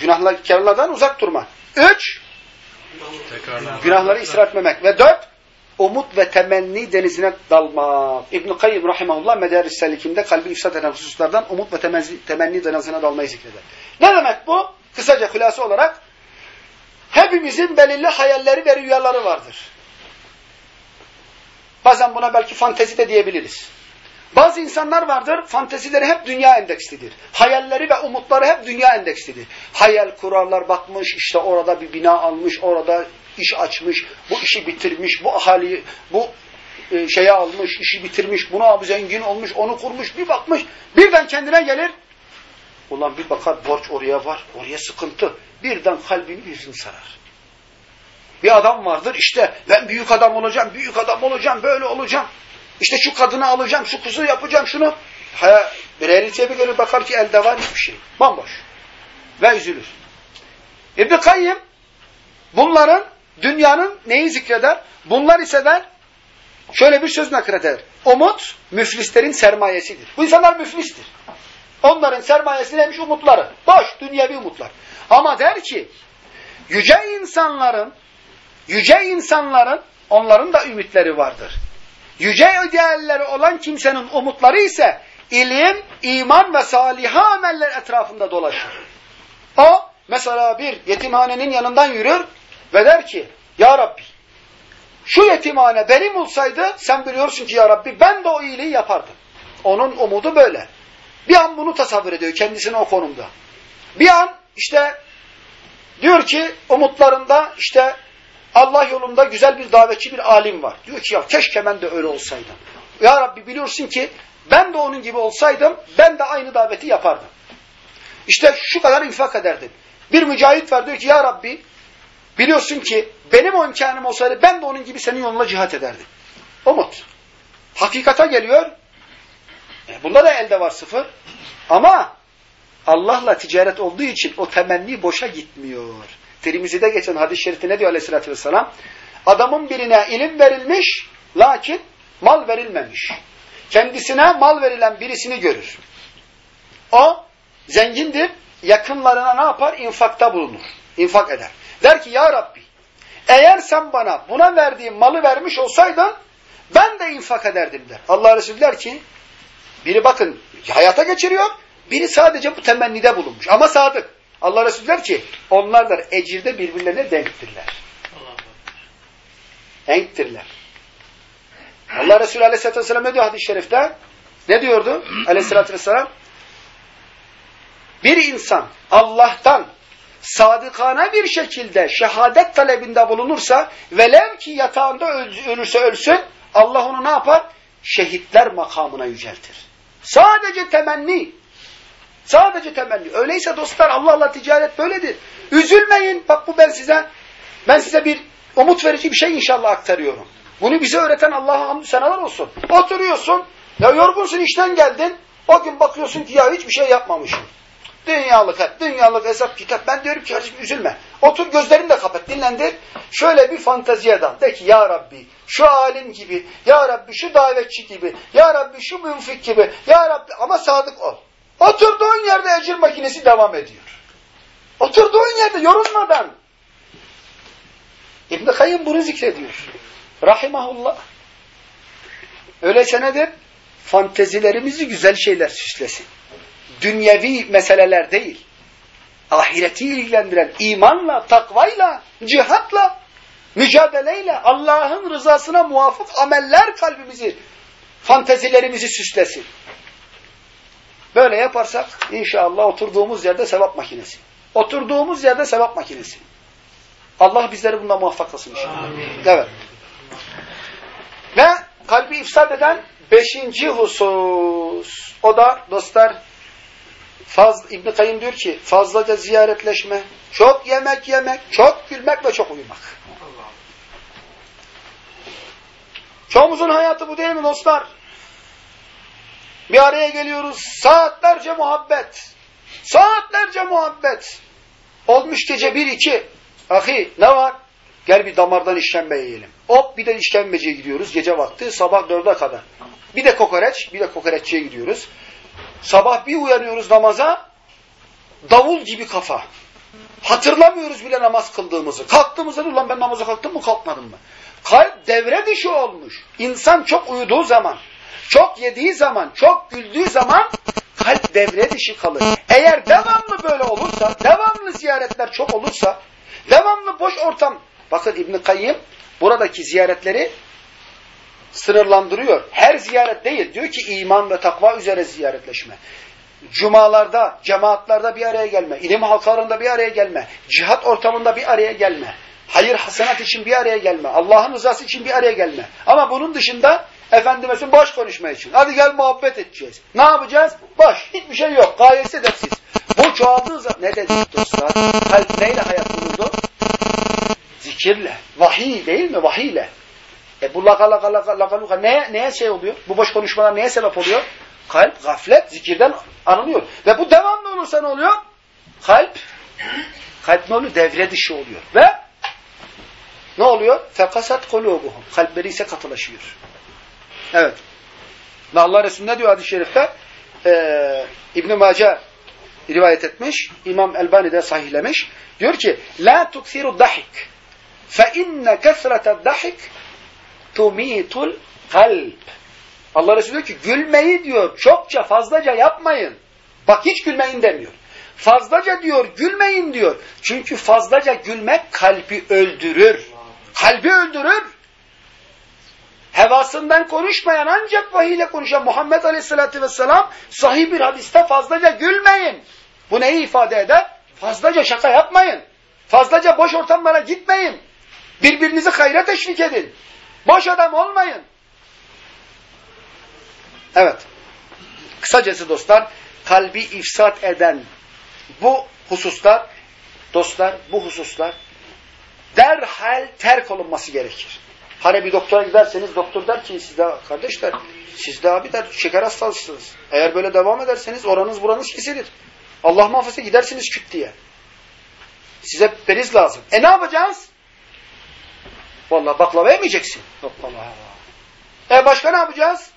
S1: Günahlar, kârlardan uzak durma. Üç, günahları ısrar etmemek. Ve dört, umut ve temenni denizine dalmak. İbn-i Kayyum Rahimahullah Medaris kalbi ifsat eden hususlardan umut ve temenni, temenni denizine dalmayı zikreder. Ne demek bu? Kısaca hülası olarak hepimizin belirli hayalleri ve rüyaları vardır. Bazen buna belki fantezi de diyebiliriz. Bazı insanlar vardır, fantezileri hep dünya endekslidir. Hayalleri ve umutları hep dünya endekslidir. Hayal kurarlar, bakmış, işte orada bir bina almış, orada iş açmış, bu işi bitirmiş, bu ahali, bu e, şeye almış, işi bitirmiş, bunu abi zengin olmuş, onu kurmuş, bir bakmış, birden kendine gelir. Ulan bir bakar borç oraya var, oraya sıkıntı. Birden kalbini yüzünü sarar. Bir adam vardır işte ben büyük adam olacağım, büyük adam olacağım, böyle olacağım. İşte şu kadını alacağım, şu kuzu yapacağım, şunu. Haya, bir realiteye bir gelir bakar ki elde var hiçbir şey. Bomboş. Ve üzülür. İbn-i Kayyım bunların dünyanın neyi zikreder? Bunlar ise der şöyle bir söz nakreder. Umut müflislerin sermayesidir. Bu insanlar müflistir. Onların sermayesi neymiş? Umutları. Boş, dünyevi umutlar. Ama der ki yüce insanların yüce insanların onların da ümitleri vardır. Yüce idealleri olan kimsenin umutları ise ilim, iman ve salih ameller etrafında dolaşır. O mesela bir yetimhanenin yanından yürür ve der ki Ya Rabbi şu yetimhane benim olsaydı sen biliyorsun ki ya Rabbi ben de o iyiliği yapardım. Onun umudu böyle. Bir an bunu tasavvur ediyor kendisine o konumda. Bir an işte diyor ki umutlarında işte Allah yolunda güzel bir davetçi bir alim var. Diyor ki ya keşke ben de öyle olsaydım. Ya Rabbi biliyorsun ki ben de onun gibi olsaydım ben de aynı daveti yapardım. İşte şu kadar infak ederdim. Bir mücahit var diyor ki ya Rabbi biliyorsun ki benim o imkanım olsaydı ben de onun gibi senin yoluna cihat ederdim. Umut. Hakikata geliyor. E bunda da elde var sıfır. Ama Allah'la ticaret olduğu için o temenni boşa gitmiyor. Tirmizi'de geçen hadis-i şerifte ne diyor aleyhissalatü vesselam? Adamın birine ilim verilmiş, lakin mal verilmemiş. Kendisine mal verilen birisini görür. O zengindir, yakınlarına ne yapar? İnfakta bulunur. İnfak eder. Der ki ya Rabbi, eğer sen bana buna verdiğim malı vermiş olsaydın, ben de infak ederdim der. Allah Resulü der ki, biri bakın hayata geçiriyor, biri sadece bu temennide bulunmuş. Ama sadık. Allah Resulü der ki, onlar da ecirde birbirlerine denktirler. Denktirler. Allah Resulü Aleyhisselatü Vesselam ne diyor hadis-i şerifte? Ne diyordu Aleyhisselatü Vesselam? Bir insan Allah'tan sadıkane bir şekilde şehadet talebinde bulunursa velev ki yatağında ölürse ölsün Allah onu ne yapar? Şehitler makamına yüceltir. Sadece temenni. Sadece temenni. Öyleyse dostlar Allah'la ticaret böyledir. Üzülmeyin. Bak bu ben size ben size bir umut verici bir şey inşallah aktarıyorum. Bunu bize öğreten Allah'a hamdü senalar olsun. Oturuyorsun. Ya yorgunsun işten geldin. O gün bakıyorsun ki ya hiçbir şey yapmamışım. Dünyalık hep, dünyalık hesap kitap. Ben diyorum ki kardeşim üzülme. Otur gözlerini de kapat, dinlendir. Şöyle bir fanteziye dal. De ki ya Rabbi şu alim gibi, ya Rabbi şu davetçi gibi, ya Rabbi şu münfik gibi, ya Rabbi ama sadık ol. Oturduğun yerde ecir makinesi devam ediyor. Oturduğun yerde yorulmadan. İbn-i Kayyım bunu zikrediyor. Rahimahullah. Öyleyse nedir? Fantezilerimizi güzel şeyler süslesin. Dünyevi meseleler değil. Ahireti ilgilendiren imanla, takvayla, cihatla, mücadeleyle, Allah'ın rızasına muvafık ameller kalbimizi, fantezilerimizi süslesin. Böyle yaparsak inşallah oturduğumuz yerde sevap makinesi. Oturduğumuz yerde sevap makinesi. Allah bizleri bunda muvaffak kılsın inşallah. Evet. Ve kalbi ifsad eden beşinci husus. O da dostlar Faz, İbn-i Kayyum diyor ki fazlaca ziyaretleşme, çok yemek yemek, çok gülmek ve çok uyumak. Çoğumuzun hayatı bu değil mi dostlar? Bir araya geliyoruz. Saatlerce muhabbet. Saatlerce muhabbet. Olmuş gece bir iki. Ahi ne var? Gel bir damardan işkembe yiyelim. Hop bir de işkembeciye gidiyoruz gece vakti sabah dörde kadar. Bir de kokoreç, bir de kokoreççiye gidiyoruz. Sabah bir uyanıyoruz namaza, davul gibi kafa. Hatırlamıyoruz bile namaz kıldığımızı. Kalktığımızda ulan ben namaza kalktım mı kalkmadım mı? Kalp devre dışı olmuş. İnsan çok uyuduğu zaman, çok yediği zaman, çok güldüğü zaman kalp devre dışı kalır. Eğer devamlı böyle olursa, devamlı ziyaretler çok olursa, devamlı boş ortam. Bakın İbn Kayyim buradaki ziyaretleri sınırlandırıyor. Her ziyaret değil. Diyor ki iman ve takva üzere ziyaretleşme. Cumalarda, cemaatlarda bir araya gelme. ilim halkalarında bir araya gelme. Cihat ortamında bir araya gelme. Hayır hasenat için bir araya gelme. Allah'ın rızası için bir araya gelme. Ama bunun dışında efendimizin boş konuşma için. Hadi gel muhabbet edeceğiz. Ne yapacağız? Boş. Hiçbir şey yok. Gayesi edepsiz. Bu çoğaldığı zaman ne dedik dostlar? Kalp neyle hayat bulurdu? Zikirle. Vahiy değil mi? Vahiyle. E bu laka laka laka laka laka neye, neye şey oluyor? Bu boş konuşmalar neye sebep oluyor? Kalp gaflet zikirden anılıyor. Ve bu devamlı olursa ne oluyor? Kalp kalp ne oluyor? Devre dışı oluyor. Ve ne oluyor? Fekasat kulubuhum. Kalpleri ise katılaşıyor. Evet. Ve Allah Resulü ne diyor hadis-i şerifte? Ee, İbn-i rivayet etmiş. İmam Elbani de sahihlemiş. Diyor ki La tuksiru dahik fe inne kesrete dahik tumitul kalp. Allah Resulü diyor ki gülmeyi diyor çokça fazlaca yapmayın. Bak hiç gülmeyin demiyor. Fazlaca diyor gülmeyin diyor. Çünkü fazlaca gülmek kalbi öldürür. Kalbi öldürür. Hevasından konuşmayan ancak vahiy ile konuşan Muhammed Aleyhisselatü Vesselam sahih bir hadiste fazlaca gülmeyin. Bu neyi ifade eder? Fazlaca şaka yapmayın. Fazlaca boş ortamlara gitmeyin. Birbirinizi hayra teşvik edin. Boş adam olmayın. Evet. Kısacası dostlar, kalbi ifsat eden bu hususlar, dostlar bu hususlar derhal terk olunması gerekir. Hani bir doktora giderseniz doktor der ki sizde kardeşler sizde abi der şeker hastalısınız. Eğer böyle devam ederseniz oranız buranız kesilir. Allah muhafaza gidersiniz küt diye. Size periz lazım. E ne yapacağız? Vallahi baklava yemeyeceksin. Hoppala. E başka ne yapacağız?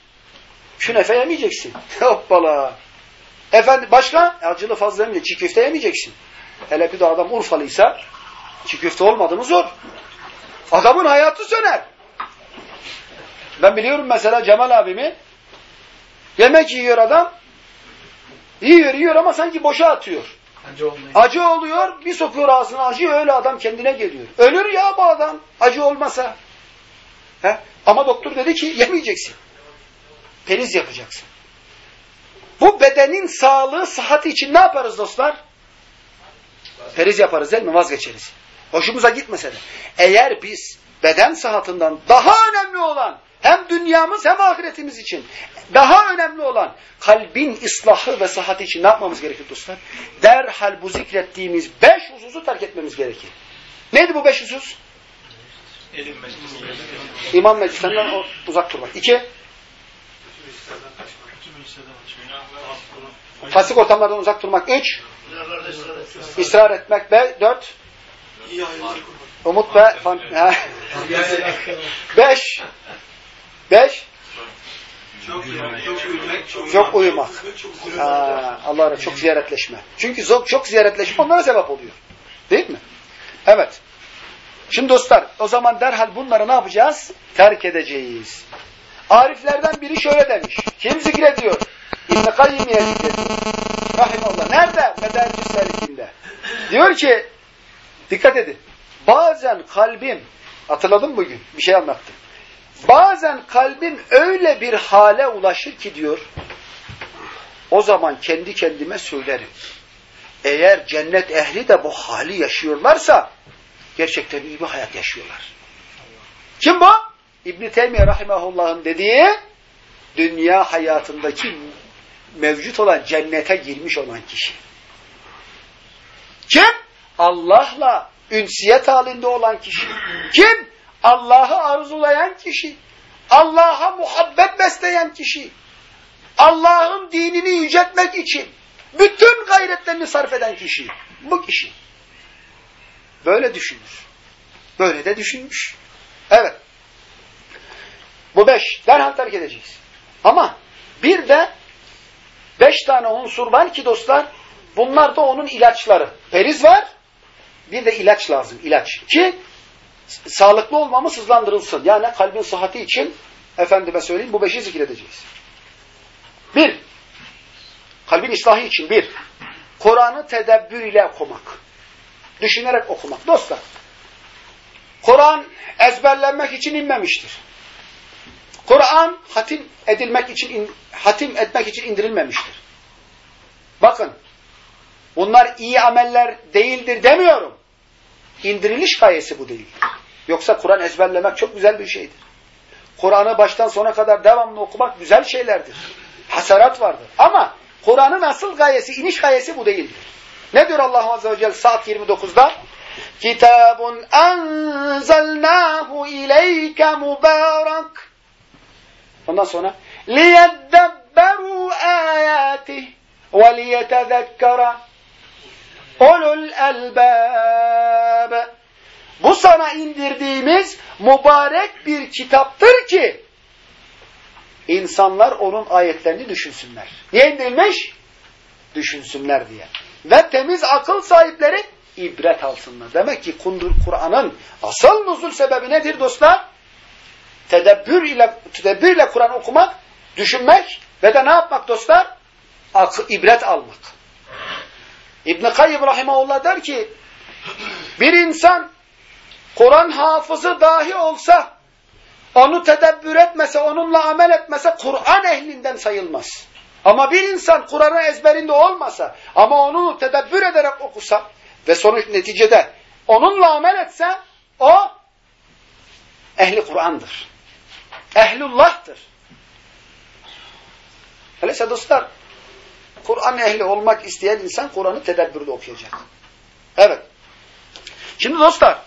S1: Künefe yemeyeceksin. <laughs> Hoppala. Efendim başka? E, acılı fazla yemeyeceksin. Çiğ köfte yemeyeceksin. Hele bir de adam Urfalıysa çiğ köfte olmadı mı zor. Adamın hayatı söner. Ben biliyorum mesela Cemal abimi. Yemek yiyor adam. Yiyor yiyor ama sanki boşa atıyor.
S2: Acı.
S1: Acı oluyor, bir sokuyor ağzına acı, öyle adam kendine geliyor. Ölür ya bu adam, acı olmasa. He? Ama doktor dedi ki yemeyeceksin. Periz yapacaksın. Bu bedenin sağlığı, sıhhati için ne yaparız dostlar? Periz yaparız değil mi? Vazgeçeriz. Hoşumuza gitmese de. Eğer biz beden sıhhatından daha önemli olan hem dünyamız hem ahiretimiz için daha önemli olan kalbin ıslahı ve sıhhati için ne yapmamız gerekir dostlar? Derhal bu zikrettiğimiz beş hususu terk etmemiz gerekir. Neydi bu beş husus? İmam meclisinden uzak durmak. İki, fasık ortamlardan uzak durmak. Üç, ısrar etmek. Be, dört, umut ve beş, beş,
S2: Çok çok uyumak, çok
S1: Çok uyumak.
S2: Çok
S1: Ha, Allah razı çok ziyaretleşme. Çünkü çok, çok ziyaretleşme onlara sebep oluyor. Değil mi? Evet. Şimdi dostlar o zaman derhal bunları ne yapacağız? Terk edeceğiz. Ariflerden biri şöyle demiş. Kim zikrediyor? İbn-i Kayyimiye zikrediyor. Rahimallah. Nerede? Medarcü Selikinde. Diyor ki dikkat edin. Bazen kalbim hatırladım bugün bir şey anlattım. Bazen kalbim öyle bir hale ulaşır ki diyor o zaman kendi kendime söylerim. Eğer cennet ehli de bu hali yaşıyorlarsa gerçekten iyi bir hayat yaşıyorlar. Kim bu? İbn-i Teymiye Rahimahullah'ın dediği dünya hayatındaki mevcut olan cennete girmiş olan kişi. Kim? Allah'la ünsiyet halinde olan kişi. Kim? Allah'ı arzulayan kişi. Allah'a muhabbet besleyen kişi. Allah'ın dinini yüceltmek için bütün gayretlerini sarf eden kişi. Bu kişi. Böyle düşünür. Böyle de düşünmüş. Evet. Bu beş. Derhal terk edeceğiz. Ama bir de beş tane unsur var ki dostlar bunlar da onun ilaçları. Periz var. Bir de ilaç lazım. ilaç Ki sağlıklı olmamız hızlandırılsın. Yani kalbin sıhhati için efendime söyleyeyim bu beşi zikredeceğiz. Bir, kalbin ıslahı için bir, Kur'an'ı tedebbür ile okumak. Düşünerek okumak. Dostlar, Kur'an ezberlenmek için inmemiştir. Kur'an hatim edilmek için hatim etmek için indirilmemiştir. Bakın, bunlar iyi ameller değildir demiyorum. İndiriliş gayesi bu değil. Yoksa Kur'an ezberlemek çok güzel bir şeydir. Kur'an'ı baştan sona kadar devamlı okumak güzel şeylerdir. Hasarat vardır. Ama Kur'an'ın asıl gayesi, iniş gayesi bu değildir. Ne diyor Allah Azze ve Celle saat 29'da? Kitabun enzelnahu ileyke mübarek. Ondan sonra liyeddebberu ayatih ve liyetezzekkara Ulul elbab. Bu sana indirdiğimiz mübarek bir kitaptır ki insanlar onun ayetlerini düşünsünler. Niye indirilmiş? Düşünsünler diye. Ve temiz akıl sahipleri ibret alsınlar. Demek ki Kur'an'ın asıl nuzul sebebi nedir dostlar? Tedebbür ile, tedebbür ile Kur'an okumak, düşünmek ve de ne yapmak dostlar? Akıl, ibret almak. İbn-i Kayyım Rahimahullah der ki bir insan Kur'an hafızı dahi olsa onu tedebbür etmese, onunla amel etmese Kur'an ehlinden sayılmaz. Ama bir insan Kur'an'ın ezberinde olmasa ama onu tedebbür ederek okusa ve sonuç neticede onunla amel etse o ehli Kur'an'dır. Ehlullah'tır. Öyleyse dostlar Kur'an ehli olmak isteyen insan Kur'an'ı tedebbürde okuyacak. Evet. Şimdi dostlar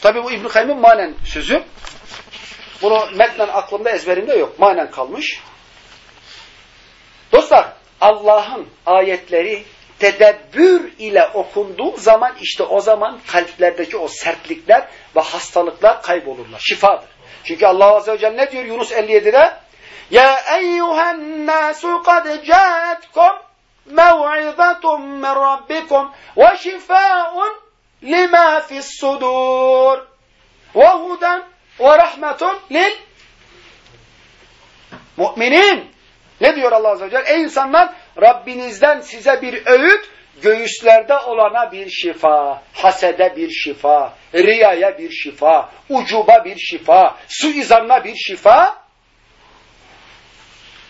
S1: tabi bu İbn-i Kayyum'un manen sözü bunu metnen aklımda ezberimde yok. Manen kalmış. Dostlar Allah'ın ayetleri tedebbür ile okunduğu zaman işte o zaman kalplerdeki o sertlikler ve hastalıklar kaybolurlar. Şifadır. Çünkü Allah Azze ve Celle ne diyor Yunus 57'de? Caetkum mev'izatum min rabbikum ve şifaun lima fis sudur ve huden ve rahmetun lil müminin. Ne diyor Allah Azze ve Celle? Ey insanlar Rabbinizden size bir öğüt, göğüslerde olana bir şifa, hasede bir şifa, riyaya bir şifa, ucuba bir şifa, suizanla bir şifa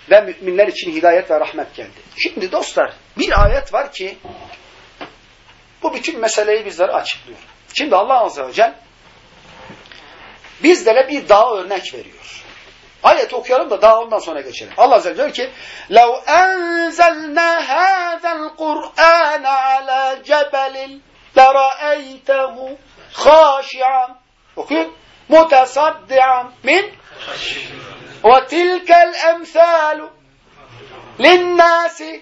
S1: ve müminler için hidayet ve rahmet geldi. Şimdi dostlar bir ayet var ki bu bütün meseleyi bizlere açıklıyor. Şimdi Allah Azze ve Celle bizlere bir dağ örnek veriyor. Ayet okuyalım da daha ondan sonra geçelim. Allah Azze ve Celle diyor ki لَوْ أَنْزَلْنَا هَذَا الْقُرْآنَ عَلَى جَبَلٍ لَرَأَيْتَهُ خَاشِعًا Okuyun. مُتَصَدِّعًا min وَتِلْكَ الْأَمْثَالُ لِلنَّاسِ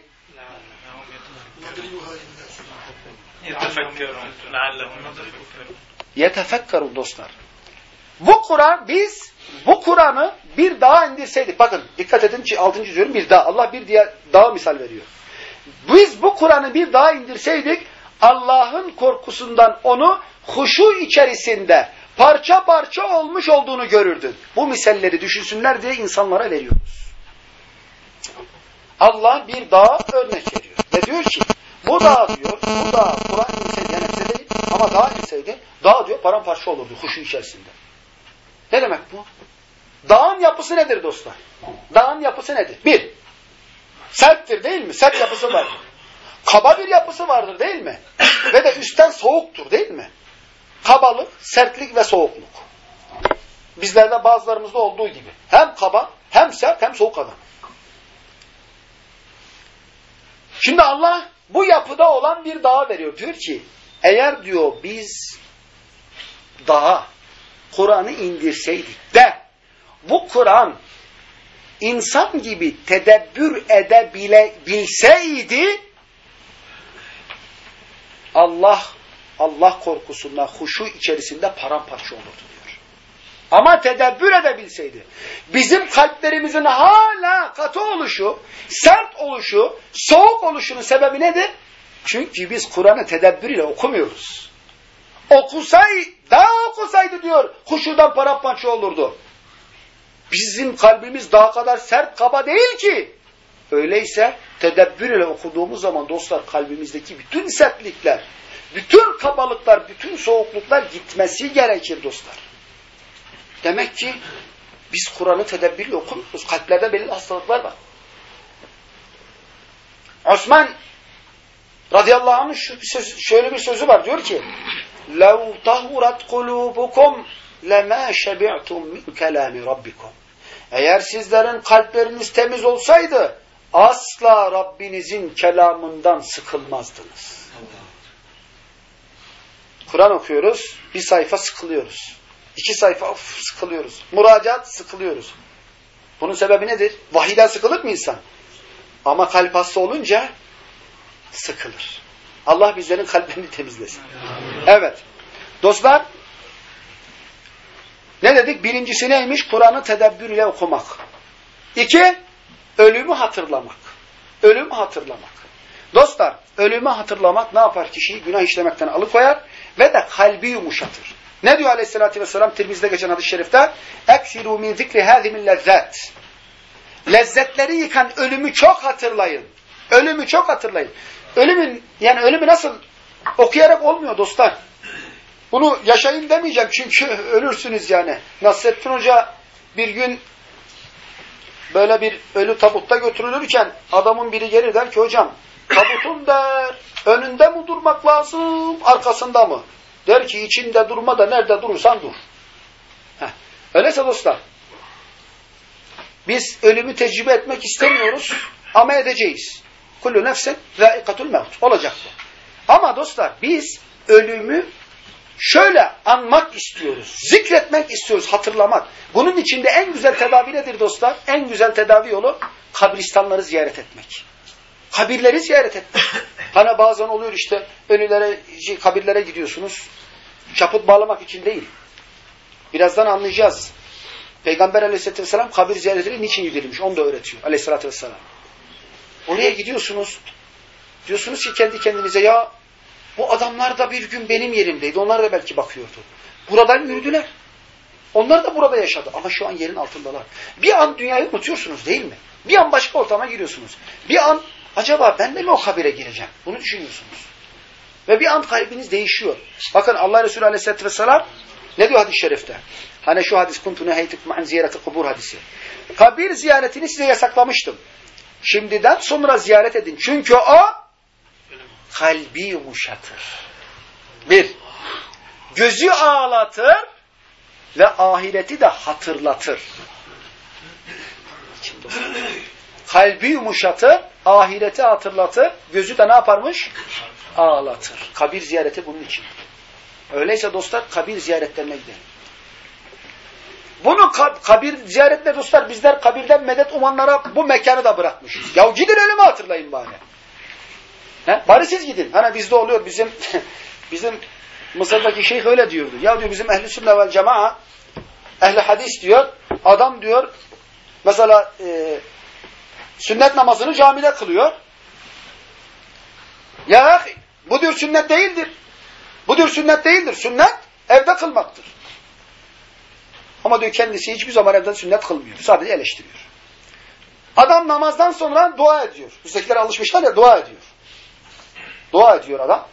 S1: Yetefekkerun dostlar. Bu Kur'an biz bu Kur'an'ı bir dağa indirseydik. Bakın dikkat edin ki 6. diyorum bir dağ. Allah bir diye dağ misal veriyor. Biz bu Kur'an'ı bir dağa indirseydik Allah'ın korkusundan onu huşu içerisinde parça parça olmuş olduğunu görürdün. Bu misalleri düşünsünler diye insanlara veriyoruz. Allah bir dağa örnek veriyor. Ve diyor ki bu dağ diyor, bu dağ Kur'an inseydi, yani değil, ama dağ inseydi, dağ diyor paramparça olurdu huşu içerisinde. Ne demek bu? Dağın yapısı nedir dostlar? Dağın yapısı nedir? Bir, serttir değil mi? Sert yapısı var. Kaba bir yapısı vardır değil mi? Ve de üstten soğuktur değil mi? Kabalık, sertlik ve soğukluk. Bizlerde bazılarımızda olduğu gibi. Hem kaba, hem sert, hem soğuk adam. Şimdi Allah bu yapıda olan bir dağa veriyor. Diyor ki, eğer diyor biz dağa Kur'an'ı indirseydik de bu Kur'an insan gibi tedebbür edebilseydi Allah Allah korkusundan huşu içerisinde paramparça olurdu diyor. Ama tedebbür edebilseydi bizim kalplerimizin hala katı oluşu, sert oluşu, soğuk oluşunun sebebi nedir? Çünkü biz Kur'an'ı tedebbür ile okumuyoruz. Okusay, daha okusaydı diyor, huşudan paramparça olurdu. Bizim kalbimiz daha kadar sert kaba değil ki. Öyleyse tedebbür ile okuduğumuz zaman dostlar kalbimizdeki bütün sertlikler, bütün kabalıklar, bütün soğukluklar gitmesi gerekir dostlar. Demek ki biz Kur'an'ı tedebbürle okumuyoruz. Kalplerde belli hastalıklar var. Osman radıyallahu anh'ın şöyle bir sözü var. Diyor ki لَوْ تَهُرَتْ قُلُوبُكُمْ لَمَا شَبِعْتُمْ مِنْ كَلَامِ رَبِّكُمْ Eğer sizlerin kalpleriniz temiz olsaydı asla Rabbinizin kelamından sıkılmazdınız. Kur'an okuyoruz, bir sayfa sıkılıyoruz. İki sayfa of, sıkılıyoruz. Muracaat sıkılıyoruz. Bunun sebebi nedir? Vahiden sıkılır mı insan? Ama kalp hasta olunca sıkılır. Allah bizlerin kalplerini temizlesin. Evet. Dostlar ne dedik? Birincisi neymiş? Kur'an'ı tedebbür ile okumak. İki, ölümü hatırlamak. Ölümü hatırlamak. Dostlar, ölümü hatırlamak ne yapar kişiyi? Günah işlemekten alıkoyar ve de kalbi yumuşatır. Ne diyor aleyhissalatü vesselam Tirmiz'de geçen hadis-i şerifte? اَكْسِرُوا مِنْ ذِكْرِ هَذِمِ lezzet. Lezzetleri yıkan ölümü çok hatırlayın. Ölümü çok hatırlayın. Ölümün yani ölümü nasıl okuyarak olmuyor dostlar. Bunu yaşayın demeyeceğim çünkü ölürsünüz <laughs> yani. Nasrettin Hoca bir gün böyle bir ölü tabutta götürülürken adamın biri gelir der ki hocam tabutun der önünde mi durmak lazım arkasında mı? Der ki içinde durma da nerede durursan dur. Heh. Öyleyse dostlar biz ölümü tecrübe etmek istemiyoruz ama edeceğiz. Kullu nefsin zâikatul mevt. Olacak bu. Ama dostlar biz ölümü şöyle anmak istiyoruz. Zikretmek istiyoruz, hatırlamak. Bunun içinde en güzel tedavi nedir dostlar? En güzel tedavi yolu kabristanları ziyaret etmek. Kabirleri ziyaret etmek. Hani <laughs> bazen oluyor işte ölülere, şey, kabirlere gidiyorsunuz. Çaput bağlamak için değil. Birazdan anlayacağız. Peygamber aleyhissalatü vesselam kabir ziyaretine niçin gidilmiş? Onu da öğretiyor aleyhissalatü vesselam. Oraya gidiyorsunuz. Diyorsunuz ki kendi kendinize ya bu adamlar da bir gün benim yerimdeydi. Onlar da belki bakıyordu. Buradan yürüdüler. Onlar da burada yaşadı. Ama şu an yerin altındalar. Bir an dünyayı unutuyorsunuz değil mi? Bir an başka ortama giriyorsunuz. Bir an acaba ben de mi o kabire gireceğim? Bunu düşünüyorsunuz. Ve bir an kalbiniz değişiyor. Bakın Allah Resulü Aleyhisselatü Vesselam ne diyor hadis-i şerifte? Hani şu hadis kuntu neheytik ma'an ziyareti kubur hadisi. Kabir ziyaretini size yasaklamıştım. Şimdiden sonra ziyaret edin. Çünkü o kalbi yumuşatır. Bir, gözü ağlatır ve ahireti de hatırlatır. Şimdi kalbi yumuşatır, ahireti hatırlatır, gözü de ne yaparmış? Ağlatır. Kabir ziyareti bunun için. Öyleyse dostlar kabir ziyaretlerine gidelim. Bunu kabir ziyaretle dostlar bizler kabirden medet umanlara bu mekanı da bırakmışız. Ya gidin ölümü hatırlayın bari. He? Bari siz gidin. Hani bizde oluyor bizim <laughs> bizim Mısır'daki şeyh öyle diyordu. Ya diyor bizim ehli sünne vel cema'a ehli hadis diyor. Adam diyor mesela e, sünnet namazını camide kılıyor. Ya bu diyor sünnet değildir. Bu diyor sünnet değildir. Sünnet evde kılmaktır. Ama diyor kendisi hiçbir zaman evden sünnet kılmıyor. Sadece eleştiriyor. Adam namazdan sonra dua ediyor. Bizdekiler alışmışlar ya dua ediyor. Dua ediyor adam.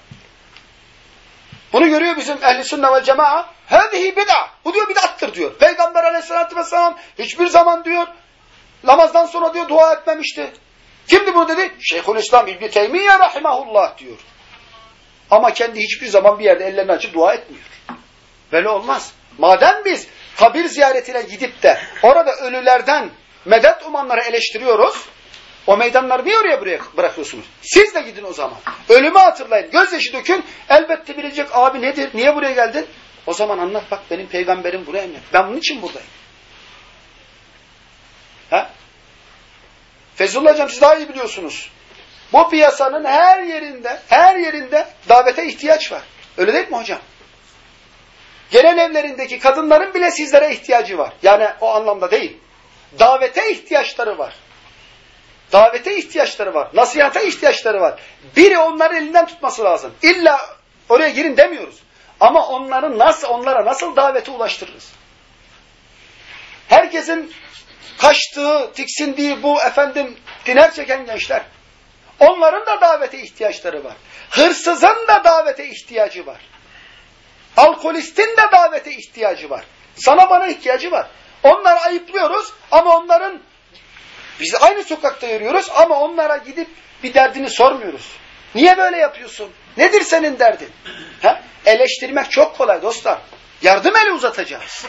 S1: Bunu görüyor bizim ehli sünne vel cemaa. Hâzihi bid'a. Bu diyor bid'attır diyor. Peygamber aleyhissalatü vesselam hiçbir zaman diyor namazdan sonra diyor dua etmemişti. Kimdi bunu dedi? Şeyhülislam İbni Teymiye rahimahullah diyor. Ama kendi hiçbir zaman bir yerde ellerini açıp dua etmiyor. Böyle olmaz. Madem biz kabir ziyaretine gidip de orada ölülerden medet umanları eleştiriyoruz, o meydanları niye oraya bırakıyorsunuz? Siz de gidin o zaman. Ölümü hatırlayın. Gözyaşı dökün. Elbette bilecek abi nedir? Niye buraya geldin? O zaman anlat bak benim peygamberim buraya mı? Ben bunun için buradayım. Ha? Fezullah Hocam siz daha iyi biliyorsunuz. Bu piyasanın her yerinde, her yerinde davete ihtiyaç var. Öyle değil mi hocam? Gelen evlerindeki kadınların bile sizlere ihtiyacı var. Yani o anlamda değil. Davete ihtiyaçları var. Davete ihtiyaçları var. Nasihata ihtiyaçları var. Biri onları elinden tutması lazım. İlla oraya girin demiyoruz. Ama onları nasıl onlara nasıl davete ulaştırırız? Herkesin kaçtığı, tiksindiği bu efendim tiner çeken gençler. Onların da davete ihtiyaçları var. Hırsızın da davete ihtiyacı var. Alkolistin de davete ihtiyacı var. Sana bana ihtiyacı var. Onları ayıplıyoruz ama onların biz aynı sokakta yürüyoruz ama onlara gidip bir derdini sormuyoruz. Niye böyle yapıyorsun? Nedir senin derdin? Ha? Eleştirmek çok kolay dostlar. Yardım eli uzatacağız.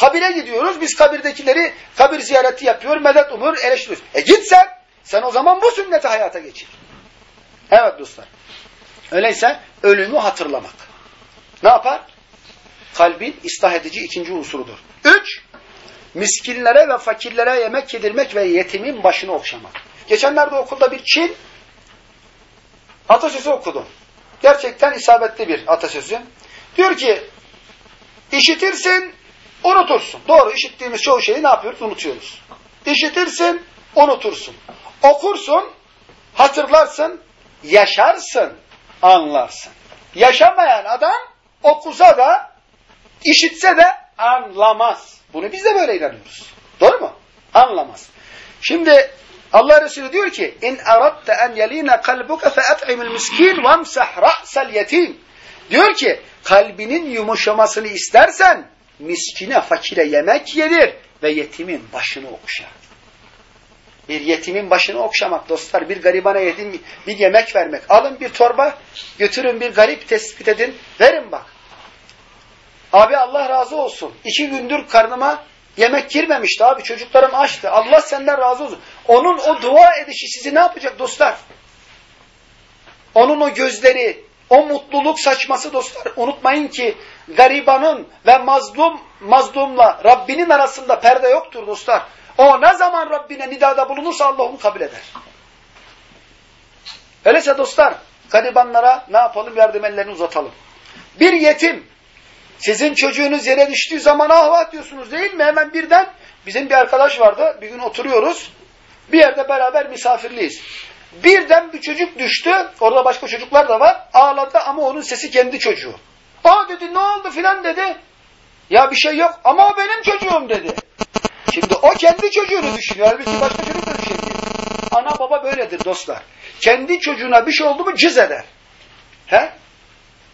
S1: Kabire gidiyoruz. Biz kabirdekileri kabir ziyareti yapıyor, medet umur, eleştiriyoruz. E git sen. Sen o zaman bu sünneti hayata geçir. Evet dostlar. Öyleyse ölümü hatırlamak. Ne yapar? Kalbin ıslah edici ikinci unsurudur. Üç, miskinlere ve fakirlere yemek yedirmek ve yetimin başını okşamak. Geçenlerde okulda bir Çin atasözü okudum. Gerçekten isabetli bir atasözü. Diyor ki, işitirsin, unutursun. Doğru, işittiğimiz çoğu şeyi ne yapıyoruz? Unutuyoruz. İşitirsin, unutursun. Okursun, hatırlarsın, yaşarsın, anlarsın. Yaşamayan adam okusa da, işitse de anlamaz. Bunu biz de böyle inanıyoruz. Doğru mu? Anlamaz. Şimdi Allah Resulü diyor ki: "İn aradta en yelina kalbuka fa'at'imul miskin vamsah ra'sal yetim." Diyor ki kalbinin yumuşamasını istersen miskine fakire yemek yedir ve yetimin başını okşa. Bir yetimin başını okşamak dostlar, bir garibana yedim, bir yemek vermek. Alın bir torba, götürün bir garip tespit edin, verin bak. Abi Allah razı olsun. İki gündür karnıma yemek girmemişti abi. Çocuklarım açtı. Allah senden razı olsun. Onun o dua edişi sizi ne yapacak dostlar? Onun o gözleri, o mutluluk saçması dostlar. Unutmayın ki garibanın ve mazlum mazlumla Rabbinin arasında perde yoktur dostlar. O ne zaman Rabbine nidada bulunursa Allah onu kabul eder. Öyleyse dostlar garibanlara ne yapalım? Yardım ellerini uzatalım. Bir yetim sizin çocuğunuz yere düştüğü zaman ah diyorsunuz değil mi? Hemen birden bizim bir arkadaş vardı. Bir gün oturuyoruz. Bir yerde beraber misafirliyiz. Birden bir çocuk düştü. Orada başka çocuklar da var. Ağladı ama onun sesi kendi çocuğu. Aa dedi ne oldu filan dedi. Ya bir şey yok ama o benim çocuğum dedi. Şimdi o kendi çocuğunu düşünüyor. Halbuki başka çocuk da düşünüyor. Ana baba böyledir dostlar. Kendi çocuğuna bir şey oldu mu cız eder. He?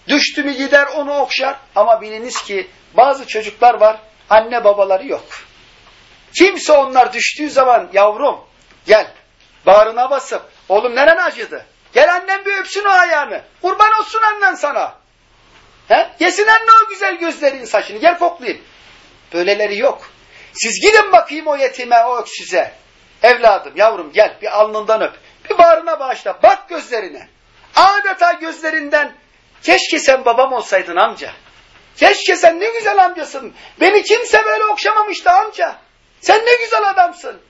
S1: Düştü mü gider onu okşar. Ama biliniz ki bazı çocuklar var anne babaları yok. Kimse onlar düştüğü zaman yavrum gel bağrına basıp oğlum neren acıdı? Gel annem bir öpsün o ayağını. Kurban olsun annen sana. He? Yesin anne o güzel gözlerin saçını. Gel koklayayım. Böyleleri yok. Siz gidin bakayım o yetime, o öksüze. Evladım, yavrum gel bir alnından öp. Bir bağrına bağışla. Bak gözlerine. Adeta gözlerinden keşke sen babam olsaydın amca. Keşke sen ne güzel amcasın. Beni kimse böyle okşamamıştı amca. Sen ne güzel adamsın.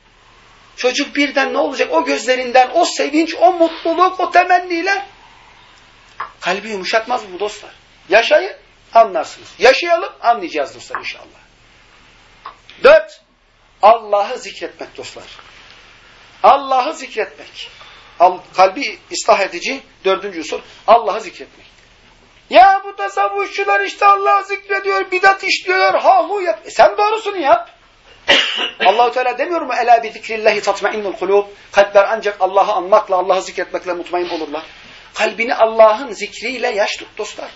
S1: Çocuk birden ne olacak? O gözlerinden, o sevinç, o mutluluk, o temenniyle kalbi yumuşatmaz mı dostlar? Yaşayın, anlarsınız. Yaşayalım, anlayacağız dostlar inşallah. Dört, Allah'ı zikretmek dostlar. Allah'ı zikretmek. Kalbi ıslah edici dördüncü usul Allah'ı zikretmek. Ya bu tasavvufçular işte Allah'ı zikrediyor, bidat işliyorlar, hahu yap. E sen doğrusunu yap. <coughs> Allahu Teala demiyor mu? Ela bi zikrillahi tatmainnul kulub. Kalpler ancak Allah'ı anmakla, Allah'ı zikretmekle mutmain olurlar. Kalbini Allah'ın zikriyle yaş tut dostlar.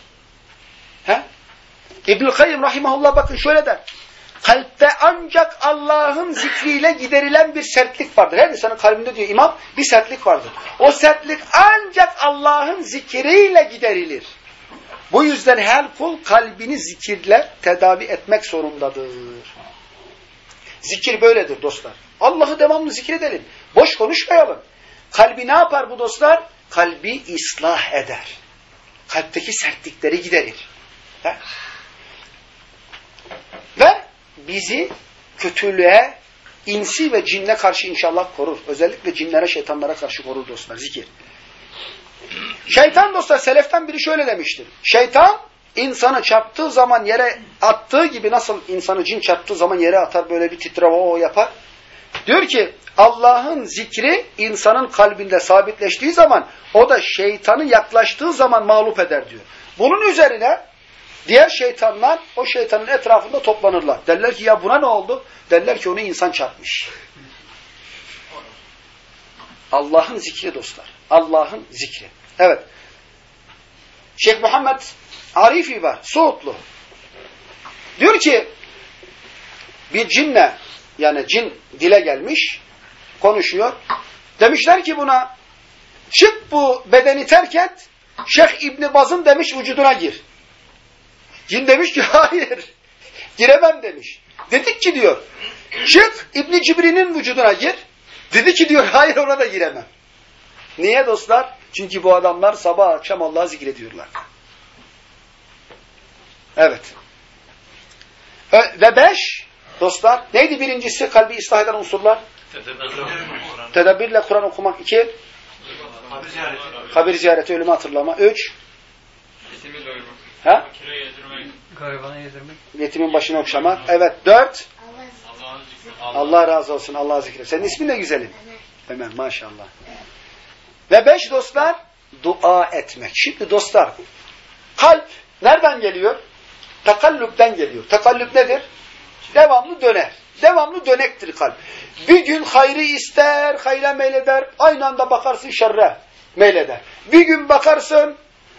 S1: He? İbnül Kayyım rahimahullah bakın şöyle der. Kalpte ancak Allah'ın zikriyle giderilen bir sertlik vardır. Her insanın kalbinde diyor imam bir sertlik vardır. O sertlik ancak Allah'ın zikriyle giderilir. Bu yüzden her kul kalbini zikirle tedavi etmek zorundadır. Zikir böyledir dostlar. Allah'ı devamlı zikredelim. Boş konuşmayalım. Kalbi ne yapar bu dostlar? Kalbi ıslah eder. Kalpteki sertlikleri giderir. He? Ve bizi kötülüğe, insi ve cinne karşı inşallah korur. Özellikle cinlere, şeytanlara karşı korur dostlar. Zikir. Şeytan dostlar, seleften biri şöyle demiştir. Şeytan, insanı çarptığı zaman yere attığı gibi nasıl insanı cin çarptığı zaman yere atar böyle bir titre o yapar. Diyor ki Allah'ın zikri insanın kalbinde sabitleştiği zaman o da şeytanı yaklaştığı zaman mağlup eder diyor. Bunun üzerine diğer şeytanlar o şeytanın etrafında toplanırlar. Derler ki ya buna ne oldu? Derler ki onu insan çarpmış. Allah'ın zikri dostlar. Allah'ın zikri. Evet. Şeyh Muhammed Arifi var. Suudlu. Diyor ki bir cinle yani cin dile gelmiş konuşuyor. Demişler ki buna çık bu bedeni terk et Şeyh İbni Baz'ın demiş vücuduna gir. Cin demiş ki <laughs> hayır giremem demiş. Dedik ki diyor çık İbni Cibri'nin vücuduna gir. Dedi ki diyor hayır ona da giremem. Niye dostlar? Çünkü bu adamlar sabah akşam Allah'ı zikrediyorlar. Evet. Ve beş, dostlar, neydi birincisi kalbi ıslah eden unsurlar? Tedebbirle Kur'an okumak. iki,
S2: Kabir ziyareti.
S1: kabir ziyareti, ölümü hatırlama. Üç, ha? Yetimin başını okşamak. Evet, dört. Allah razı olsun, Allah'a zikret. Senin ismin ne güzelim? Ömer, maşallah. Ve beş dostlar, dua etmek. Şimdi dostlar, kalp nereden geliyor? Takallüpten geliyor. Takallüp nedir? Devamlı döner. Devamlı dönektir kalp. Bir gün hayrı ister, hayra meyleder. Aynı anda bakarsın şerre meyleder. Bir gün bakarsın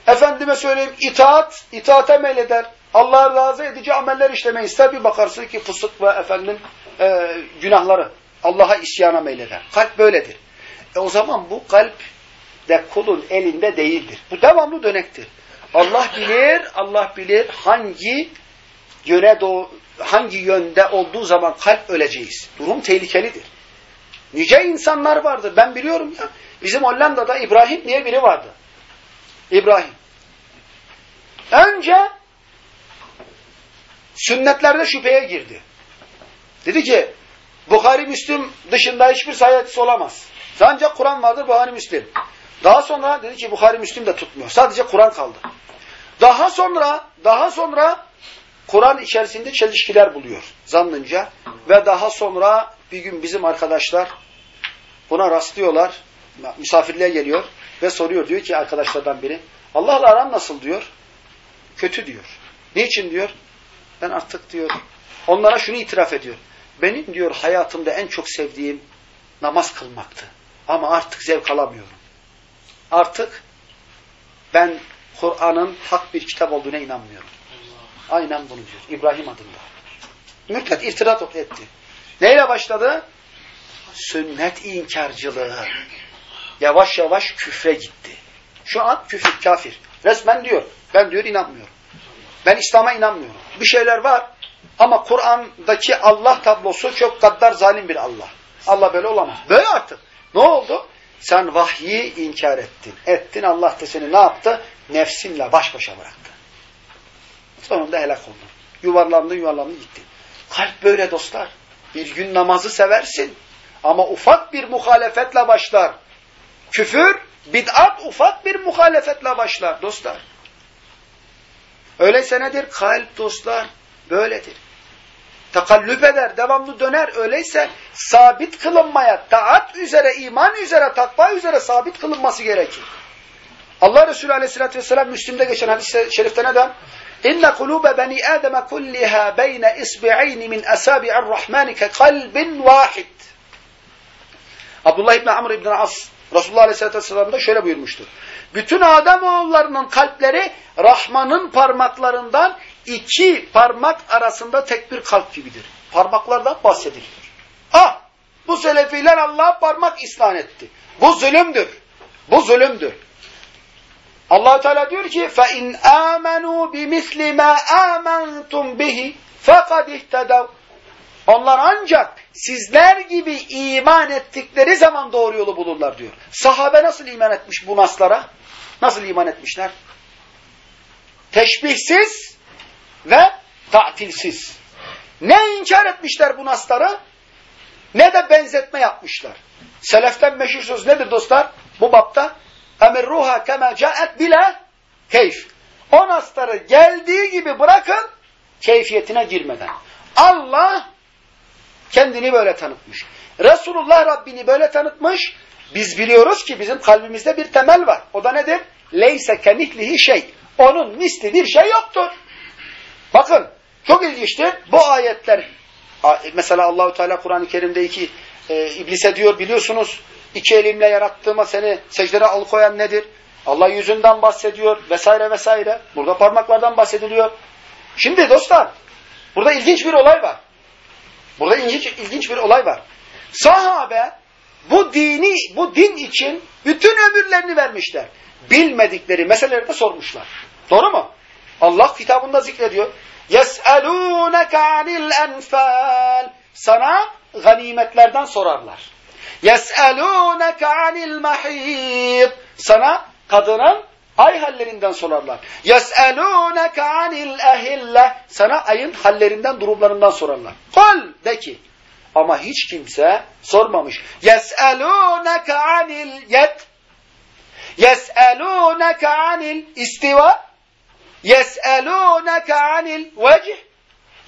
S1: efendime söyleyeyim itaat, itaate meyleder. Allah'ı razı edici ameller işlemeyi ister. Bir bakarsın ki fısık ve efendim e, günahları Allah'a isyana meyleder. Kalp böyledir. E o zaman bu kalp de kulun elinde değildir. Bu devamlı dönektir. Allah bilir, Allah bilir hangi yöne hangi yönde olduğu zaman kalp öleceğiz. Durum tehlikelidir. Nice insanlar vardır. Ben biliyorum ya. Bizim Hollanda'da İbrahim diye biri vardı. İbrahim. Önce sünnetlerde şüpheye girdi. Dedi ki Bukhari Müslüm dışında hiçbir sayı olamaz. Ancak Kur'an vardır Bukhari Müslüm. Daha sonra dedi ki Bukhari Müslüm de tutmuyor. Sadece Kur'an kaldı. Daha sonra daha sonra Kur'an içerisinde çelişkiler buluyor zannınca ve daha sonra bir gün bizim arkadaşlar buna rastlıyorlar. Misafirliğe geliyor ve soruyor diyor ki arkadaşlardan biri Allah'la aran nasıl diyor? Kötü diyor. Niçin diyor? Ben artık diyor onlara şunu itiraf ediyor. Benim diyor hayatımda en çok sevdiğim namaz kılmaktı. Ama artık zevk alamıyorum. Artık ben Kur'an'ın hak bir kitap olduğuna inanmıyorum. Aynen bunu diyor. İbrahim adında. Mürtet irtidat etti. Neyle başladı? Sünnet inkarcılığı. Yavaş yavaş küfre gitti. Şu an küfür, kafir. Resmen diyor. Ben diyor inanmıyorum. Ben İslam'a inanmıyorum. Bir şeyler var ama Kur'an'daki Allah tablosu çok gaddar zalim bir Allah. Allah böyle olamaz. Böyle artık. Ne oldu? Sen vahyi inkar ettin. Ettin Allah da seni ne yaptı? Nefsinle baş başa bıraktı. Sonunda helak oldun. Yuvarlandın yuvarlandın gittin. Kalp böyle dostlar. Bir gün namazı seversin. Ama ufak bir muhalefetle başlar. Küfür, bid'at ufak bir muhalefetle başlar dostlar. Öyleyse nedir? Kalp dostlar böyledir. Takallüp eder, devamlı döner. Öyleyse sabit kılınmaya, taat üzere, iman üzere, takva üzere sabit kılınması gerekir. Allah Resulü Aleyhisselatü Vesselam Müslim'de geçen hadis-i şerifte neden? İnne kulube beni Adem kulliha beyne isbi'ayni min asabi'ir rahmani ke kalbin vahid. Abdullah İbni Amr İbni As Resulullah Aleyhisselatü Vesselam'da şöyle buyurmuştur. Bütün Ademoğullarının kalpleri Rahman'ın parmaklarından iki parmak arasında tek bir kalp gibidir. Parmaklardan bahsediliyor. Ah! Bu selefiler Allah'a parmak islan etti. Bu zulümdür. Bu zulümdür. allah Teala diyor ki فَاِنْ آمَنُوا بِمِثْلِ مَا آمَنْتُمْ بِهِ فَقَدْ اِهْتَدَوْا Onlar ancak sizler gibi iman ettikleri zaman doğru yolu bulurlar diyor. Sahabe nasıl iman etmiş bu naslara? Nasıl iman etmişler? Teşbihsiz ve tatilsiz. Ne inkar etmişler bu nasları ne de benzetme yapmışlar. Seleften meşhur söz nedir dostlar? Bu bapta emirruha kema caet bile keyf. O nasları geldiği gibi bırakın keyfiyetine girmeden. Allah kendini böyle tanıtmış. Resulullah Rabbini böyle tanıtmış. Biz biliyoruz ki bizim kalbimizde bir temel var. O da nedir? Leyse kemitlihi şey. Onun misli bir şey yoktur. Bakın çok ilginçtir. Bu ayetler mesela Allahü Teala Kur'an-ı Kerim'de iki e, iblise diyor biliyorsunuz iki elimle yarattığıma seni secdere alıkoyan nedir? Allah yüzünden bahsediyor vesaire vesaire. Burada parmaklardan bahsediliyor. Şimdi dostlar burada ilginç bir olay var. Burada ilginç, ilginç bir olay var. Sahabe bu dini, bu din için bütün ömürlerini vermişler. Bilmedikleri meseleleri de sormuşlar. Doğru mu? Allah kitabında zikrediyor. يَسْأَلُونَكَ عَنِ الْاَنْفَالِ Sana ganimetlerden sorarlar. يَسْأَلُونَكَ عَنِ الْمَحِيطِ Sana kadının ay hallerinden sorarlar. يَسْأَلُونَكَ عَنِ الْأَهِلَّةِ Sana ayın hallerinden, durumlarından sorarlar. Kul de ki. Ama hiç kimse sormamış. يَسْأَلُونَكَ عَنِ الْيَدِ يَسْأَلُونَكَ عَنِ الْاِسْتِوَى يَسْأَلُونَكَ عَنِ الْوَجْهِ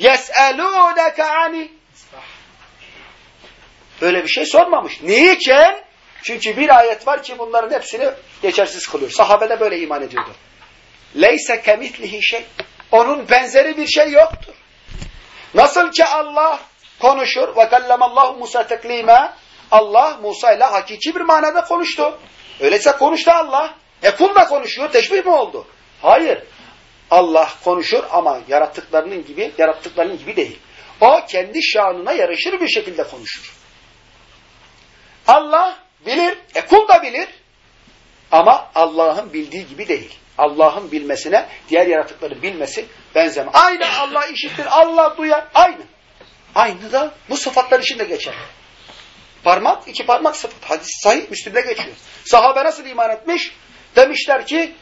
S1: يَسْأَلُونَكَ عَنِ Böyle bir şey sormamış. Niçin? Çünkü bir ayet var ki bunların hepsini geçersiz kılıyor. Sahabe de böyle iman ediyordu. Leyse kemitlihi şey. Onun benzeri bir şey yoktur. Nasıl ki Allah konuşur ve kallamallahu Musa teklime Allah Musa ile hakiki bir manada konuştu. Öyleyse konuştu Allah. E kul da konuşuyor. Teşbih mi oldu? Hayır. Allah konuşur ama yarattıklarının gibi, yarattıklarının gibi değil. O kendi şanına yarışır bir şekilde konuşur. Allah bilir, e kul da bilir. Ama Allah'ın bildiği gibi değil. Allah'ın bilmesine diğer yaratıkların bilmesi benzeme. Aynı Allah işitir, Allah duyar. Aynı. Aynı da bu sıfatlar için de geçer. Parmak, iki parmak sıfat. Hadis sahih, Müslüm'de geçiyor. Sahabe nasıl iman etmiş? Demişler ki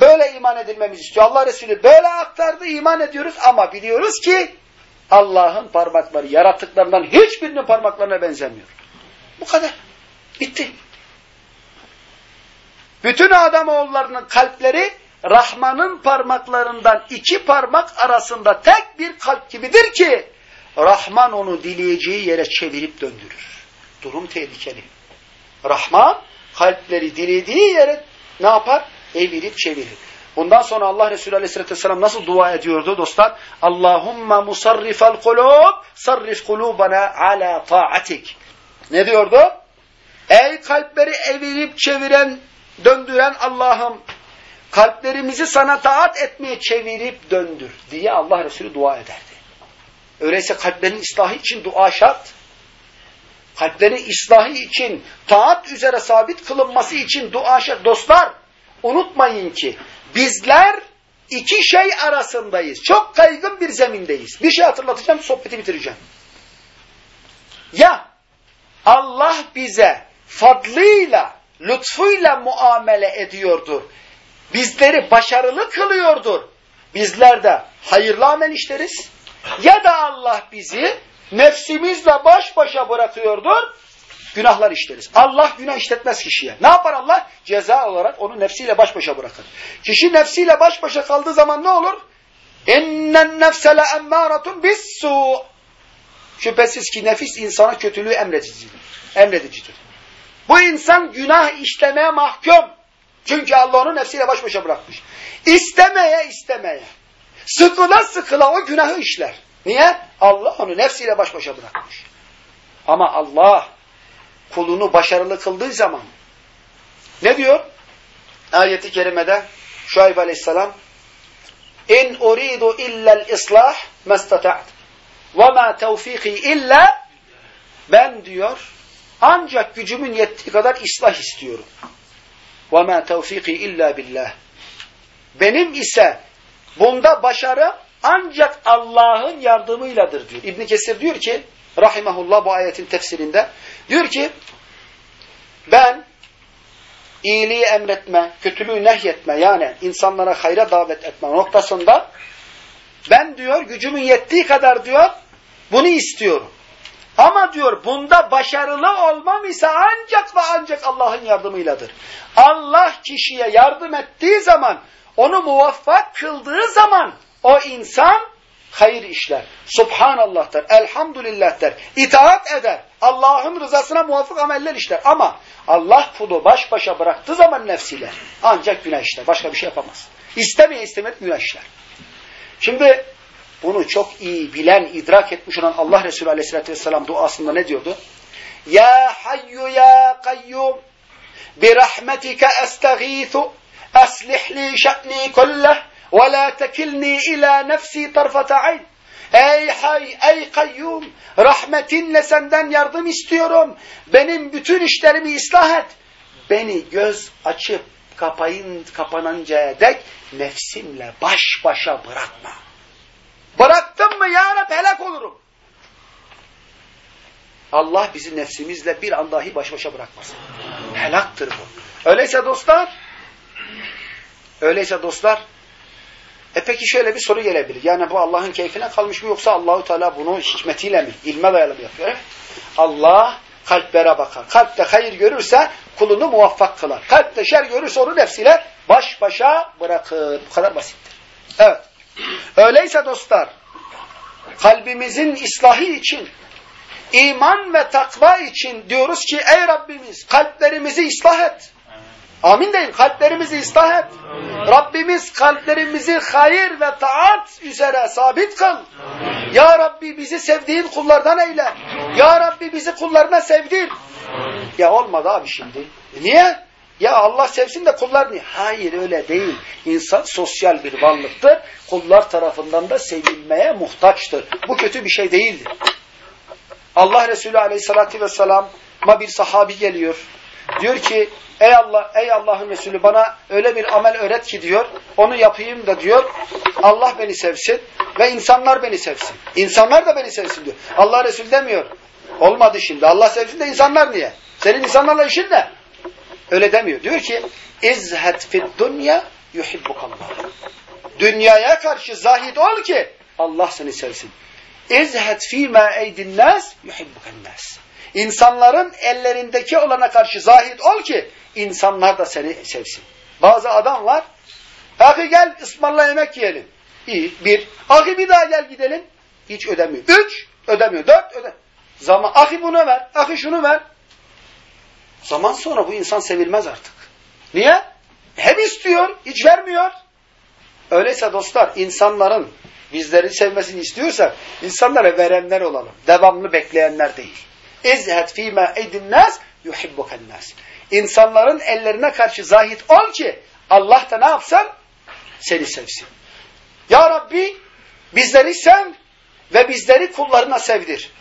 S1: böyle iman edilmemizi istiyor. Allah Resulü böyle aktardı, iman ediyoruz ama biliyoruz ki Allah'ın parmakları yarattıklarından hiçbirinin parmaklarına benzemiyor. Bu kadar. Bitti. Bütün Ademoğullarının kalpleri Rahman'ın parmaklarından iki parmak arasında tek bir kalp gibidir ki Rahman onu dileyeceği yere çevirip döndürür. Durum tehlikeli. Rahman kalpleri dilediği yere ne yapar? Evirip çevirir. Bundan sonra Allah Resulü Aleyhisselatü Vesselam nasıl dua ediyordu dostlar? Allahumma musarrifal kulub sarrif kulubana ala taatik. Ne diyordu? Ey kalpleri evirip çeviren, döndüren Allah'ım kalplerimizi sana taat etmeye çevirip döndür diye Allah Resulü dua ederdi. Öyleyse kalplerin ıslahı için dua şart. Kalplerin ıslahı için, taat üzere sabit kılınması için dua şart. Dostlar, unutmayın ki bizler iki şey arasındayız. Çok kaygın bir zemindeyiz. Bir şey hatırlatacağım, sohbeti bitireceğim. Ya Allah bize fadlıyla, lütfuyla muamele ediyordur. Bizleri başarılı kılıyordur. Bizler de hayırlı amel işleriz. Ya da Allah bizi nefsimizle baş başa bırakıyordur. Günahlar işleriz. Allah günah işletmez kişiye. Ne yapar Allah? Ceza olarak onu nefsiyle baş başa bırakır. Kişi nefsiyle baş başa kaldığı zaman ne olur? İnnen nefse le emmâratun. Şüphesiz ki nefis insana kötülüğü emredicidir. emredicidir. Bu insan günah işlemeye mahkum. Çünkü Allah onu nefsiyle baş başa bırakmış. İstemeye istemeye. Sıkıla sıkıla o günahı işler. Niye? Allah onu nefsiyle baş başa bırakmış. Ama Allah kulunu başarılı kıldığı zaman ne diyor? Ayeti kerimede Şuayb aleyhisselam İn uridu illel islah mestata'at ve ma tevfiki illa ben diyor ancak gücümün yettiği kadar ıslah istiyorum. Ve ma tevfiki illa billah. Benim ise bunda başarı ancak Allah'ın yardımıyladır diyor. İbn Kesir diyor ki rahimahullah bu ayetin tefsirinde diyor ki ben iyiliği emretme, kötülüğü nehyetme yani insanlara hayra davet etme noktasında ben diyor gücümün yettiği kadar diyor bunu istiyorum. Ama diyor bunda başarılı olmam ise ancak ve ancak Allah'ın yardımıyladır. Allah kişiye yardım ettiği zaman, onu muvaffak kıldığı zaman o insan hayır işler. Subhanallah der, elhamdülillah der, itaat eder. Allah'ın rızasına muvafık ameller işler. Ama Allah kulu baş başa bıraktığı zaman nefsiyle ancak günah işler. Başka bir şey yapamaz. İstemeye istemedi günah işler. Şimdi bunu çok iyi bilen, idrak etmiş olan Allah Resulü Aleyhisselatü Vesselam duasında ne diyordu? Ya hayyu ya kayyum birahmetike estağithu aslih li şe'ni kulleh la tekilni ila nefsi tarfata ayn. Ey hay, ey kayyum, rahmetinle senden yardım istiyorum. Benim bütün işlerimi ıslah et. Beni göz açıp kapayın, kapanıncaya dek nefsimle baş başa bırakma. Bıraktım mı ya Rab helak olurum. Allah bizi nefsimizle bir an dahi baş başa bırakmasın. Helaktır bu. Öyleyse dostlar, öyleyse dostlar, e peki şöyle bir soru gelebilir. Yani bu Allah'ın keyfine kalmış mı yoksa Allahu Teala bunu hikmetiyle mi, ilme dayalı mı yapıyor? Allah kalplere bakar. Kalpte hayır görürse kulunu muvaffak kılar. Kalpte şer görürse onu nefsiyle baş başa bırakır. Bu kadar basittir. Evet. Öyleyse dostlar, kalbimizin ıslahı için, iman ve takva için diyoruz ki ey Rabbimiz kalplerimizi ıslah et. Amin deyin. Kalplerimizi ıslah et. Rabbimiz kalplerimizi hayır ve taat üzere sabit kıl. Ya Rabbi bizi sevdiğin kullardan eyle. Ya Rabbi bizi kullarına sevdir. Ya olmadı abi şimdi. E niye? Ya Allah sevsin de kullar niye? Hayır öyle değil. İnsan sosyal bir varlıktır. Kullar tarafından da sevilmeye muhtaçtır. Bu kötü bir şey değildir. Allah Resulü aleyhissalatü vesselam'a bir sahabi geliyor. Diyor ki ey Allah ey Allah'ın Resulü bana öyle bir amel öğret ki diyor. Onu yapayım da diyor. Allah beni sevsin ve insanlar beni sevsin. İnsanlar da beni sevsin diyor. Allah Resulü demiyor. Olmadı şimdi. Allah sevsin de insanlar niye? Senin insanlarla işin ne? Öyle demiyor. Diyor ki izhed fid dunya yuhibbukallah. Dünyaya karşı zahid ol ki Allah seni sevsin. İzhed fîmâ eydin nâs yuhibbuken nâs. İnsanların ellerindeki olana karşı zahid ol ki insanlar da seni sevsin. Bazı adam var. Ahi gel ısmarla yemek yiyelim. İyi. Bir. Ahi bir daha gel gidelim. Hiç ödemiyor. Üç. Ödemiyor. Dört. Öde. Zaman. Ahi bunu ver. Ahi şunu ver. Zaman sonra bu insan sevilmez artık. Niye? Hem istiyor, hiç vermiyor. Öyleyse dostlar, insanların bizleri sevmesini istiyorsak, insanlara verenler olalım. Devamlı bekleyenler değil. İzhed fîmâ eydin-nâs yuhibbuken-nâs. İnsanların ellerine karşı zahit ol ki, Allah da ne yapsın? Seni sevsin. Ya Rabbi, bizleri sev ve bizleri kullarına sevdir.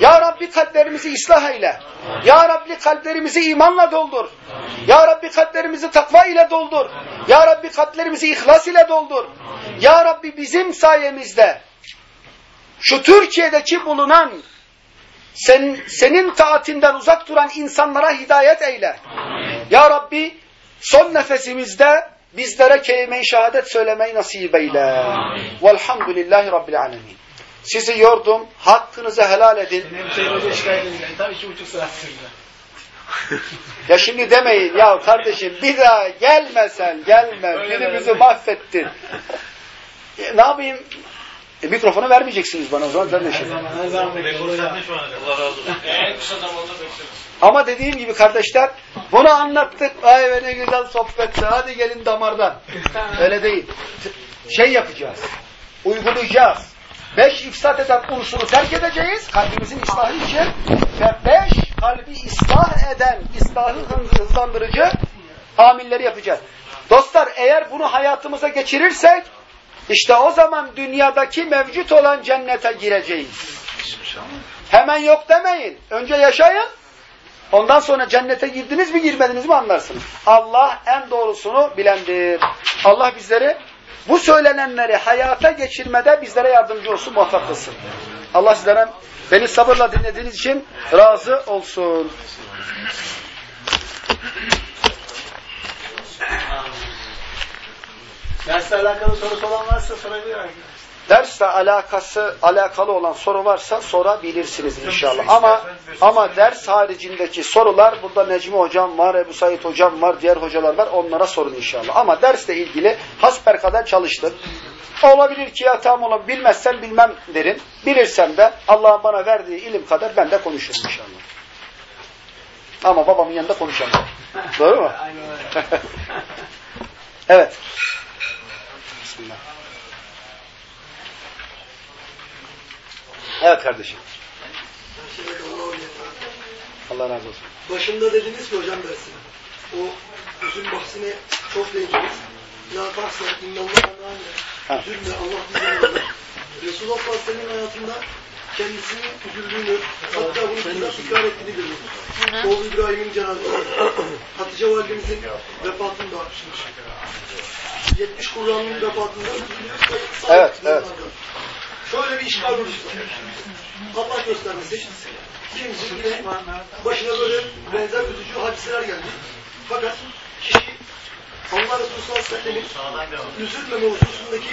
S1: Ya Rabbi kalplerimizi ıslah eyle. Ya Rabbi kalplerimizi imanla doldur. Ya Rabbi kalplerimizi takva ile doldur. Ya Rabbi kalplerimizi ihlas ile doldur. Ya Rabbi bizim sayemizde şu Türkiye'deki bulunan sen, senin taatinden uzak duran insanlara hidayet eyle. Ya Rabbi son nefesimizde bizlere kelime-i şehadet söylemeyi nasip eyle. Velhamdülillahi Rabbil alemin. Sizi yordum. Hakkınızı helal edin. Ya şimdi demeyin ya kardeşim bir daha gelmesen gelme. Günümüzü mahvettin. E, ne yapayım? E, mikrofonu vermeyeceksiniz bana o zaman ben de şey. Ama dediğim gibi kardeşler bunu anlattık. Ay be ne güzel sohbetti. Hadi gelin damardan. Öyle değil. Şey yapacağız. Uygulayacağız. Beş ifsat eden unsuru terk edeceğiz. Kalbimizin ıslahı için. Ve beş kalbi ıslah eden, ıslahı hızlandırıcı amilleri yapacağız. Dostlar eğer bunu hayatımıza geçirirsek işte o zaman dünyadaki mevcut olan cennete gireceğiz. Hemen yok demeyin. Önce yaşayın. Ondan sonra cennete girdiniz mi girmediniz mi anlarsınız. Allah en doğrusunu bilendir. Allah bizleri bu söylenenleri hayata geçirmede bizlere yardımcı olsun, muvaffak kılsın. Allah sizlere beni sabırla dinlediğiniz için razı olsun.
S3: Dersle alakalı sorusu olan varsa sorabilir arkadaşlar.
S1: Dersle alakası alakalı olan soru varsa sorabilirsiniz inşallah. Ama ama ders haricindeki sorular burada Necmi hocam var, Ebu Said hocam var, diğer hocalar var. Onlara sorun inşallah. Ama dersle ilgili hasper kadar çalıştım. Olabilir ki ya tam olan bilmezsem bilmem derim. Bilirsem de Allah'ın bana verdiği ilim kadar ben de konuşurum inşallah. Ama babamın yanında konuşamam. Doğru mu? <laughs> <laughs> Evet. Bismillah. Evet kardeşim. Allah razı olsun.
S4: Başında dediniz ki hocam dersine. O üzüm bahsine çok değindiniz. La tahsen innallah
S1: Ha.
S4: Üzülme Allah razı. Resulullah sallallahu hayatında kendisini üzüldüğünü, hatta bunu bizzat ikrar ettiğini biliyoruz. Oğlu İbrahim'in cenazesi, Hatice validemizin vefatında, 70 Kur'an'ın vefatında
S1: Evet, evet.
S4: Şöyle bir işgal oluştu. Allah göstermesin. Kimisi yine başına böyle benzer üzücü hadiseler geldi. Fakat kişi Allah Resulü sallallahu aleyhi ve sellem'in üzülmeme hususundaki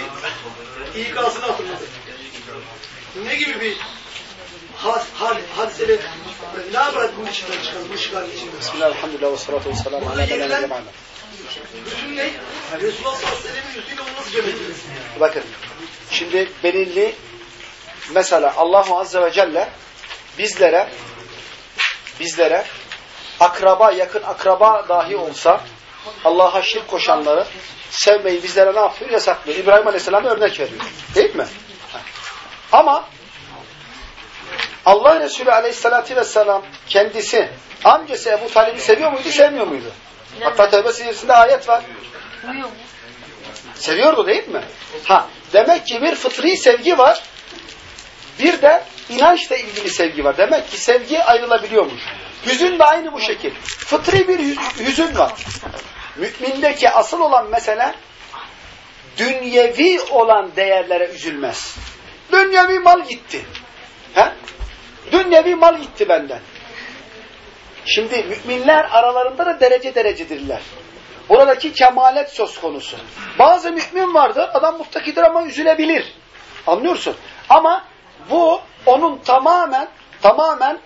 S4: ikazını hatırladı. Ne gibi bir hadiseyle ne yapar bunun içinden çıkalım, bu işgalin içinden?
S1: Bismillah, elhamdülillah ve salatu ve selamu ala
S4: Bütün ne? Resulullah sallallahu aleyhi onu nasıl cem ederiz?
S1: Bakın, şimdi belirli mesela Allahu Azze ve Celle bizlere bizlere akraba, yakın akraba dahi olsa Allah'a şirk koşanları sevmeyi bizlere ne yapıyor? Yasaklıyor. İbrahim Aleyhisselam örnek veriyor. Değil mi? Ama Allah Resulü aleyhissalatü vesselam kendisi amcası Ebu Talib'i seviyor muydu, sevmiyor muydu? Hatta Tevbe suresinde ayet var.
S5: Uyuyor mu?
S1: Seviyordu değil mi? Ha, demek ki bir fıtri sevgi var. Bir de inançla ilgili sevgi var. Demek ki sevgi ayrılabiliyormuş. Hüzün de aynı bu şekil. Fıtri bir hüz- hüzün var. Mümindeki asıl olan mesele dünyevi olan değerlere üzülmez. Dünyevi mal gitti. He? Dünyevi mal gitti benden. Şimdi müminler aralarında da derece derecedirler. Buradaki kemalet söz konusu. Bazı mümin vardır, adam muttakidir ama üzülebilir. Anlıyorsun? Ama bu onun tamamen tamamen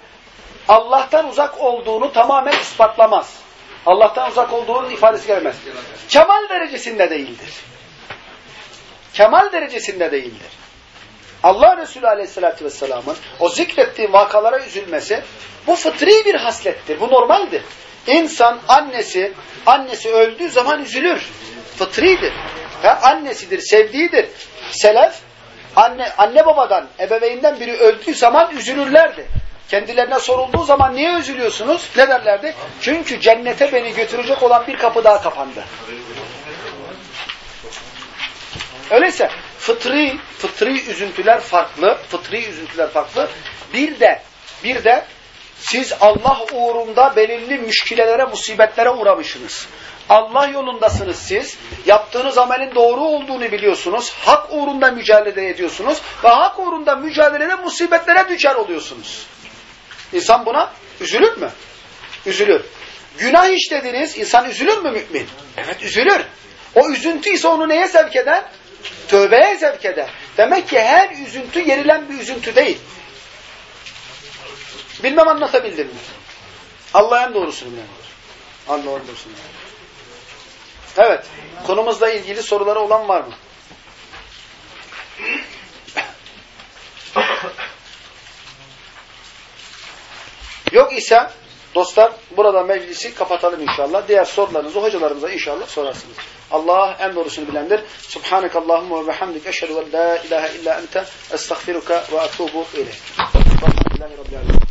S1: Allah'tan uzak olduğunu tamamen ispatlamaz. Allah'tan uzak olduğunun ifadesi gelmez. Kemal derecesinde değildir. Kemal derecesinde değildir. Allah Resulü Aleyhisselatü Vesselam'ın o zikrettiği vakalara üzülmesi bu fıtri bir haslettir. Bu normaldir. İnsan annesi annesi öldüğü zaman üzülür. Fıtridir. Ha, annesidir, sevdiğidir. Selef anne anne babadan, ebeveynden biri öldüğü zaman üzülürlerdi. Kendilerine sorulduğu zaman niye üzülüyorsunuz? Ne derlerdi? Çünkü cennete beni götürecek olan bir kapı daha kapandı. Öyleyse fıtri, fıtri üzüntüler farklı, fıtri üzüntüler farklı. Bir de, bir de siz Allah uğrunda belirli müşkilelere, musibetlere uğramışsınız. Allah yolundasınız siz. Yaptığınız amelin doğru olduğunu biliyorsunuz. Hak uğrunda mücadele ediyorsunuz. Ve hak uğrunda mücadelede musibetlere düşer oluyorsunuz. İnsan buna üzülür mü? Üzülür. Günah işlediniz, insan üzülür mü mümin? Evet üzülür. O üzüntü ise onu neye sevk eder? Tövbeye sevk eder. Demek ki her üzüntü yerilen bir üzüntü değil. Bilmem anlatabildim mi? Allah en doğrusunu bilendir. Allah en doğrusunu bilendir. Evet. Konumuzla ilgili soruları olan var mı? Yok ise dostlar burada meclisi kapatalım inşallah. Diğer sorularınızı hocalarımıza inşallah sorarsınız. Allah en doğrusunu bilendir. Subhanakallahumma ve bihamdik eşhedü en la ilahe illa ente estağfiruka ve ileyk. Elhamdülillahi Rabbil alemin.